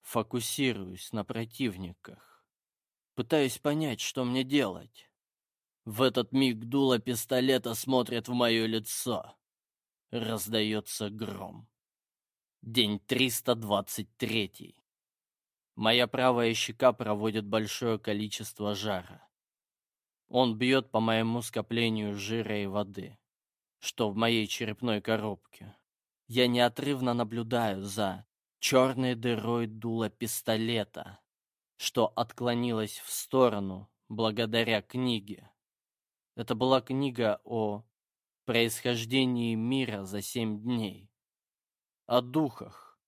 Фокусируюсь на противниках. Пытаюсь понять, что мне делать. В этот миг дуло пистолета смотрит в мое лицо. Раздается гром. День 323. Моя правая щека проводит большое количество жара. Он бьет по моему скоплению жира и воды, что в моей черепной коробке. Я неотрывно наблюдаю за черной дырой дула пистолета, что отклонилась в сторону благодаря книге. Это была книга о происхождении мира за семь дней, о духах,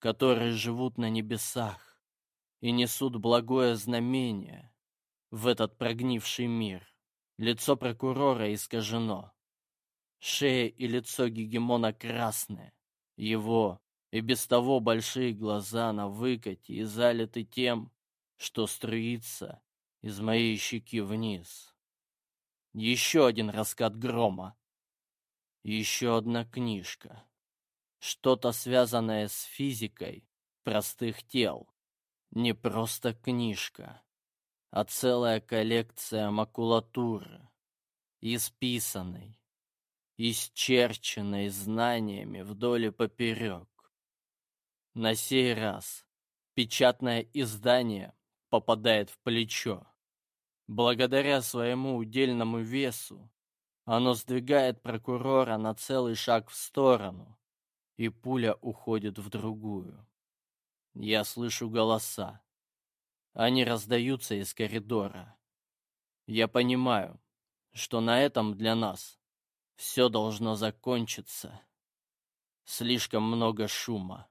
которые живут на небесах и несут благое знамение — в этот прогнивший мир. Лицо прокурора искажено. Шея и лицо гегемона красные. Его и без того большие глаза на выкате и залиты тем, что струится из моей щеки вниз. Еще один раскат грома. Еще одна книжка. Что-то связанное с физикой простых тел. Не просто книжка а целая коллекция макулатуры, исписанной, исчерченной знаниями вдоль и поперек. На сей раз печатное издание попадает в плечо. Благодаря своему удельному весу оно сдвигает прокурора на целый шаг в сторону, и пуля уходит в другую. Я слышу голоса. Они раздаются из коридора. Я понимаю, что на этом для нас все должно закончиться. Слишком много шума.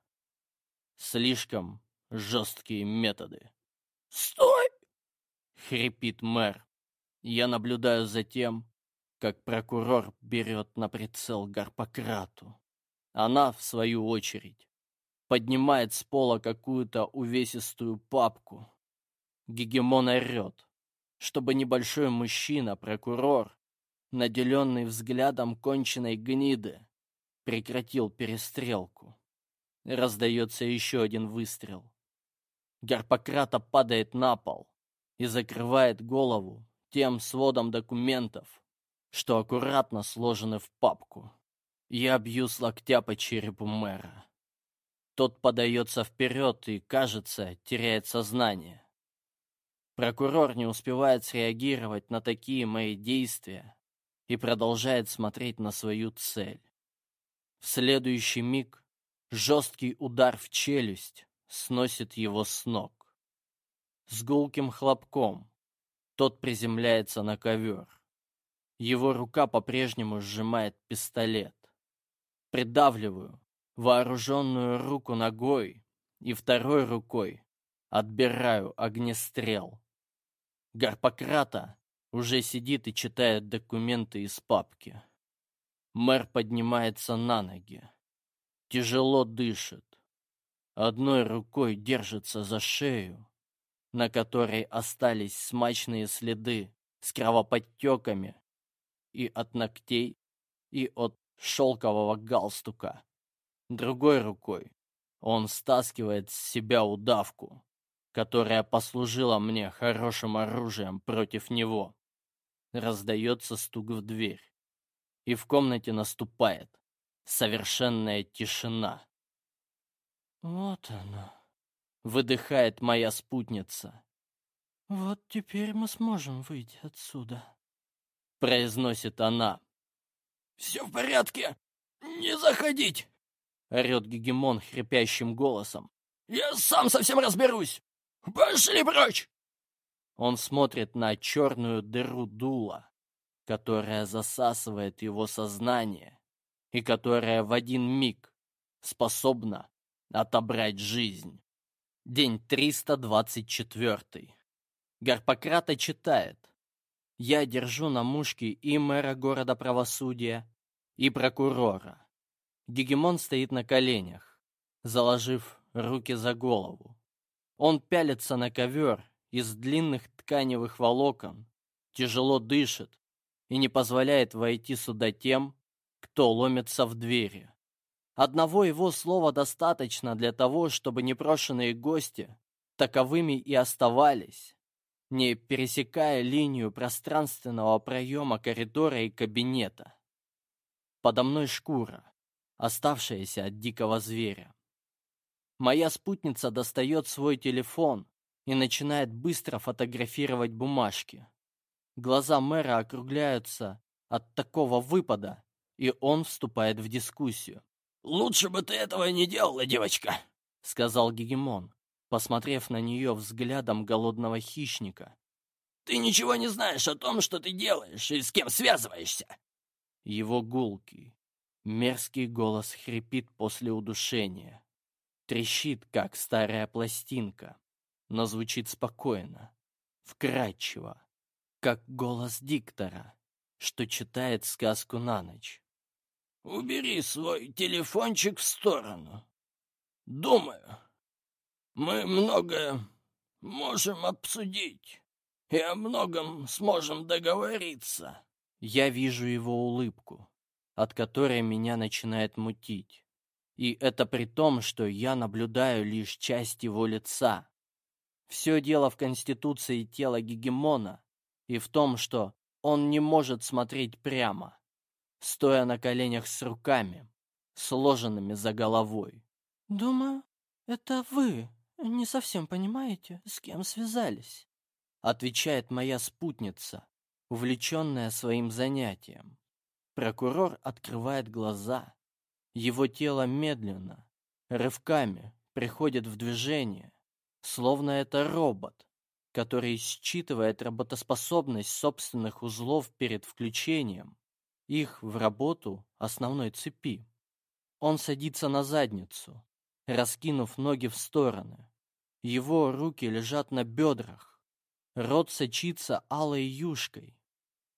Слишком жесткие методы. «Стой!» — хрипит мэр. Я наблюдаю за тем, как прокурор берет на прицел Гарпократу. Она, в свою очередь, поднимает с пола какую-то увесистую папку. Гегемон орет, чтобы небольшой мужчина, прокурор, наделенный взглядом конченной гниды, прекратил перестрелку. Раздается еще один выстрел. Гарпократа падает на пол и закрывает голову тем сводом документов, что аккуратно сложены в папку. Я бью с локтя по черепу мэра. Тот подается вперед и, кажется, теряет сознание. Прокурор не успевает среагировать на такие мои действия и продолжает смотреть на свою цель. В следующий миг жесткий удар в челюсть сносит его с ног. С гулким хлопком тот приземляется на ковер. Его рука по-прежнему сжимает пистолет. Придавливаю вооруженную руку ногой и второй рукой отбираю огнестрел. Гарпократа уже сидит и читает документы из папки. Мэр поднимается на ноги. Тяжело дышит. Одной рукой держится за шею, на которой остались смачные следы с кровоподтеками и от ногтей, и от шелкового галстука. Другой рукой он стаскивает с себя удавку, которая послужила мне хорошим оружием против него. Раздается стук в дверь, и в комнате наступает совершенная тишина. «Вот оно», — выдыхает моя спутница. «Вот теперь мы сможем выйти отсюда», — произносит она. «Все в порядке, не заходить!» — орет Гегемон хрипящим голосом. «Я сам совсем разберусь! Пошли прочь!» Он смотрит на черную дыру дула, которая засасывает его сознание и которая в один миг способна отобрать жизнь. День 324. Гарпократа читает. Я держу на мушке и мэра города правосудия, и прокурора. Гегемон стоит на коленях, заложив руки за голову. Он пялится на ковер из длинных тканевых волокон, тяжело дышит и не позволяет войти сюда тем, кто ломится в двери. Одного его слова достаточно для того, чтобы непрошенные гости таковыми и оставались, не пересекая линию пространственного проема коридора и кабинета. Подо мной шкура, оставшаяся от дикого зверя. Моя спутница достает свой телефон и начинает быстро фотографировать бумажки. Глаза мэра округляются от такого выпада, и он вступает в дискуссию. «Лучше бы ты этого не делала, девочка», — сказал Гегемон, посмотрев на нее взглядом голодного хищника. «Ты ничего не знаешь о том, что ты делаешь и с кем связываешься». Его гулкий, мерзкий голос хрипит после удушения. Трещит, как старая пластинка, но звучит спокойно, вкрадчиво, как голос диктора, что читает сказку на ночь. «Убери свой телефончик в сторону. Думаю, мы многое можем обсудить и о многом сможем договориться». Я вижу его улыбку, от которой меня начинает мутить. И это при том, что я наблюдаю лишь часть его лица. Все дело в конституции тела гегемона и в том, что он не может смотреть прямо, стоя на коленях с руками, сложенными за головой. «Думаю, это вы не совсем понимаете, с кем связались», отвечает моя спутница, увлеченная своим занятием. Прокурор открывает глаза. Его тело медленно, рывками приходит в движение, словно это робот, который считывает работоспособность собственных узлов перед включением их в работу основной цепи. Он садится на задницу, раскинув ноги в стороны. Его руки лежат на бедрах. Рот сочится алой юшкой.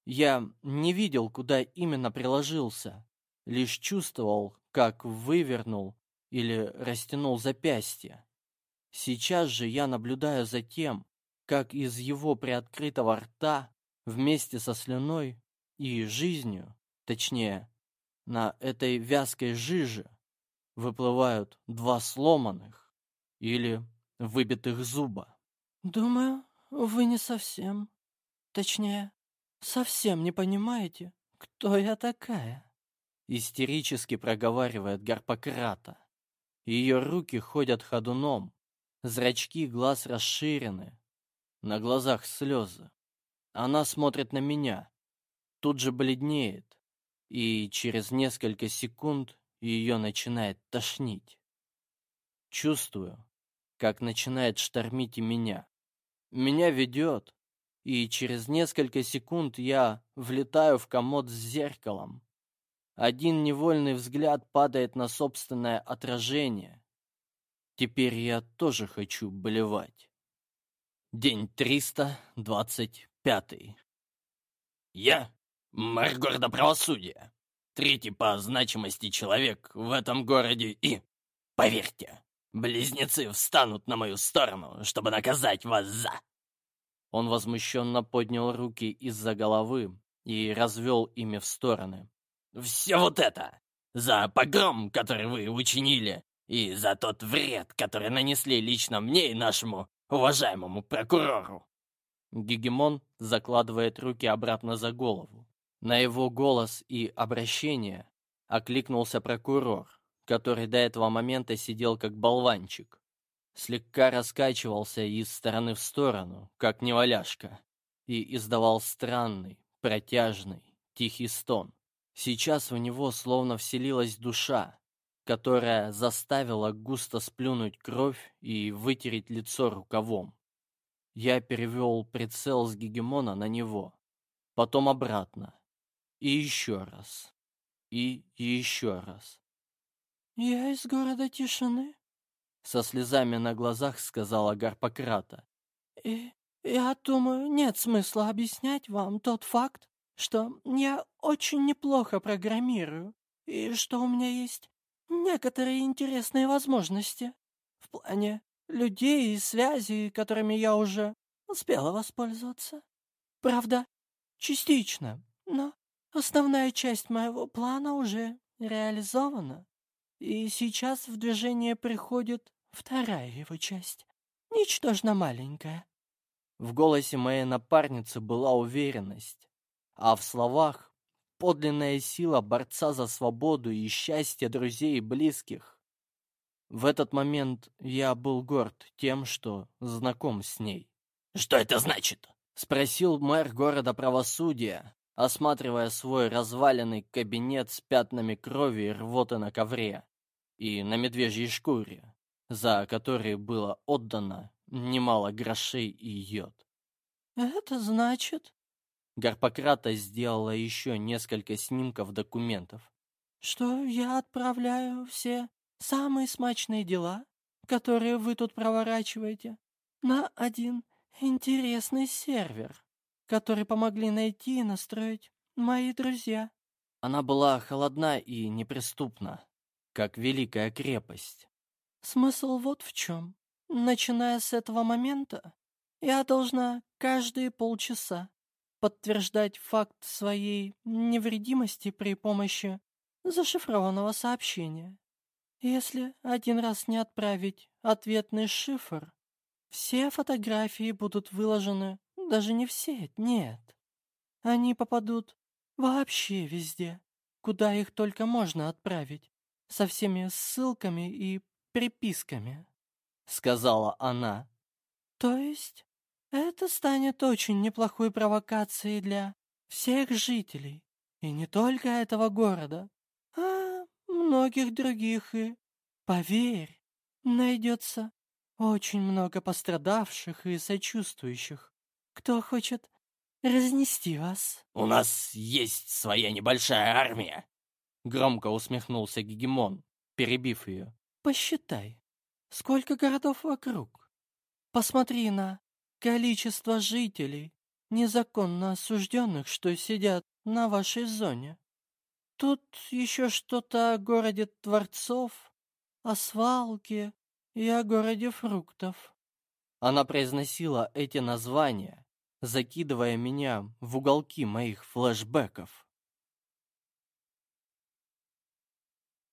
Я не видел, куда именно приложился, лишь чувствовал, как вывернул или растянул запястье. Сейчас же я наблюдаю за тем, как из его приоткрытого рта вместе со слюной и жизнью, точнее, на этой вязкой жиже, выплывают два сломанных или выбитых зуба. «Думаю, вы не совсем, точнее, совсем не понимаете, кто я такая?» Истерически проговаривает Гарпократа. Ее руки ходят ходуном, зрачки глаз расширены, на глазах слезы. Она смотрит на меня, тут же бледнеет, и через несколько секунд ее начинает тошнить. Чувствую, как начинает штормить и меня. Меня ведет, и через несколько секунд я влетаю в комод с зеркалом. Один невольный взгляд падает на собственное отражение. Теперь я тоже хочу болевать. День 325. Я мэр города правосудия. Третий по значимости человек в этом городе и, поверьте, близнецы встанут на мою сторону, чтобы наказать вас за... Он возмущенно поднял руки из-за головы и развел ими в стороны. «Все вот это! За погром, который вы учинили, и за тот вред, который нанесли лично мне и нашему уважаемому прокурору!» Гегемон закладывает руки обратно за голову. На его голос и обращение окликнулся прокурор, который до этого момента сидел как болванчик. Слегка раскачивался из стороны в сторону, как неваляшка, и издавал странный, протяжный, тихий стон. Сейчас в него словно вселилась душа, которая заставила густо сплюнуть кровь и вытереть лицо рукавом. Я перевел прицел с гегемона на него, потом обратно, и еще раз, и еще раз. «Я из города тишины», — со слезами на глазах сказала Гарпократа. «И я думаю, нет смысла объяснять вам тот факт, что я очень неплохо программирую, и что у меня есть некоторые интересные возможности в плане людей и связей, которыми я уже успела воспользоваться. Правда, частично, но основная часть моего плана уже реализована, и сейчас в движение приходит вторая его часть, ничтожно маленькая. В голосе моей напарницы была уверенность, а в словах подлинная сила борца за свободу и счастье друзей и близких. В этот момент я был горд тем, что знаком с ней. «Что это значит?» — спросил мэр города правосудия, осматривая свой разваленный кабинет с пятнами крови и рвоты на ковре и на медвежьей шкуре, за которые было отдано немало грошей и йод. «Это значит...» Гарпократа сделала еще несколько снимков документов. «Что я отправляю все самые смачные дела, которые вы тут проворачиваете, на один интересный сервер, который помогли найти и настроить мои друзья». Она была холодна и неприступна, как великая крепость. «Смысл вот в чем. Начиная с этого момента, я должна каждые полчаса подтверждать факт своей невредимости при помощи зашифрованного сообщения. Если один раз не отправить ответный шифр, Все фотографии будут выложены, даже не в сеть, нет. Они попадут вообще везде, куда их только можно отправить, со всеми ссылками и приписками», — сказала она. «То есть это станет очень неплохой провокацией для всех жителей, и не только этого города, а многих других, и, поверь, найдется очень много пострадавших и сочувствующих, кто хочет разнести вас. «У нас есть своя небольшая армия!» Громко усмехнулся Гегемон, перебив ее. «Посчитай, сколько городов вокруг. Посмотри на количество жителей, незаконно осужденных, что сидят на вашей зоне. Тут еще что-то о городе Творцов, о свалке и о городе фруктов. Она произносила эти названия, закидывая меня в уголки моих флешбеков.